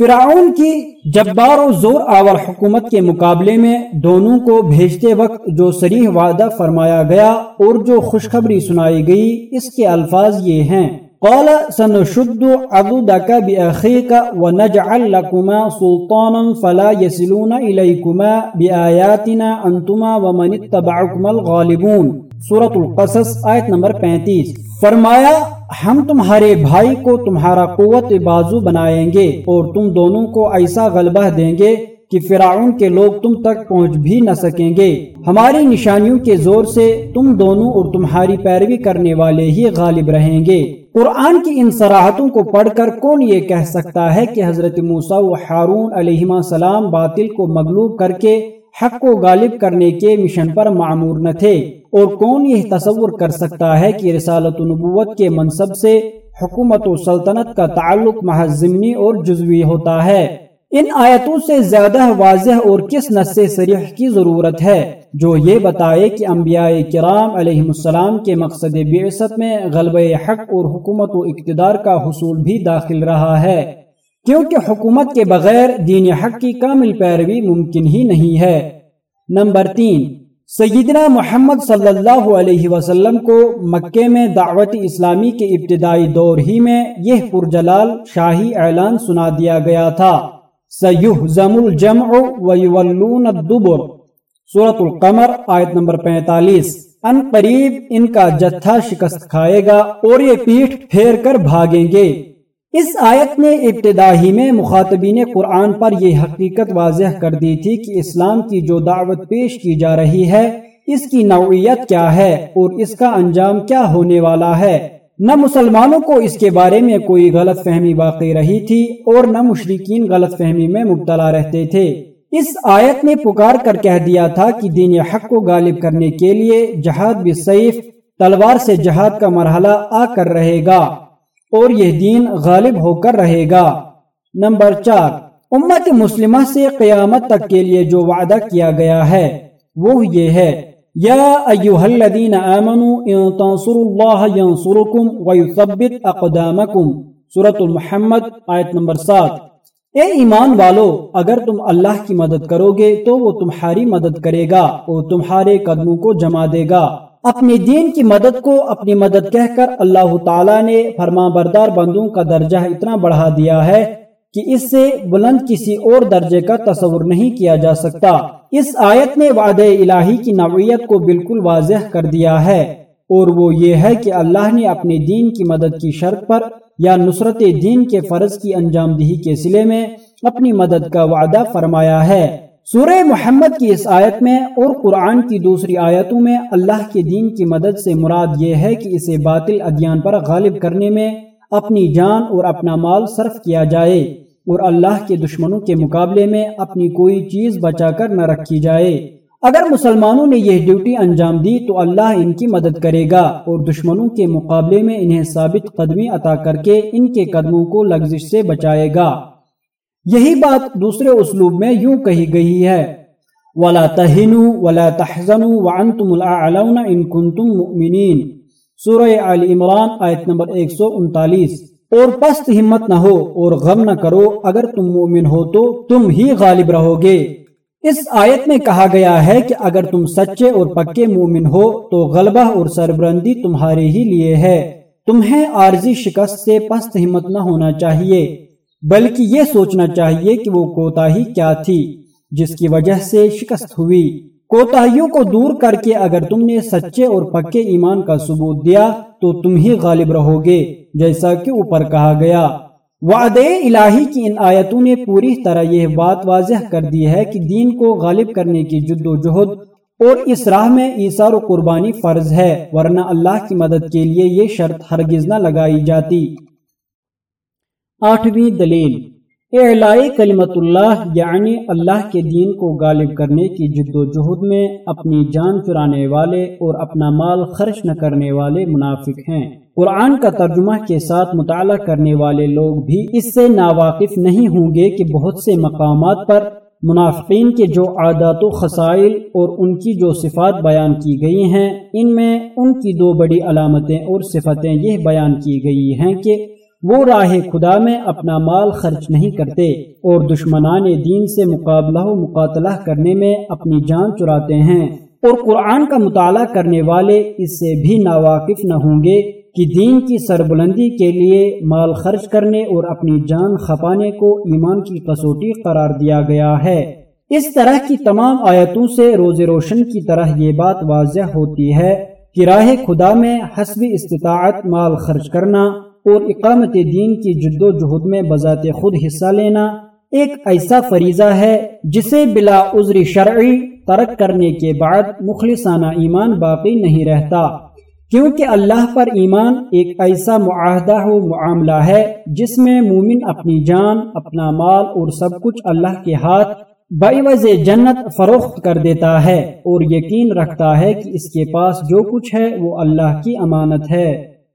فرعون کی جبار و زور آور حکومت کے مقابلے میں دونوں کو بھیجتے وقت جو سریح وعدہ فرمایا گیا اور جو خوشخبری سنائی گئی، اس کے الفاظ یہ ہیں۔ قال، سنشد عضدك بأخيك ونجعل لكما سلطانا فلا يسلون إليكما بآياتنا أنتما ومن اتبعكما الغالبون۔ سورة القصص، آیت نمبر پینتیس۔ فرمایا ہم تمہارے بھائی کو تمہارا قوت بازو بنائیں گے اور تم دونوں کو ایسا غلبہ دیں گے کہ فرعون کے لوگ تم تک پہنچ بھی نہ سکیں گے۔ ہماری نشانیوں کے زور سے تم دونوں اور تمہاری پیروی کرنے والے ہی غالب رہیں گے۔ قرآن کی ان سراحتوں کو پڑھ کر کون یہ کہہ سکتا ہے کہ حضرت موسیٰ و حارون علیہ السلام باطل کو مغلوب کر کے حق کو غالب کرنے کے مشن پر معمور نہ تھے؟ اور کون یہ تصور کر سکتا ہے کہ رسالت نبوت کے منصب سے حکومت و سلطنت کا تعلق محض ضمنی اور جزوی ہوتا ہے؟ ان آیتوں سے زیادہ واضح اور کس نس سریح کی ضرورت ہے؟ جو یہ بتائے کہ انبیاء کرام علیہ السلام کے مقصد بعثت میں غلب حق اور حکومت و اقتدار کا حصول بھی داخل رہا ہے، کیونکہ حکومت کے بغیر دین حق کی کامل پیروی ممکن ہی نہیں ہے۔ نمبر تین سیدنا محمد صلی اللہ علیہ وسلم کو مکے میں دعوت اسلامی کے ابتدائی دور ہی میں یہ پرجلال شاہی اعلان سنا دیا گیا تھا۔ سیحزم الجمع ویولون الدبر۔ سورة القمر، آیت نمبر پینتالیس۔ ان قریب ان کا جتھا شکست کھائے گا اور یہ پیٹھ پھیر کر بھاگیں گے۔ اس آیت نے ابتدائی میں مخاطبین قرآن پر یہ حقیقت واضح کر دی تھی کہ اسلام کی جو دعوت پیش کی جا رہی ہے، اس کی نوعیت کیا ہے اور اس کا انجام کیا ہونے والا ہے۔ نہ مسلمانوں کو اس کے بارے میں کوئی غلط فہمی واقع رہی تھی اور نہ مشرقین غلط فہمی میں مبتلا رہتے تھے۔ اس آیت نے پکار کر کہہ دیا تھا کہ دین حق کو غالب کرنے کے لیے جہاد بھی سیف، تلوار سے جہاد کا مرحلہ آ کر رہے گا۔ اور یہ دین غالب ہو کر رہے گا۔ نمبر چار، امت مسلمہ سے قیامت تک کے لیے جو وعدہ کیا گیا ہے، وہ یہ ہے، یا ایوہ الذین آمنوا ان تنصروا اللہ ینصرکم ویثبت اقدامکم۔ سورة المحمد، آیت نمبر سات۔ اے ایمان والو، اگر تم اللہ کی مدد کرو گے تو وہ تمہاری مدد کرے گا اور تمہارے قدموں کو جما دے گا۔ اپنے دین کی مدد کو اپنی مدد کہہ کر اللہ تعالیٰ نے فرما بردار بندوں کا درجہ اتنا بڑھا دیا ہے کہ اس سے بلند کسی اور درجے کا تصور نہیں کیا جا سکتا۔ اس آیت نے وعدہ الہی کی نوعیت کو بالکل واضح کر دیا ہے اور وہ یہ ہے کہ اللہ نے اپنے دین کی مدد کی شرط پر یا نصرت دین کے فرض کی انجام دہی کے سلے میں اپنی مدد کا وعدہ فرمایا ہے۔ سورہ محمد کی اس آیت میں اور قرآن کی دوسری آیتوں میں اللہ کے دین کی مدد سے مراد یہ ہے کہ اسے باطل ادیان پر غالب کرنے میں اپنی جان اور اپنا مال صرف کیا جائے اور اللہ کے دشمنوں کے مقابلے میں اپنی کوئی چیز بچا کر نہ رکھی جائے۔ اگر مسلمانوں نے یہ ڈیوٹی انجام دی تو اللہ ان کی مدد کرے گا اور دشمنوں کے مقابلے میں انہیں ثابت قدمی عطا کر کے ان کے قدموں کو لگزش سے بچائے گا۔ یہی بات دوسرے اسلوب میں یوں کہی گئی ہے۔ ولا تہنوا ولا تحزنوا وانتم الاعلون ان کنتم مؤمنین سورہ آل عمران آیت نمبر 139 اور پست ہمت نہ ہو اور غم نہ کرو، اگر تم مومن ہو تو تم ہی غالب رہو گے۔ اس آیت میں کہا گیا ہے کہ اگر تم سچے اور پکے مومن ہو تو غلبہ اور سربرندی تمہارے ہی لیے ہے۔ تمہیں عارضی شکست سے پست ہمت نہ ہونا چاہیے۔ بلکہ یہ سوچنا چاہیے کہ وہ کوتا ہی کیا تھی، جس کی وجہ سے شکست ہوئی۔ کوتاہیوں کو دور کر کے اگر تم نے سچے اور پکے ایمان کا ثبوت دیا، تو تم ہی غالب رہو گے، جیسا کہ اوپر کہا گیا۔ وعد الہی کی ان آیتوں نے پوری طرح یہ بات واضح کر دی ہے کہ دین کو غالب کرنے کی جد و جہد اور اس راہ میں ایسار و قربانی فرض ہے، ورنہ اللہ کی مدد کے لیے یہ شرط ہرگز نہ لگائی جاتی۔ آٹھویں دلیل۔ اعلائی کلمت اللہ یعنی اللہ کے دین کو غالب کرنے کی جد و جہد میں اپنی جان چرانے والے اور اپنا مال خرچ نہ کرنے والے منافق ہیں۔ قرآن کا ترجمہ کے ساتھ مطالعہ کرنے والے لوگ بھی اس سے ناواقف نہیں ہوں گے کہ بہت سے مقامات پر منافقین کے جو عادات و خسائل اور ان کی جو صفات بیان کی گئی ہیں، ان میں ان کی دو بڑی علامتیں اور صفتیں یہ بیان کی گئی ہیں کہ وہ راہ خدا میں اپنا مال خرچ نہیں کرتے اور دشمنان دین سے مقابلہ و مقاتلہ کرنے میں اپنی جان چراتے ہیں۔ اور قرآن کا مطالعہ کرنے والے اس سے بھی ناواقف نہ ہوں گے کہ دین کی سربلندی کے لیے مال خرچ کرنے اور اپنی جان خپانے کو ایمان کی کسوٹی قرار دیا گیا ہے۔ اس طرح کی تمام آیتوں سے روز روشن کی طرح یہ بات واضح ہوتی ہے کہ راہ خدا میں حسب استطاعت مال خرچ کرنا اور اقامت دین کی جد و جہد میں بذات خود حصہ لینا ایک ایسا فریضہ ہے جسے بلا عذر شرعی ترک کرنے کے بعد مخلصانہ ایمان باقی نہیں رہتا، کیونکہ اللہ پر ایمان ایک ایسا معاہدہ و معاملہ ہے جس میں مومن اپنی جان، اپنا مال اور سب کچھ اللہ کے ہاتھ بعوض جنت فروخت کر دیتا ہے اور یقین رکھتا ہے کہ اس کے پاس جو کچھ ہے وہ اللہ کی امانت ہے۔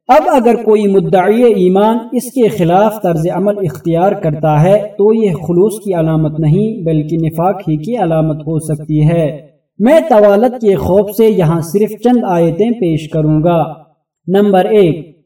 اب اگر کوئی مدعی ایمان اس کے خلاف طرز عمل اختیار کرتا ہے تو یہ خلوص کی علامت نہیں بلکہ نفاق ہی کی علامت ہو سکتی ہے۔ میں طوالت کے خوف سے یہاں صرف چند آیتیں پیش کروں گا۔ نمبر ایک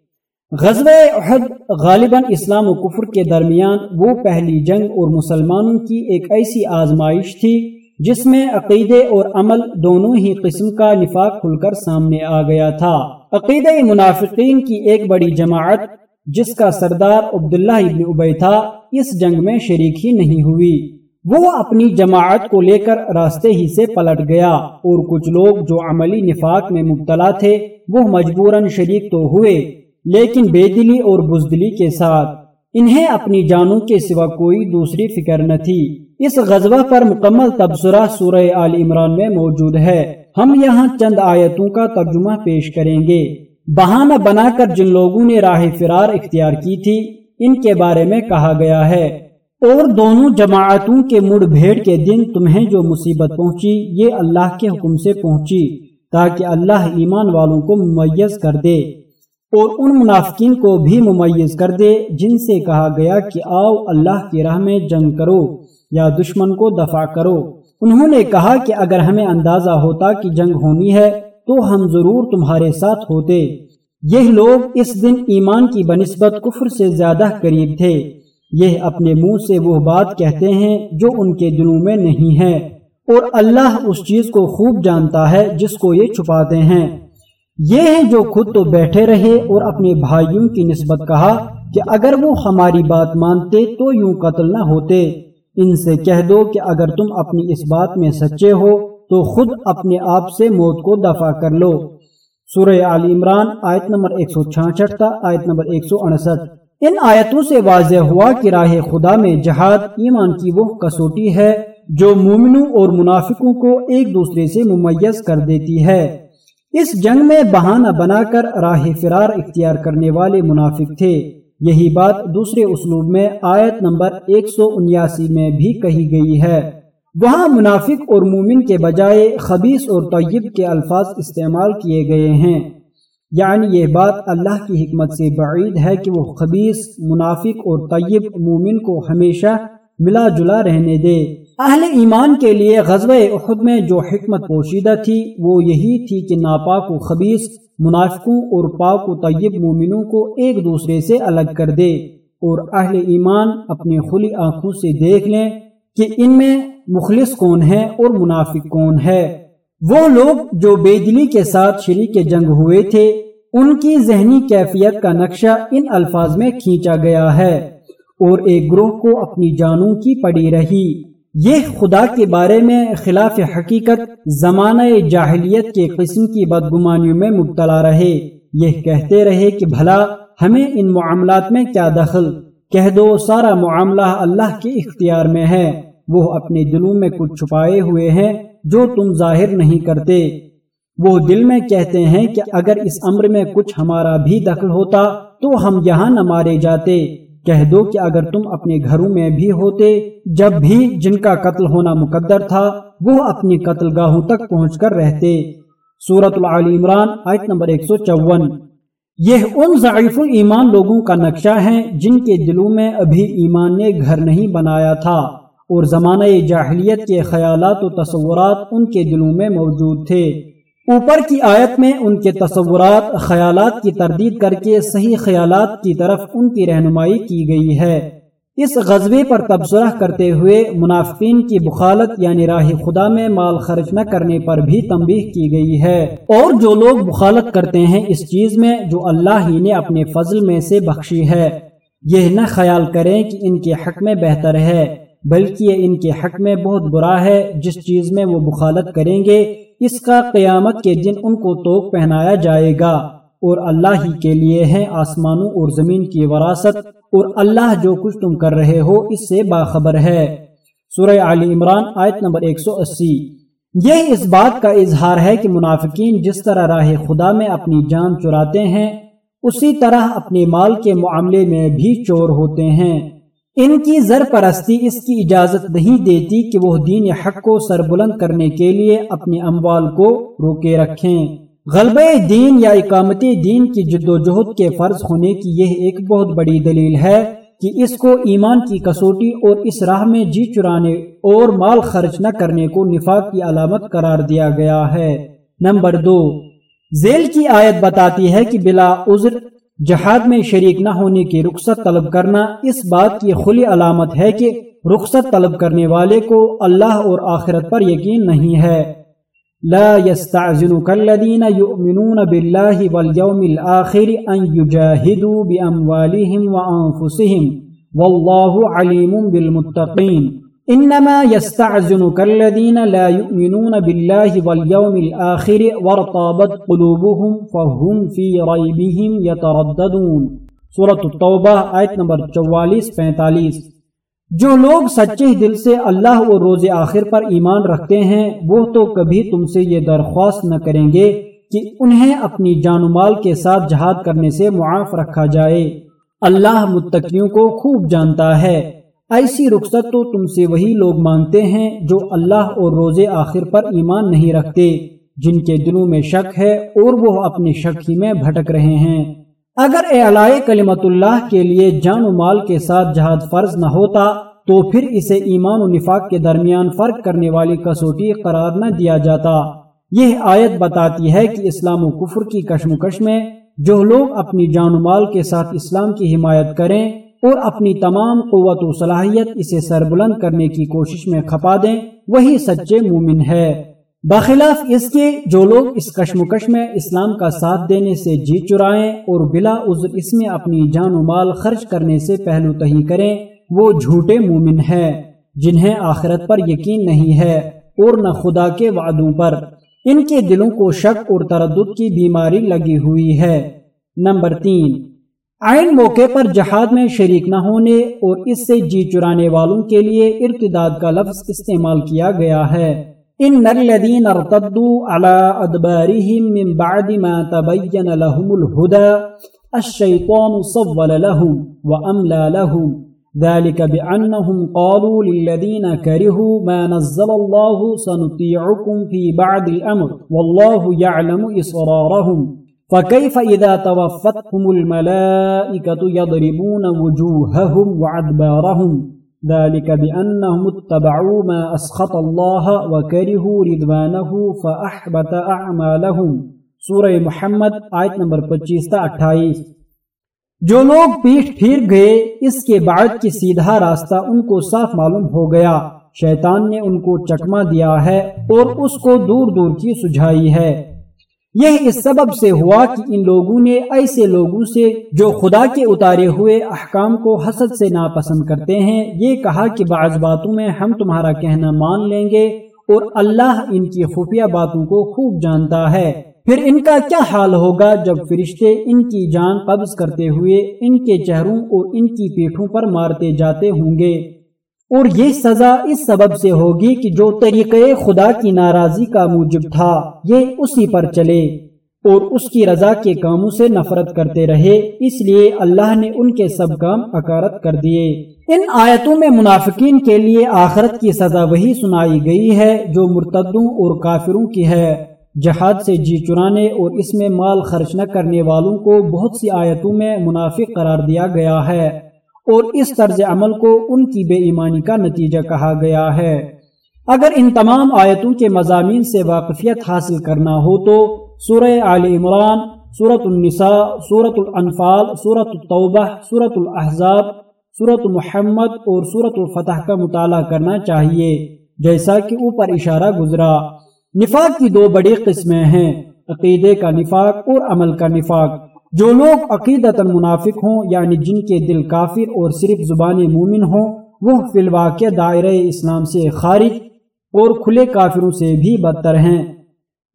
غزب احد غالباً اسلام و کفر کے درمیان وہ پہلی جنگ اور مسلمانوں کی ایک ایسی آزمائش تھی جس میں عقیدے اور عمل دونوں ہی قسم کا نفاق کھل کر سامنے آ گیا تھا۔ عقیدہ منافقین کی ایک بڑی جماعت، جس کا سردار عبداللہ ابن عبی تھا، اس جنگ میں شریک ہی نہیں ہوئی۔ وہ اپنی جماعت کو لے کر راستے ہی سے پلٹ گیا اور کچھ لوگ جو عملی نفاق میں مبتلا تھے، وہ مجبوراً شریک تو ہوئے، لیکن بے دلی اور بزدلی کے ساتھ۔ انہیں اپنی جانوں کے سوا کوئی دوسری فکر نہ تھی۔ اس غزوہ پر مکمل تبصرہ سورہ آل عمران میں موجود ہے۔ ہم یہاں چند آیتوں کا ترجمہ پیش کریں گے۔ بہانہ بنا کر جن لوگوں نے راہ فرار اختیار کی تھی، ان کے بارے میں کہا گیا ہے۔ اور دونوں جماعتوں کے مڑ بھیڑ کے دن تمہیں جو مصیبت پہنچی، یہ اللہ کے حکم سے پہنچی، تاکہ اللہ ایمان والوں کو ممیز کر دے۔ اور ان منافقین کو بھی ممیز کر دے، جن سے کہا گیا کہ آؤ اللہ کی راہ میں جنگ کرو یا دشمن کو دفاع کرو۔ انہوں نے کہا کہ اگر ہمیں اندازہ ہوتا کہ جنگ ہونی ہے، تو ہم ضرور تمہارے ساتھ ہوتے۔ یہ لوگ اس دن ایمان کی بنسبت کفر سے زیادہ قریب تھے۔ یہ اپنے منہ سے وہ بات کہتے ہیں جو ان کے دلوں میں نہیں ہے۔ اور اللہ اس چیز کو خوب جانتا ہے جس کو یہ چھپاتے ہیں۔ یہ ہیں جو خود تو بیٹھے رہے اور اپنے بھائیوں کی نسبت کہا کہ اگر وہ ہماری بات مانتے تو یوں قتل نہ ہوتے۔ ان سے کہہ دو کہ اگر تم اپنی اس بات میں سچے ہو، تو خود اپنے آپ سے موت کو دفع کر لو۔ سورہ علی عمران آیت نمبر 166 تا آیت نمبر 168 ان آیتوں سے واضح ہوا کہ راہ خدا میں جہاد، ایمان کی وہ کسوٹی ہے جو مومنوں اور منافقوں کو ایک دوسرے سے ممیز کر دیتی ہے۔ اس جنگ میں بہانہ بنا کر راہ فرار اختیار کرنے والے منافق تھے۔ یہی بات دوسرے اسلوب میں آیت نمبر ایک سو انیاسی میں بھی کہی گئی ہے۔ وہاں منافق اور مومن کے بجائے خبیص اور طیب کے الفاظ استعمال کیے گئے ہیں۔ یعنی یہ بات اللہ کی حکمت سے بعید ہے کہ وہ خبیص منافق اور طیب مومن کو ہمیشہ ملا جلا رہنے دے۔ اہل ایمان کے لیے غزوہ احد میں جو حکمت پوشیدہ تھی، وہ یہی تھی کہ ناپاک و خبیص منافقوں اور پاک و طیب مومنوں کو ایک دوسرے سے الگ کر دے اور اہل ایمان اپنے کھلی آنکھوں سے دیکھ لیں کہ ان میں مخلص کون ہے اور منافق کون ہے۔ وہ لوگ جو بے دلی کے ساتھ شریک جنگ ہوئے تھے، ان کی ذہنی کیفیت کا نقشہ ان الفاظ میں کھینچا گیا ہے اور ایک گروہ کو اپنی جانوں کی پڑی رہی۔ یہ خدا کے بارے میں خلاف حقیقت زمانہ جاہلیت کے قسم کی بدگمانیوں میں مبتلا رہے۔ یہ کہتے رہے کہ بھلا ہمیں ان معاملات میں کیا دخل؟ کہہ دو سارا معاملہ اللہ کے اختیار میں ہے۔ وہ اپنے دلوں میں کچھ چھپائے ہوئے ہیں جو تم ظاہر نہیں کرتے۔ وہ دل میں کہتے ہیں کہ اگر اس امر میں کچھ ہمارا بھی دخل ہوتا تو ہم یہاں نہ مارے جاتے۔ کہہ دو کہ اگر تم اپنے گھروں میں بھی ہوتے، جب بھی جن کا قتل ہونا مقدر تھا، وہ اپنی قتل گاہوں تک پہنچ کر رہتے۔ سورت العلی عمران، آیت نمبر 154 یہ ان ضعیف ایمان لوگوں کا نقشہ ہے جن کے دلوں میں ابھی ایمان نے گھر نہیں بنایا تھا، اور زمانہ جاہلیت کے خیالات و تصورات ان کے دلوں میں موجود تھے۔ اوپر کی آیت میں ان کے تصورات، خیالات کی تردید کر کے صحیح خیالات کی طرف ان کی رہنمائی کی گئی ہے۔ اس غزبے پر تبصرہ کرتے ہوئے منافقین کی بخالت یعنی راہ خدا میں مال خرچ نہ کرنے پر بھی تنبیہ کی گئی ہے۔ اور جو لوگ بخالت کرتے ہیں اس چیز میں جو اللہ ہی نے اپنے فضل میں سے بخشی ہے، یہ نہ خیال کریں کہ ان کے حق میں بہتر ہے۔ بلکہ یہ ان کے حق میں بہت برا ہے، جس چیز میں وہ بخالت کریں گے، اس کا قیامت کے دن ان کو توک پہنایا جائے گا۔ اور اللہ ہی کے لیے ہے آسمانوں اور زمین کی وراثت، اور اللہ جو کچھ تم کر رہے ہو، اس سے باخبر ہے۔ سورہ علی عمران آیت نمبر 180 یہ اس بات کا اظہار ہے کہ منافقین جس طرح راہ خدا میں اپنی جان چراتے ہیں، اسی طرح اپنے مال کے معاملے میں بھی چور ہوتے ہیں۔ ان کی زر پرستی اس کی اجازت نہیں دیتی کہ وہ دین حق کو سربلند کرنے کے لیے اپنے اموال کو روکے رکھیں۔ غلبہ دین یا اقامت دین کی جد و جہد کے فرض ہونے کی یہ ایک بہت بڑی دلیل ہے کہ اس کو ایمان کی کسوٹی اور اس راہ میں جی چرانے اور مال خرچ نہ کرنے کو نفاق کی علامت قرار دیا گیا ہے۔ نمبر دو، ذیل کی آیت بتاتی ہے کہ بلا عذر جہاد میں شریک نہ ہونے کی رخصت طلب کرنا اس بات کی خلی علامت ہے کہ رخصت طلب کرنے والے کو اللہ اور آخرت پر یقین نہیں ہے۔ لا يستعزنك الذين يؤمنون بالله واليوم الآخر أن يجاهدوا بأموالهم وأنفسهم والله عليم بالمتقين إنما يستعزنك الذين لا يؤمنون بالله واليوم الآخر وارطابت قلوبهم فهم في ريبهم يترددون. سورة التوبة آية نمبر 44-45 جو لوگ سچے دل سے اللہ و روز آخر پر ایمان رکھتے ہیں، وہ تو کبھی تم سے یہ درخواست نہ کریں گے کہ انہیں اپنی جان و مال کے ساتھ جہاد کرنے سے معاف رکھا جائے۔ اللہ متقیوں کو خوب جانتا ہے۔ ایسی رخصت تو تم سے وہی لوگ مانگتے ہیں جو اللہ اور روز آخر پر ایمان نہیں رکھتے، جن کے دلوں میں شک ہے اور وہ اپنے شک ہی میں بھٹک رہے ہیں۔ اگر اعلائے کلمت اللہ کے لیے جان و مال کے ساتھ جہاد فرض نہ ہوتا، تو پھر اسے ایمان و نفاق کے درمیان فرق کرنے والی کسوٹی قرار نہ دیا جاتا۔ یہ آیت بتاتی ہے کہ اسلام و کفر کی کشمکش میں جو لوگ اپنی جان و مال کے ساتھ اسلام کی حمایت کریں اور اپنی تمام قوت و صلاحیت اسے سربلند کرنے کی کوشش میں کھپا دیں، وہی سچے مومن ہے۔ بخلاف اس کے، جو لوگ اس کشمکش میں اسلام کا ساتھ دینے سے جی چرائیں اور بلا عذر اس میں اپنی جان و مال خرچ کرنے سے پہلو تہی کریں، وہ جھوٹے مومن ہے جنہیں آخرت پر یقین نہیں ہے اور نہ خدا کے وعدوں پر۔ ان کے دلوں کو شک اور تردد کی بیماری لگی ہوئی ہے۔ نمبر تین آئین موقع پر جہاد میں شریک نہ ہونے اور اس سے جی چرانے والوں کے لیے ارتداد کا لفظ استعمال کیا گیا ہے۔ ان الذين ارتدوا على ادبارهم من بعد ما تبين لهم الهدى الشيطان صول لهم واملى لهم۔ ذلك بانهم قالوا للذين كرهوا ما نزل الله سنطيعكم في بعد الامر والله يعلم اصرارهم فكيف اذا توفتهم الملائكه يضربون وجوههم وادبارهم ذلك بأنهم اتبعوا ما أسخط الله وكرهوا رضوانه فأحبت أعمالهم سورہ محمد آیت نمبر پچیس تا اٹھائیس۔ جو لوگ پیٹ پھیر گئے، اس کے بعد کی سیدھا راستہ ان کو صاف معلوم ہو گیا۔ شیطان نے ان کو چکما دیا ہے اور اس کو دور دور کی سجھائی ہے۔ یہ اس سبب سے ہوا کہ ان لوگوں نے ایسے لوگوں سے جو خدا کے اتارے ہوئے احکام کو حسد سے ناپسند کرتے ہیں، یہ کہا کہ بعض باتوں میں ہم تمہارا کہنا مان لیں گے اور اللہ ان کی خفیہ باتوں کو خوب جانتا ہے۔ پھر ان کا کیا حال ہوگا جب فرشتے ان کی جان قبض کرتے ہوئے ان کے چہروں اور ان کی پیٹھوں پر مارتے جاتے ہوں گے؟ اور یہ سزا اس سبب سے ہوگی کہ جو طریقے خدا کی ناراضی کا موجب تھا، یہ اسی پر چلے۔ اور اس کی رضا کے کاموں سے نفرت کرتے رہے، اس لیے اللہ نے ان کے سب کام اکارت کر دیے۔ ان آیتوں میں منافقین کے لیے آخرت کی سزا وہی سنائی گئی ہے جو مرتدوں اور کافروں کی ہے۔ جہاد سے جی چرانے اور اس میں مال خرچ نہ کرنے والوں کو بہت سی آیتوں میں منافق قرار دیا گیا ہے۔ اور اس طرز عمل کو ان کی بے ایمانی کا نتیجہ کہا گیا ہے۔ اگر ان تمام آیتوں کے مضامین سے واقفیت حاصل کرنا ہو تو سورہ آل عمران سورت النساء سورت الانفال سورت التوبہ سورت الاحزاب صورت محمد اور صورت الفتح کا مطالعہ کرنا چاہیے، جیسا کہ اوپر اشارہ گزرا۔ نفاق کی دو بڑی قسمیں ہیں، عقیدے کا نفاق اور عمل کا نفاق۔ جو لوگ عقیدت منافق ہوں یعنی جن کے دل کافر اور صرف زبان مومن ہوں، وہ فی الواقع دائرہ اسلام سے خارج اور کھلے کافروں سے بھی بدتر ہیں۔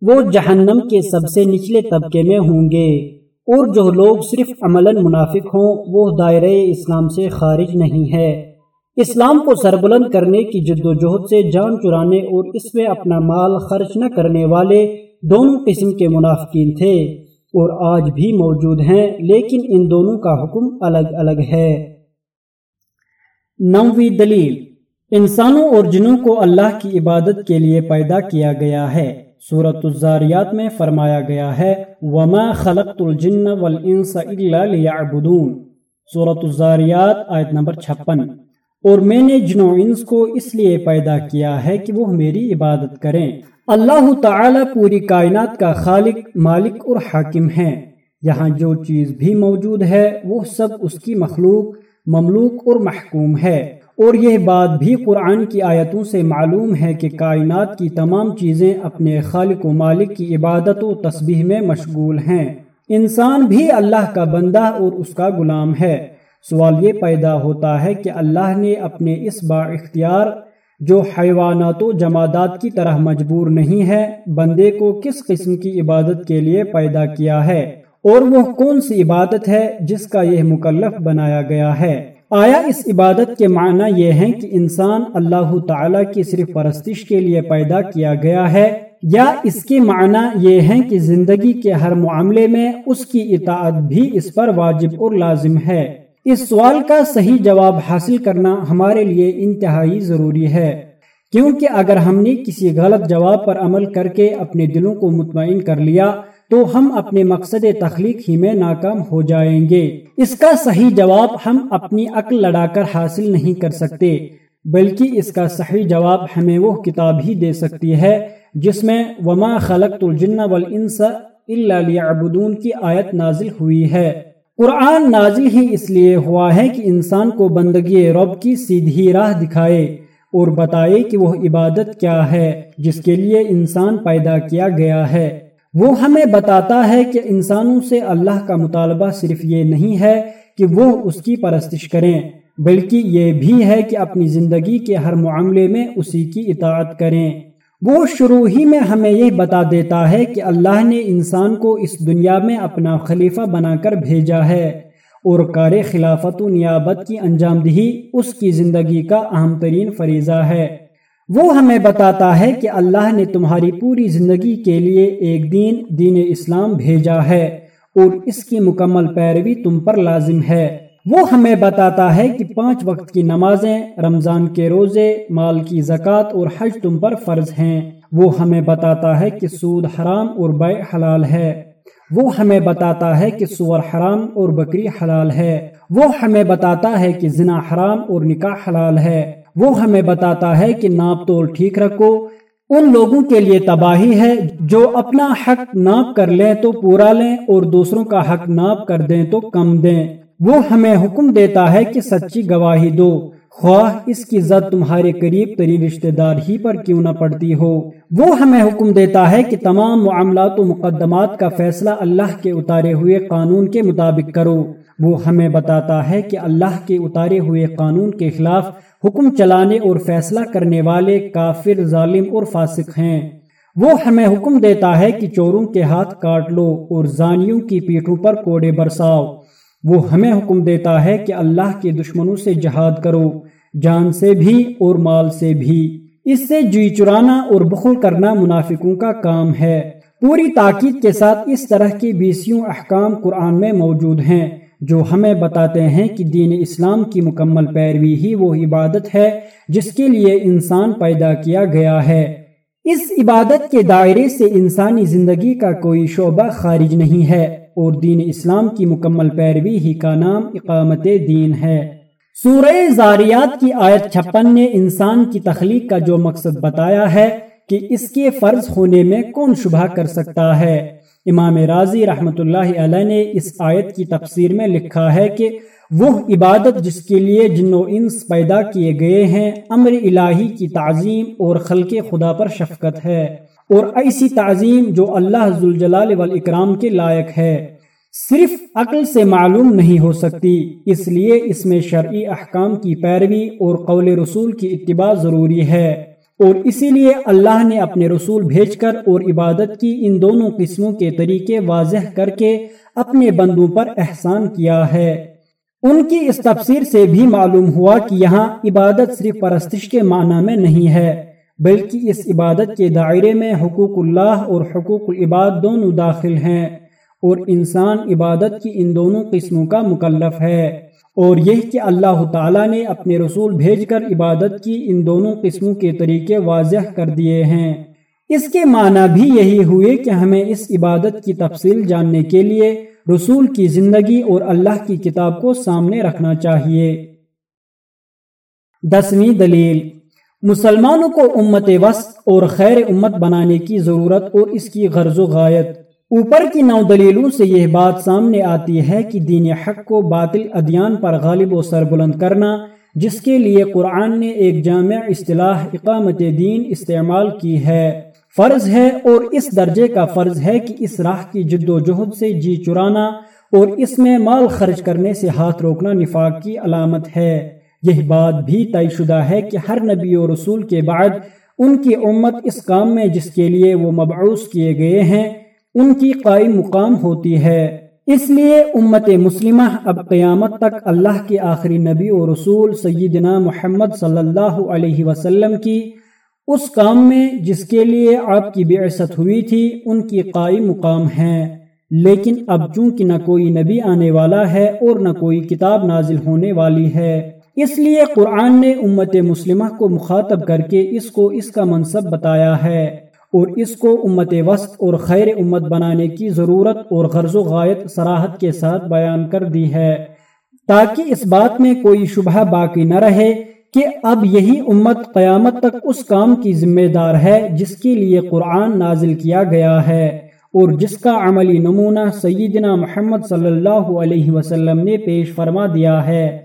وہ جہنم کے سب سے نچلے طبقے میں ہوں گے۔ اور جو لوگ صرف عملاً منافق ہوں، وہ دائرہ اسلام سے خارج نہیں ہے۔ اسلام کو سربلند کرنے کی جد و جہد سے جان چرانے اور اس میں اپنا مال خرچ نہ کرنے والے دونوں قسم کے منافقین تھے۔ اور آج بھی موجود ہیں، لیکن ان دونوں کا حکم الگ الگ ہے۔ نوی دلیل، انسانوں اور جنوں کو اللہ کی عبادت کے لیے پیدا کیا گیا ہے۔ سورت الزاریات میں فرمایا گیا ہے، وما خلقت الجن والانس الا ليعبدون۔ سورت الزاریات آیت نمبر چھپن۔ اور میں نے جن و انس کو اس لیے پیدا کیا ہے کہ وہ میری عبادت کریں۔ اللہ تعالی پوری کائنات کا خالق، مالک اور حاکم ہے یہاں جو چیز بھی موجود ہے، وہ سب اس کی مخلوق، مملوک اور محکوم ہے۔ اور یہ بات بھی قرآن کی آیتوں سے معلوم ہے کہ کائنات کی تمام چیزیں اپنے خالق و مالک کی عبادت و تسبیح میں مشغول ہیں۔ انسان بھی اللہ کا بندہ اور اس کا غلام ہے۔ سوال یہ پیدا ہوتا ہے کہ اللہ نے اپنے اس با اختیار جو حیوانات و جمادات کی طرح مجبور نہیں ہے، بندے کو کس قسم کی عبادت کے لیے پیدا کیا ہے؟ اور وہ کون سی عبادت ہے جس کا یہ مکلف بنایا گیا ہے؟ آیا اس عبادت کے معنی یہ ہیں کہ انسان اللہ تعالیٰ کی صرف پرستش کے لیے پیدا کیا گیا ہے؟ یا اس کے معنی یہ ہیں کہ زندگی کے ہر معاملے میں اس کی اطاعت بھی اس پر واجب اور لازم ہے؟ اس سوال کا صحیح جواب حاصل کرنا ہمارے لیے انتہائی ضروری ہے۔ کیونکہ اگر ہم نے کسی غلط جواب پر عمل کر کے اپنے دلوں کو مطمئن کر لیا، تو ہم اپنے مقصد تخلیق ہی میں ناکام ہو جائیں گے۔ اس کا صحیح جواب ہم اپنی عقل لڑا کر حاصل نہیں کر سکتے، بلکہ اس کا صحیح جواب ہمیں وہ کتاب ہی دے سکتی ہے، جس میں وما خلق الجن والانس الا ليعبدون کی آیت نازل ہوئی ہے۔ قرآن نازل ہی اس لیے ہوا ہے کہ انسان کو بندگی رب کی سیدھی راہ دکھائے اور بتائے کہ وہ عبادت کیا ہے، جس کے لیے انسان پیدا کیا گیا ہے۔ وہ ہمیں بتاتا ہے کہ انسانوں سے اللہ کا مطالبہ صرف یہ نہیں ہے کہ وہ اس کی پرستش کریں، بلکہ یہ بھی ہے کہ اپنی زندگی کے ہر معاملے میں اسی کی اطاعت کریں۔ وہ شروع ہی میں ہمیں یہ بتا دیتا ہے کہ اللہ نے انسان کو اس دنیا میں اپنا خلیفہ بنا کر بھیجا ہے اور کار خلافت و نیابت کی انجام دہی اس کی زندگی کا اہم ترین فریضہ ہے۔ وہ ہمیں بتاتا ہے کہ اللہ نے تمہاری پوری زندگی کے لیے ایک دین دین اسلام بھیجا ہے اور اس کی مکمل پیروی تم پر لازم ہے۔ وہ ہمیں بتاتا ہے کہ پانچ وقت کی نمازیں، رمضان کے روزے، مال کی زکوٰۃ اور حج تم پر فرض ہیں۔ وہ ہمیں بتاتا ہے کہ سود حرام اور بے حلال ہے۔ وہ ہمیں بتاتا ہے کہ سور حرام اور بکری حلال ہے۔ وہ ہمیں بتاتا ہے کہ زنا حرام اور نکاح حلال ہے۔ وہ ہمیں بتاتا ہے کہ ناپ توڑ ٹھیک رکھو۔ ان لوگوں کے لیے تباہی ہے جو اپنا حق ناپ کر لیں تو پورا لیں اور دوسروں کا حق ناپ کر دیں تو کم دیں۔ وہ ہمیں حکم دیتا ہے کہ سچی گواہی دو۔ خواہ اس کی زد تمہارے قریب ترین رشتہ دار ہی پر کیوں نہ پڑتی ہو۔ وہ ہمیں حکم دیتا ہے کہ تمام معاملات و مقدمات کا فیصلہ اللہ کے اتارے ہوئے قانون کے مطابق کرو۔ وہ ہمیں بتاتا ہے کہ اللہ کے اتارے ہوئے قانون کے خلاف حکم چلانے اور فیصلہ کرنے والے کافر، ظالم اور فاسق ہیں۔ وہ ہمیں حکم دیتا ہے کہ چوروں کے ہاتھ کاٹ لو اور زانیوں کی پیٹھوں پر کوڑے برساؤ۔ وہ ہمیں حکم دیتا ہے کہ اللہ کے دشمنوں سے جہاد کرو، جان سے بھی اور مال سے بھی۔ اس سے جی چرانا اور بخل کرنا منافقوں کا کام ہے۔ پوری تاکید کے ساتھ اس طرح کی بیسیوں احکام قرآن میں موجود ہیں، جو ہمیں بتاتے ہیں کہ دین اسلام کی مکمل پیروی ہی وہ عبادت ہے جس کے لیے انسان پیدا کیا گیا ہے۔ اس عبادت کے دائرے سے انسانی زندگی کا کوئی شعبہ خارج نہیں ہے اور دین اسلام کی مکمل پیروی ہی کا نام اقامت دین ہے۔ سورہ زاریات کی آیت چھپن نے انسان کی تخلیق کا جو مقصد بتایا ہے کہ اس کے فرض ہونے میں کون شبہ کر سکتا ہے۔ امام راضی رحمت اللہ علیہ نے اس آیت کی تفسیر میں لکھا ہے کہ وہ عبادت جس کے لیے جن و انس پیدا کیے گئے ہیں، امر الہی کی تعظیم اور خلق خدا پر شفقت ہے۔ اور ایسی تعظیم جو اللہ ذوالجلال والاکرام کے لائق ہے۔ صرف عقل سے معلوم نہیں ہو سکتی، اس لیے اس میں شرعی احکام کی پیروی اور قول رسول کی اتباع ضروری ہے۔ اور اسی لیے اللہ نے اپنے رسول بھیج کر اور عبادت کی ان دونوں قسموں کے طریقے واضح کر کے اپنے بندوں پر احسان کیا ہے۔ ان کی اس تفسیر سے بھی معلوم ہوا کہ یہاں عبادت صرف پرستش کے معنی میں نہیں ہے، بلکہ اس عبادت کے دائرے میں حقوق اللہ اور حقوق العباد دونوں داخل ہیں اور انسان عبادت کی ان دونوں قسموں کا مکلف ہے۔ اور یہ کہ اللہ تعالیٰ نے اپنے رسول بھیج کر عبادت کی ان دونوں قسموں کے طریقے واضح کر دیے ہیں۔ اس کے معنی بھی یہی ہوئے کہ ہمیں اس عبادت کی تفصیل جاننے کے لیے رسول کی زندگی اور اللہ کی کتاب کو سامنے رکھنا چاہیے۔ دسویں دلیل، مسلمانوں کو امت وسط اور خیر امت بنانے کی ضرورت اور اس کی غرض و غایت۔ اوپر کی نو دلیلوں سے یہ بات سامنے آتی ہے کہ دین حق کو باطل ادیان پر غالب و سر بلند کرنا، جس کے لیے قرآن نے ایک جامع اصطلاح اقامت دین استعمال کی ہے۔ فرض ہے اور اس درجے کا فرض ہے کہ اس راہ کی جد و جہد سے جی چرانا اور اس میں مال خرچ کرنے سے ہاتھ روکنا نفاق کی علامت ہے۔ یہ بات بھی طے شدہ ہے کہ ہر نبی و رسول کے بعد ان کی امت اس کام میں جس کے لیے وہ مبعوث کیے گئے ہیں، ان کی قائم مقام ہوتی ہے۔ اس لیے امت مسلمہ اب قیامت تک اللہ کے آخری نبی و رسول سیدنا محمد صلی اللہ علیہ وسلم کی اس کام میں جس کے لیے آپ کی بعثت ہوئی تھی، ان کی قائم مقام ہیں لیکن اب چونکہ نہ کوئی نبی آنے والا ہے اور نہ کوئی کتاب نازل ہونے والی ہے، اس لیے قرآن نے امت مسلمہ کو مخاطب کر کے اس کو اس کا منصب بتایا ہے۔ اور اس کو امت وسط اور خیر امت بنانے کی ضرورت اور غرض و غایت سراحت کے ساتھ بیان کر دی ہے۔ تاکہ اس بات میں کوئی شبہ باقی نہ رہے کہ اب یہی امت قیامت تک اس کام کی ذمہ دار ہے جس کے لیے قرآن نازل کیا گیا ہے اور جس کا عملی نمونہ سیدنا محمد صلی اللہ علیہ وسلم نے پیش فرما دیا ہے۔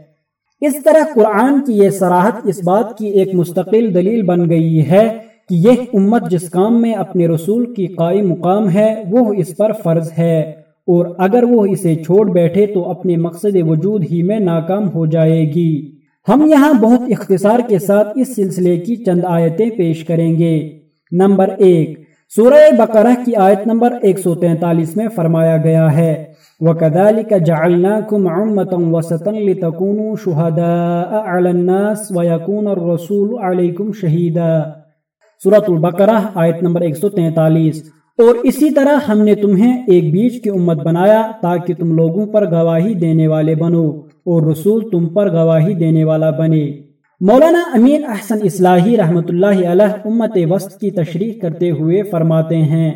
اس طرح قرآن کی یہ سراحت اس بات کی ایک مستقل دلیل بن گئی ہے کہ یہ امت جس کام میں اپنے رسول کی قائم مقام ہے، وہ اس پر فرض ہے۔ اور اگر وہ اسے چھوڑ بیٹھے تو اپنے مقصد وجود ہی میں ناکام ہو جائے گی۔ ہم یہاں بہت اختصار کے ساتھ اس سلسلے کی چند آیتیں پیش کریں گے۔ نمبر ایک، سورہ بقرہ کی آیت نمبر 143 میں فرمایا گیا ہے، وَكَذَلِكَ جَعَلْنَاكُمْ عُمَّةً وَسَطًا لِتَكُونُوا شُهَدَاءَ عَلَى النَّاسِ وَيَكُونَ الرَّسُولُ عَلَيْكُمْ شَهِيدًا۔ صورت البقرہ آیت نمبر 143 اور اسی طرح ہم نے تمہیں ایک بیچ کی امت بنایا تاکہ تم لوگوں پر گواہی دینے والے بنو۔ اور رسول تم پر گواہی دینے والا بنے۔ مولانا امین احسن اصلاحی رحمت اللہ علیہ امت وسط کی تشریح کرتے ہوئے فرماتے ہیں،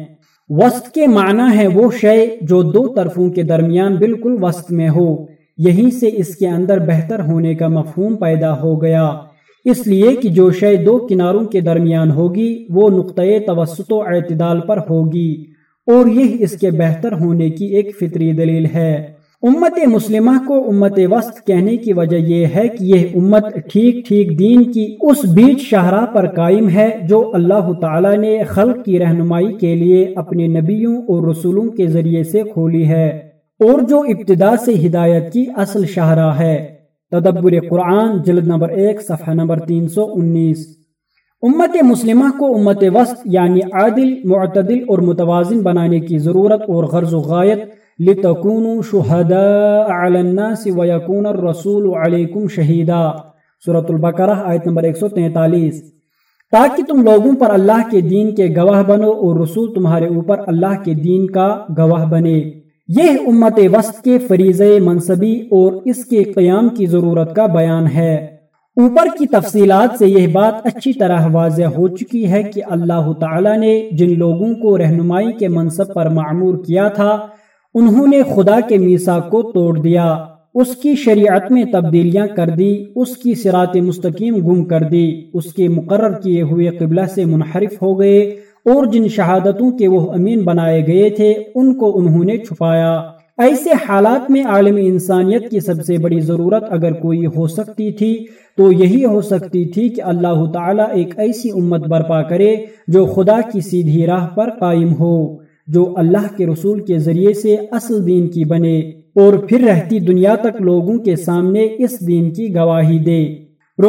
وسط کے معنی ہے وہ شے جو دو طرفوں کے درمیان بالکل وسط میں ہو، یہیں سے اس کے اندر بہتر ہونے کا مفہوم پیدا ہو گیا۔ اس لیے کہ جو شے دو کناروں کے درمیان ہوگی، وہ نقطۂ توسط و اعتدال پر ہوگی، اور یہ اس کے بہتر ہونے کی ایک فطری دلیل ہے۔ امت مسلمہ کو امت وسط کہنے کی وجہ یہ ہے کہ یہ امت ٹھیک ٹھیک دین کی اس بیچ شاہراہ پر قائم ہے جو اللہ تعالی نے خلق کی رہنمائی کے لیے اپنے نبیوں اور رسولوں کے ذریعے سے کھولی ہے اور جو ابتدا سے ہدایت کی اصل شاہراہ ہے۔ تدبر قرآن، جلد نمبر ایک، صفحہ نمبر تین سو انیس۔ امت مسلمہ کو امت وسط یعنی عادل، معتدل اور متوازن بنانے کی ضرورت اور غرض و غایت لتکونوا شہداء علی الناس ویکون الرسول علیکم شہیدا۔ سورة البقرہ، آیت نمبر 143 تاکہ تم لوگوں پر اللہ کے دین کے گواہ بنو اور رسول تمہارے اوپر اللہ کے دین کا گواہ بنے۔ یہ امت وسط کے فریض منصبی اور اس کے قیام کی ضرورت کا بیان ہے۔ اوپر کی تفصیلات سے یہ بات اچھی طرح واضح ہو چکی ہے کہ اللہ تعالی نے جن لوگوں کو رہنمائی کے منصب پر معمور کیا تھا، انہوں نے خدا کے میسا کو توڑ دیا، اس کی شریعت میں تبدیلیاں کر دی، اس کی سرات مستقیم گم کر دی، اس کے مقرر کیے ہوئے قبلہ سے منحرف ہو گئے اور جن شہادتوں کے وہ امین بنائے گئے تھے، ان کو انہوں نے چھپایا۔ ایسے حالات میں عالم انسانیت کی سب سے بڑی ضرورت اگر کوئی ہو سکتی تھی، تو یہی ہو سکتی تھی کہ اللہ تعالیٰ ایک ایسی امت برپا کرے جو خدا کی سیدھی راہ پر قائم ہو، جو اللہ کے رسول کے ذریعے سے اصل دین کی بنے اور پھر رہتی دنیا تک لوگوں کے سامنے اس دین کی گواہی دے۔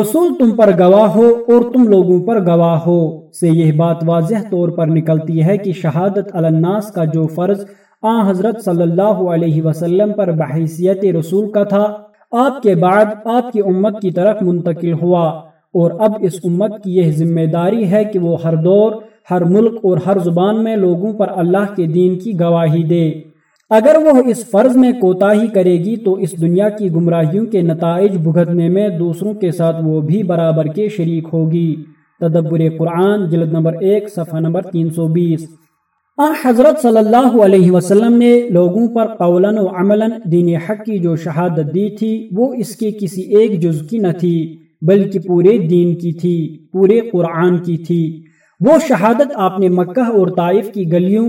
رسول تم پر گواہ ہو اور تم لوگوں پر گواہ ہو۔ سے یہ بات واضح طور پر نکلتی ہے کہ شہادت الناس کا جو فرض آ حضرت صلی اللہ علیہ وسلم پر بحیثیت رسول کا تھا۔ آپ کے بعد آپ کی امت کی طرف منتقل ہوا اور اب اس امت کی یہ ذمہ داری ہے کہ وہ ہر دور، ہر ملک اور ہر زبان میں لوگوں پر اللہ کے دین کی گواہی دے۔ اگر وہ اس فرض میں کوتاہی کرے گی تو اس دنیا کی گمراہیوں کے نتائج بھگتنے میں دوسروں کے ساتھ وہ بھی برابر کے شریک ہوگی۔ تدبر قرآن، جلد نمبر ایک، صفحہ نمبر تین سو بیس۔ حضرت صلی اللہ علیہ وسلم نے لوگوں پر قولاً و عملاً دین حق کی جو شہادت دی تھی، وہ اس کے کسی ایک جز کی نہ تھی، بلکہ پورے دین کی تھی، پورے قرآن کی تھی۔ وہ شہادت آپ نے مکہ اور طائف کی گلیوں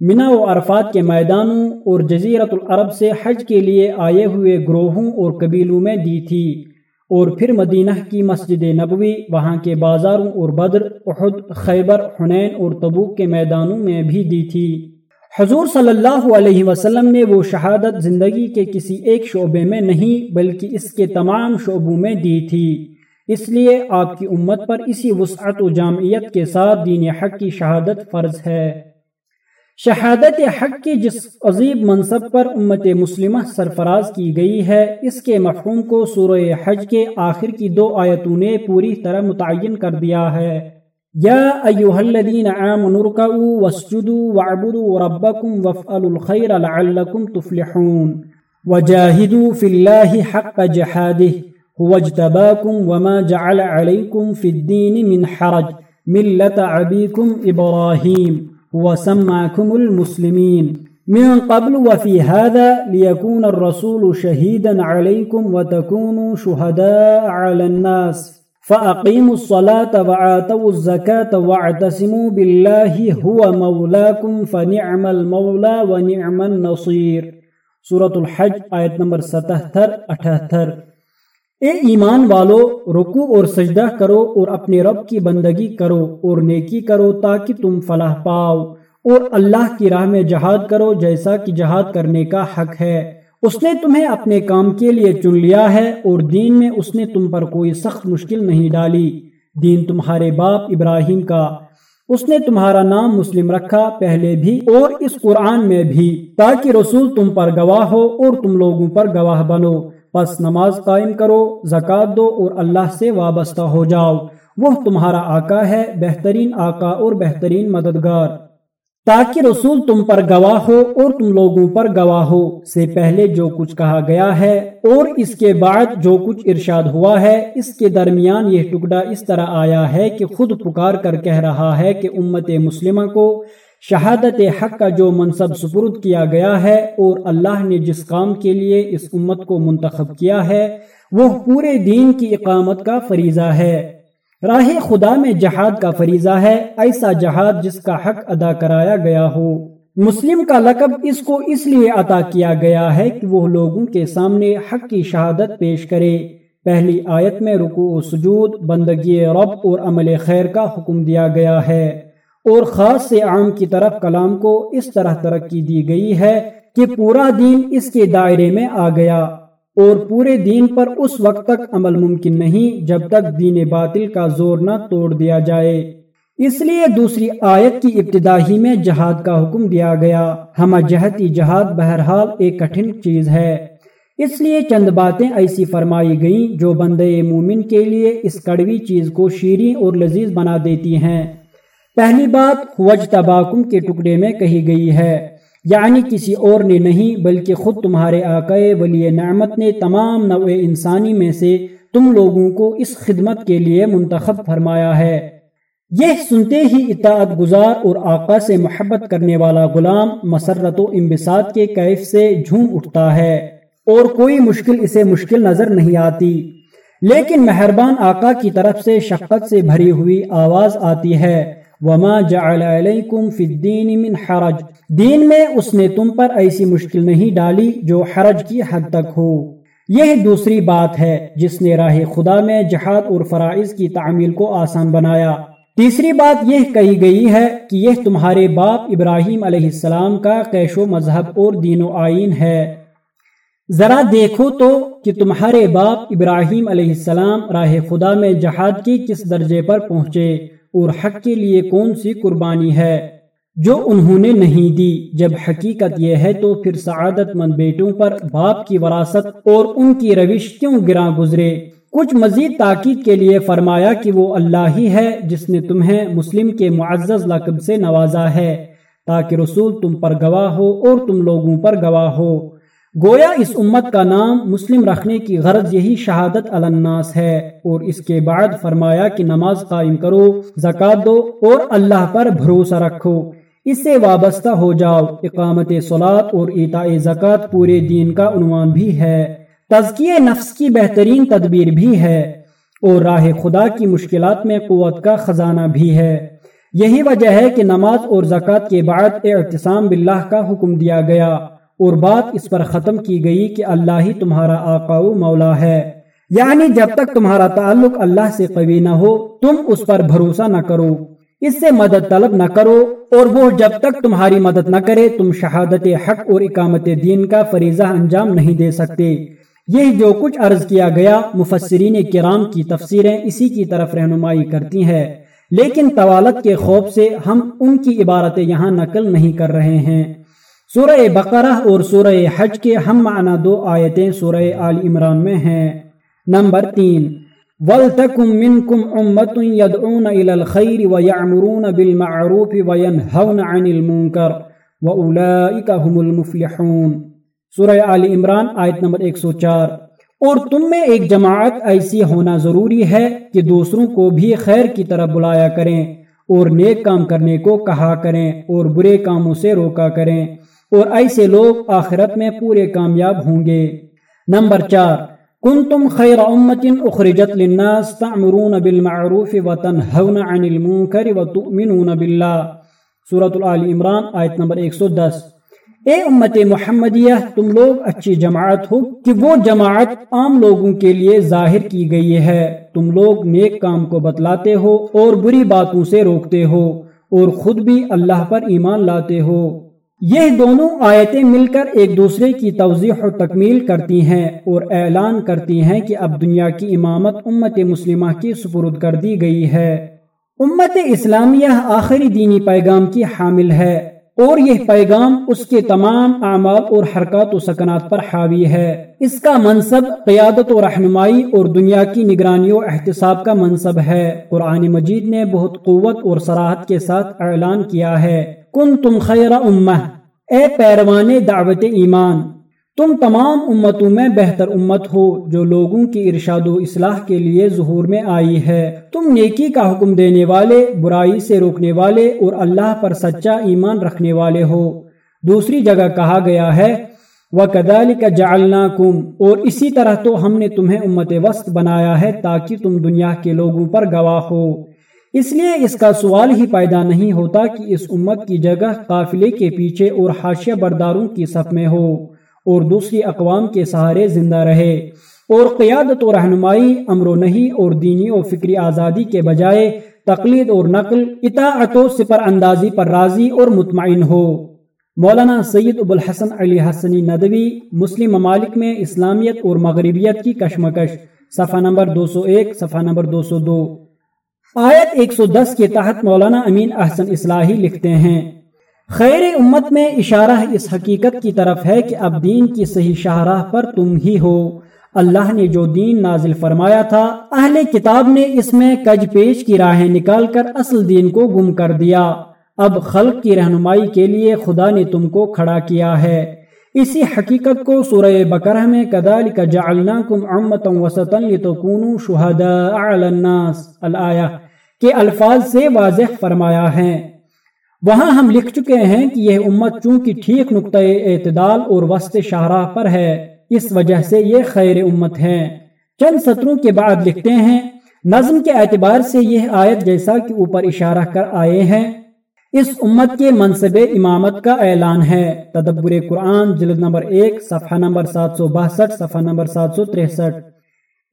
منا و عرفات کے میدانوں اور جزیرت العرب سے حج کے لیے آئے ہوئے گروہوں اور قبیلوں میں دی تھی۔ اور پھر مدینہ کی مسجد نبوی، وہاں کے بازاروں اور بدر، احد، خیبر، حنین اور تبوک کے میدانوں میں بھی دی تھی۔ حضور صلی اللہ علیہ وسلم نے وہ شہادت زندگی کے کسی ایک شعبے میں نہیں، بلکہ اس کے تمام شعبوں میں دی تھی۔ اس لیے آپ کی امت پر اسی وسعت و جامعیت کے ساتھ دین حق کی شہادت فرض ہے۔ شہادت حق کے جس عظیب منصب پر امت مسلمہ سرفراز کی گئی ہے، اس کے مفہوم کو سورہ حج کے آخر کی دو آیتوں نے پوری طرح متعین کر دیا ہے۔ یا ایوہ الذین آمنوا رکعوا واسجدوا وعبدوا ربکم وفعلوا الخیر لعلکم تفلحون۔ وجاہدوا فی اللہ حق جہادہ۔ هو اجتباکم وما جعل علیکم فی الدین من حرج۔ ملت عبیکم ابراہیم۔ وسمعكم المسلمين. من قبل وفي هذا ليكون الرسول شهيدا عليكم وتكونوا شهداء على الناس. فأقيموا الصلاة وعاتوا الزكاة واعتصموا بالله هو مولاكم فنعم المولى ونعم النصير. سورة الحج آیت نمبر 77 78 اے ایمان والو رکو اور سجدہ کرو اور اپنے رب کی بندگی کرو اور نیکی کرو تاکہ تم فلاح پاؤ اور اللہ کی راہ میں جہاد کرو جیسا کہ جہاد کرنے کا حق ہے۔ اس نے تمہیں اپنے کام کے لیے چن لیا ہے اور دین میں اس نے تم پر کوئی سخت مشکل نہیں ڈالی۔ دین تمہارے باپ ابراہیم کا۔ اس نے تمہارا نام مسلم رکھا پہلے بھی اور اس قرآن میں بھی تاکہ رسول تم پر گواہ ہو اور تم لوگوں پر گواہ بنو۔ پس نماز قائم کرو، زکات دو اور اللہ سے وابستہ ہو جاؤ۔ وہ تمہارا آقا ہے، بہترین آقا اور بہترین مددگار۔ تاکہ رسول تم پر گواہ ہو اور تم لوگوں پر گواہ ہو۔ سے پہلے جو کچھ کہا گیا ہے اور اس کے بعد جو کچھ ارشاد ہوا ہے، اس کے درمیان یہ ٹکڑا اس طرح آیا ہے کہ خود پکار کر کہہ رہا ہے کہ امت مسلمہ کو شہادت حق کا جو منصب سپرد کیا گیا ہے اور اللہ نے جس کام کے لیے اس امت کو منتخب کیا ہے، وہ پورے دین کی اقامت کا فریضہ ہے۔ راہ خدا میں جہاد کا فریضہ ہے، ایسا جہاد جس کا حق ادا کرایا گیا ہو۔ مسلم کا لقب اس کو اس لیے عطا کیا گیا ہے کہ وہ لوگوں کے سامنے حق کی شہادت پیش کرے۔ پہلی آیت میں رکو و سجود، بندگی رب اور عمل خیر کا حکم دیا گیا ہے۔ اور خاص سے عام کی طرف کلام کو اس طرح ترقی دی گئی ہے کہ پورا دین اس کے دائرے میں آ گیا اور پورے دین پر اس وقت تک عمل ممکن نہیں جب تک دین باطل کا زور نہ توڑ دیا جائے۔ اس لیے دوسری آیت کی ابتدا ہی میں جہاد کا حکم دیا گیا۔ ہم جہتی جہاد بہرحال ایک کٹھن چیز ہے۔ اس لیے چند باتیں ایسی فرمائی گئیں جو بندے مومن کے لیے اس کڑوی چیز کو شیریں اور لذیذ بنا دیتی ہیں۔ پہلی بات خوج تباکم کے ٹکڑے میں کہی گئی ہے۔ یعنی کسی اور نے نہیں، بلکہ خود تمہارے آقائے ولی نعمت نے تمام نوع انسانی میں سے تم لوگوں کو اس خدمت کے لیے منتخب فرمایا ہے۔ یہ سنتے ہی اطاعت گزار اور آقا سے محبت کرنے والا غلام مسرت و امبساط کے کیف سے جھوم اٹھتا ہے اور کوئی مشکل اسے مشکل نظر نہیں آتی۔ لیکن مہربان آقا کی طرف سے شفقت سے بھری ہوئی آواز آتی ہے۔ وما جعل علیکم فی الدین من حرج۔ دین میں اس نے تم پر ایسی مشکل نہیں ڈالی جو حرج کی حد تک ہو۔ یہ دوسری بات ہے جس نے راہ خدا میں جہاد اور فرائض کی تعمیل کو آسان بنایا۔ تیسری بات یہ کہی گئی ہے کہ یہ تمہارے باپ ابراہیم علیہ السلام کا قیش و مذہب اور دین و آئین ہے۔ ذرا دیکھو تو کہ تمہارے باپ ابراہیم علیہ السلام راہ خدا میں جہاد کی کس درجے پر پہنچے۔ اور حق کے لیے کون سی قربانی ہے؟ جو انہوں نے نہیں دی۔ جب حقیقت یہ ہے تو پھر سعادت مند بیٹوں پر باپ کی وراثت اور ان کی روش کیوں گراں گزرے؟ کچھ مزید تاکید کے لیے فرمایا کہ وہ اللہ ہی ہے جس نے تمہیں مسلم کے معزز لقب سے نوازا ہے، تاکہ رسول تم پر گواہ ہو اور تم لوگوں پر گواہ ہو۔ گویا اس امت کا نام مسلم رکھنے کی غرض یہی شہادت الناس ہے اور اس کے بعد فرمایا کہ نماز قائم کرو زکات دو اور اللہ پر بھروسہ رکھو۔ اس سے وابستہ ہو جاؤ۔ اقامت سولاد اور ایتا زکوٰۃ پورے دین کا عنوان بھی ہے۔ تزکیہ نفس کی بہترین تدبیر بھی ہے اور راہ خدا کی مشکلات میں قوت کا خزانہ بھی ہے۔ یہی وجہ ہے کہ نماز اور زکوٰۃ کے بعد اعتصام باللہ کا حکم دیا گیا۔ اور بات اس پر ختم کی گئی کہ اللہ ہی تمہارا آقا و مولا ہے۔ یعنی جب تک تمہارا تعلق اللہ سے قوی نہ ہو، تم اس پر بھروسہ نہ کرو۔ اس سے مدد طلب نہ کرو، اور وہ جب تک تمہاری مدد نہ کرے، تم شہادت حق اور اقامت دین کا فریضہ انجام نہیں دے سکتے۔ یہ جو کچھ عرض کیا گیا، مفسرین کرام کی تفسیریں اسی کی طرف رہنمائی کرتی ہیں۔ لیکن طوالت کے خوف سے ہم ان کی عبارتیں یہاں نقل نہیں کر رہے ہیں۔ سورہ بقرہ اور سورہ حج کے ہم معنی دو آیتیں سورہ آل عمران میں ہیں۔ نمبر تین، وَلْتَكُمْ مِنْكُمْ أُمَّةٌ يَدْعُونَ إِلَى الْخَيْرِ وَيَعْمُرُونَ بِالْمَعْرُوفِ وَيَنْهَوْنَ عَنِ الْمُنْكَرِ وَأُولَئِكَ هُمُ الْمُفْلِحُونَ۔ سورہ آل عمران آیت نمبر 104 اور تم میں ایک جماعت ایسی ہونا ضروری ہے کہ دوسروں کو بھی خیر کی طرف بلایا کریں اور نیک کام کرنے کو کہا کریں اور برے کاموں سے روکا کریں۔ اور ایسے لوگ آخرت میں پورے کامیاب ہوں گے۔ نمبر چار، کنتم خیر امت اخرجت للناس تعمرون بالمعروف وتنہون عن المنکر وتؤمنون باللہ۔ سورة العال عمران، آیت نمبر 110 اے امت محمدیہ، تم لوگ اچھی جماعت ہو کہ وہ جماعت عام لوگوں کے لیے ظاہر کی گئی ہے۔ تم لوگ نیک کام کو بتلاتے ہو اور بری باتوں سے روکتے ہو اور خود بھی اللہ پر ایمان لاتے ہو۔ یہ دونوں آیتیں مل کر ایک دوسرے کی توضیح و تکمیل کرتی ہیں اور اعلان کرتی ہیں کہ اب دنیا کی امامت امت مسلمہ کی سپرد کر دی گئی ہے۔ امت اسلامیہ آخری دینی پیغام کی حامل ہے اور یہ پیغام اس کے تمام اعمال اور حرکات و سکنات پر حاوی ہے۔ اس کا منصب قیادت و رہنمائی اور دنیا کی نگرانی و احتساب کا منصب ہے۔ قرآن مجید نے بہت قوت اور سراحت کے ساتھ اعلان کیا ہے۔ کن تم خیر امہ۔ اے پیروان دعوت ایمان، تم تمام امتوں میں بہتر امت ہو جو لوگوں کی ارشاد و اصلاح کے لیے ظہور میں آئی ہے۔ تم نیکی کا حکم دینے والے، برائی سے روکنے والے اور اللہ پر سچا ایمان رکھنے والے ہو۔ دوسری جگہ کہا گیا ہے وہ کدال کا جالنا کم اور اسی طرح تو ہم نے تمہیں امت وسط بنایا ہے تاکہ تم دنیا کے لوگوں پر گواہ ہو۔ اس لیے اس کا سوال ہی پیدا نہیں ہوتا کہ اس امت کی جگہ قافلے کے پیچھے اور حاشیہ برداروں کی صف میں ہو اور دوسری اقوام کے سہارے زندہ رہے اور قیادت و رہنمائی، امر و نہیں اور دینی و فکری آزادی کے بجائے تقلید اور نقل، اطاعت و سپر اندازی پر راضی اور مطمئن ہو۔ مولانا سید ابو الحسن علی حسنی ندوی، مسلم ممالک میں اسلامیت اور مغربیت کی کشمکش، صفحہ نمبر دو سو ایک، صفحہ نمبر دو سو دو۔ آیت 110 کے تحت مولانا امین احسن اصلاحی لکھتے ہیں، خیر امت میں اشارہ اس حقیقت کی طرف ہے کہ اب دین کی صحیح شاہراہ پر تم ہی ہو۔ اللہ نے جو دین نازل فرمایا تھا، اہل کتاب نے اس میں کج پیش کی راہیں نکال کر اصل دین کو گم کر دیا۔ اب خلق کی رہنمائی کے لیے خدا نے تم کو کھڑا کیا ہے۔ اسی حقیقت کو سورہ بقرہ میں کدالک جعلناکم امتا وسطا لتکونوا شہداء علی الناس، الآیہ کے الفاظ سے واضح فرمایا ہے۔ وہاں ہم لکھ چکے ہیں کہ یہ امت چونکہ ٹھیک نقطۂ اعتدال اور وسط شاہراہ پر ہے، اس وجہ سے یہ خیر امت ہے۔ چند سطروں کے بعد لکھتے ہیں، نظم کے اعتبار سے یہ آیت جیسا کہ اوپر اشارہ کر آئے ہیں۔ اس امت کے منصب امامت کا اعلان ہے۔ تدبر قرآن، جلد نمبر ایک، صفحہ نمبر سات سو باسٹھ، صفحہ نمبر سات سو تریسٹھ۔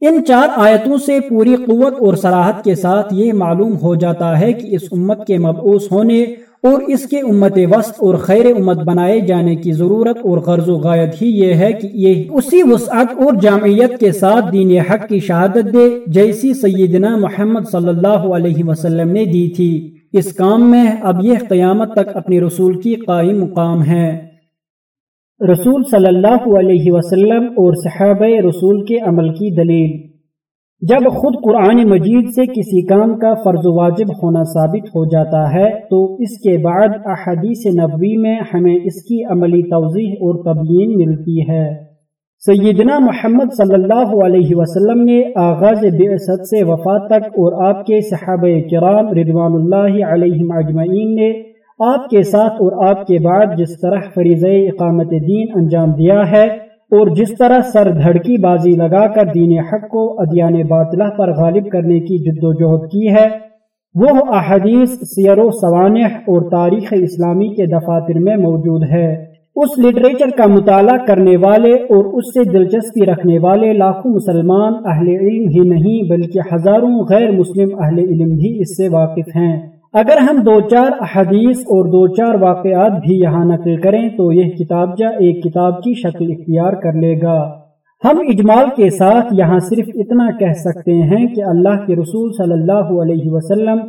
ان چار آیتوں سے پوری قوت اور سراحت کے ساتھ یہ معلوم ہو جاتا ہے کہ اس امت کے مبعوث ہونے اور اس کے امت وسط اور خیر امت بنائے جانے کی ضرورت اور غرض و غایت ہی یہ ہے کہ یہ اسی وسعت اور جامعیت کے ساتھ دین حق کی شہادت دے جیسی سیدنا محمد صلی اللہ علیہ وسلم نے دی تھی۔ اس کام میں اب یہ قیامت تک اپنے رسول کی قائم مقام ہے۔ رسول صلی اللہ علیہ وسلم اور صحابہ رسول کے عمل کی دلیل۔ جب خود قرآن مجید سے کسی کام کا فرض واجب ہونا ثابت ہو جاتا ہے، تو اس کے بعد احادیث نبوی میں ہمیں اس کی عملی توضیح اور تبیین ملتی ہے۔ سیدنا محمد صلی اللہ علیہ وسلم نے آغاز بعثت سے وفات تک اور آپ کے صحابہ کرام رضوان اللہ علیہ اجمعین نے آپ کے ساتھ اور آپ کے بعد جس طرح فریض اقامت دین انجام دیا ہے اور جس طرح سر دھڑکی بازی لگا کر دین حق کو ادیان باطلہ پر غالب کرنے کی جد و جہد کی ہے، وہ احادیث سیر و سوانح اور تاریخ اسلامی کے دفاتر میں موجود ہے۔ اس لٹریچر کا مطالعہ کرنے والے اور اس سے دلچسپی رکھنے والے لاکھوں مسلمان اہل علم ہی نہیں، بلکہ ہزاروں غیر مسلم اہل علم بھی اس سے واقف ہیں۔ اگر ہم دو چار احادیث اور دو چار واقعات بھی یہاں نقل کریں تو یہ کتاب جا ایک کتاب کی شکل اختیار کر لے گا۔ ہم اجمال کے ساتھ یہاں صرف اتنا کہہ سکتے ہیں کہ اللہ کے رسول صلی اللہ علیہ وسلم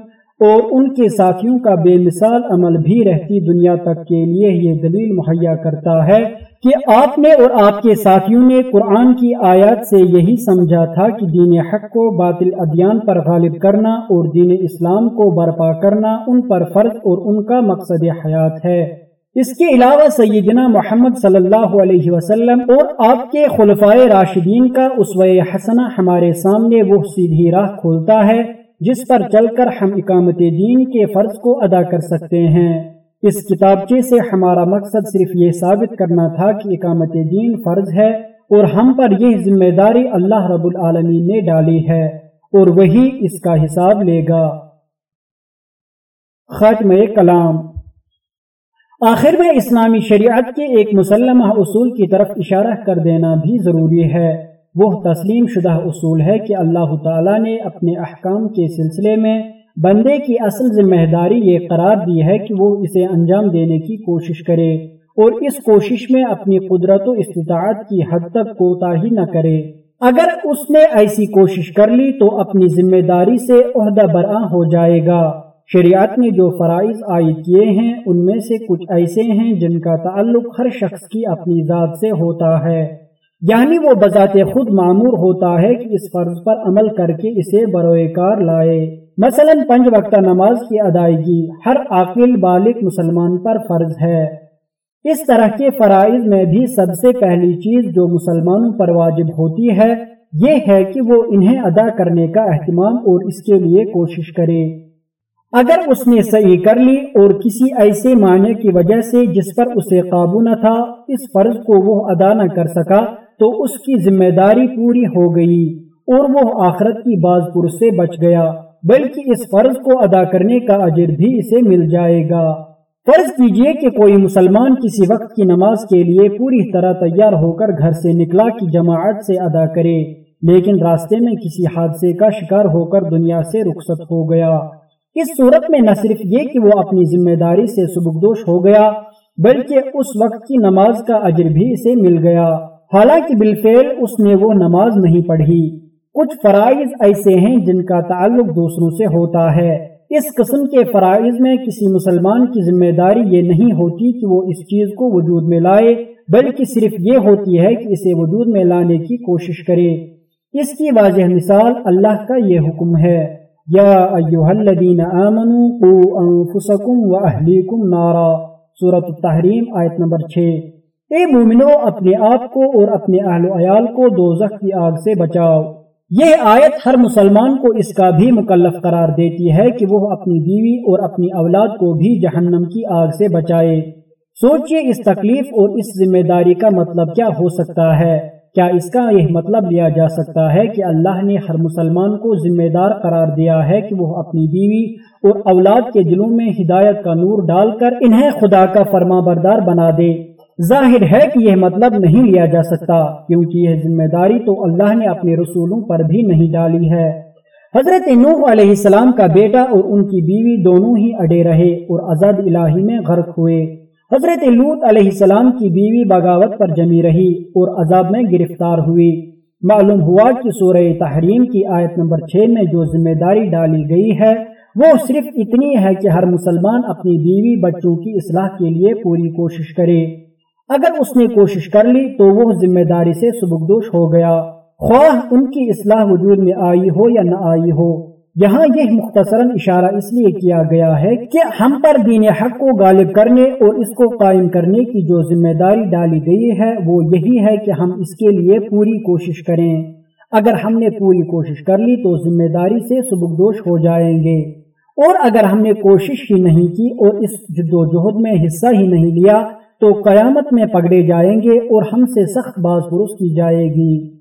اور ان کے ساتھیوں کا بے مثال عمل بھی رہتی دنیا تک کے لیے یہ دلیل مہیا کرتا ہے کہ آپ نے اور آپ کے ساتھیوں نے قرآن کی آیات سے یہی سمجھا تھا کہ دین حق کو باطل ادیان پر غالب کرنا اور دین اسلام کو برپا کرنا ان پر فرض اور ان کا مقصد حیات ہے۔ اس کے علاوہ سیدنا محمد صلی اللہ علیہ وسلم اور آپ کے خلفائے راشدین کا اسوہ حسنہ ہمارے سامنے وہ سیدھی راہ کھولتا ہے۔ جس پر چل کر ہم اقامت دین کے فرض کو ادا کر سکتے ہیں۔ اس کتابچے سے ہمارا مقصد صرف یہ ثابت کرنا تھا کہ اقامت دین فرض ہے اور ہم پر یہ ذمہ داری اللہ رب العالمین نے ڈالی ہے اور وہی اس کا حساب لے گا۔ ختم کلام۔ آخر میں اسلامی شریعت کے ایک مسلمہ اصول کی طرف اشارہ کر دینا بھی ضروری ہے۔ وہ تسلیم شدہ اصول ہے کہ اللہ تعالیٰ نے اپنے احکام کے سلسلے میں بندے کی اصل ذمہ داری یہ قرار دی ہے کہ وہ اسے انجام دینے کی کوشش کرے اور اس کوشش میں اپنی قدرت و استطاعت کی حد تک کوتا ہی نہ کرے۔ اگر اس نے ایسی کوشش کر لی تو اپنی ذمہ داری سے عہدہ برآں ہو جائے گا۔ شریعت نے جو فرائض عائد کیے ہیں ان میں سے کچھ ایسے ہیں جن کا تعلق ہر شخص کی اپنی ذات سے ہوتا ہے۔ یعنی وہ بذات خود معمور ہوتا ہے کہ اس فرض پر عمل کر کے اسے بروئے کار لائے۔ مثلا پنج وقتہ نماز کی ادائیگی ہر عاقل بالغ مسلمان پر فرض ہے۔ اس طرح کے فرائض میں بھی سب سے پہلی چیز جو مسلمانوں پر واجب ہوتی ہے، یہ ہے کہ وہ انہیں ادا کرنے کا اہتمام اور اس کے لیے کوشش کرے۔ اگر اس نے صحیح کر لی اور کسی ایسے معنی کی وجہ سے جس پر اسے قابو نہ تھا، اس فرض کو وہ ادا نہ کر سکا تو اس کی ذمہ داری پوری ہو گئی اور وہ آخرت کی باز پور سے بچ گیا، بلکہ اس فرض کو ادا کرنے کا اجر بھی اسے مل جائے گا۔ فرض کیجیے کہ کوئی مسلمان کسی وقت کی نماز کے لیے پوری طرح تیار ہو کر گھر سے نکلا کی جماعت سے ادا کرے، لیکن راستے میں کسی حادثے کا شکار ہو کر دنیا سے رخصت ہو گیا۔ اس صورت میں نہ صرف یہ کہ وہ اپنی ذمہ داری سے سبکدوش ہو گیا، بلکہ اس وقت کی نماز کا اجر بھی اسے مل گیا۔ حالانکہ بالفعل اس نے وہ نماز نہیں پڑھی۔ کچھ فرائض ایسے ہیں جن کا تعلق دوسروں سے ہوتا ہے۔ اس قسم کے فرائض میں کسی مسلمان کی ذمہ داری یہ نہیں ہوتی کہ وہ اس چیز کو وجود میں لائے، بلکہ صرف یہ ہوتی ہے کہ اسے وجود میں لانے کی کوشش کرے۔ اس کی واضح مثال اللہ کا یہ حکم ہے۔ یا ایوہ الذین آمنوا قو انفسکم و اہلیکم نارا۔ سورة التحریم، آیت نمبر 6 اے مومنو، اپنے آپ کو اور اپنے اہل و عیال کو دوزخ کی آگ سے بچاؤ۔ یہ آیت ہر مسلمان کو اس کا بھی مکلف قرار دیتی ہے کہ وہ اپنی بیوی اور اپنی اولاد کو بھی جہنم کی آگ سے بچائے۔ سوچئے اس تکلیف اور اس ذمہ داری کا مطلب کیا ہو سکتا ہے؟ کیا اس کا یہ مطلب لیا جا سکتا ہے کہ اللہ نے ہر مسلمان کو ذمہ دار قرار دیا ہے کہ وہ اپنی بیوی اور اولاد کے دلوں میں ہدایت کا نور ڈال کر انہیں خدا کا فرما بردار بنا دے؟ ظاہر ہے کہ یہ مطلب نہیں لیا جا سکتا، کیونکہ یہ ذمہ داری تو اللہ نے اپنے رسولوں پر بھی نہیں ڈالی ہے۔ حضرت نوح علیہ السلام کا بیٹا اور ان کی بیوی دونوں ہی اڑے رہے اور عذاب الہی میں غرق ہوئے۔ حضرت لوت علیہ السلام کی بیوی بغاوت پر جمی رہی اور عذاب میں گرفتار ہوئی۔ معلوم ہوا کہ سورہ تحریم کی آیت نمبر چھ میں جو ذمہ داری ڈالی گئی ہے، وہ صرف اتنی ہے کہ ہر مسلمان اپنی بیوی بچوں کی اصلاح کے لیے پوری کوشش کرے۔ اگر اس نے کوشش کر لی تو وہ ذمہ داری سے سبکدوش ہو گیا۔ خواہ ان کی اصلاح وجود میں آئی ہو یا نہ آئی ہو۔ یہاں یہ مختصراً اشارہ اس لیے کیا گیا ہے کہ ہم پر دین حق کو غالب کرنے اور اس کو قائم کرنے کی جو ذمہ داری ڈالی گئی ہے، وہ یہی ہے کہ ہم اس کے لیے پوری کوشش کریں۔ اگر ہم نے پوری کوشش کر لی تو ذمہ داری سے سبکدوش ہو جائیں گے۔ اور اگر ہم نے کوشش ہی نہیں کی اور اس جد و جہد میں حصہ ہی نہیں لیا تو قیامت میں پکڑے جائیں گے اور ہم سے سخت باز پرست کی جائے گی۔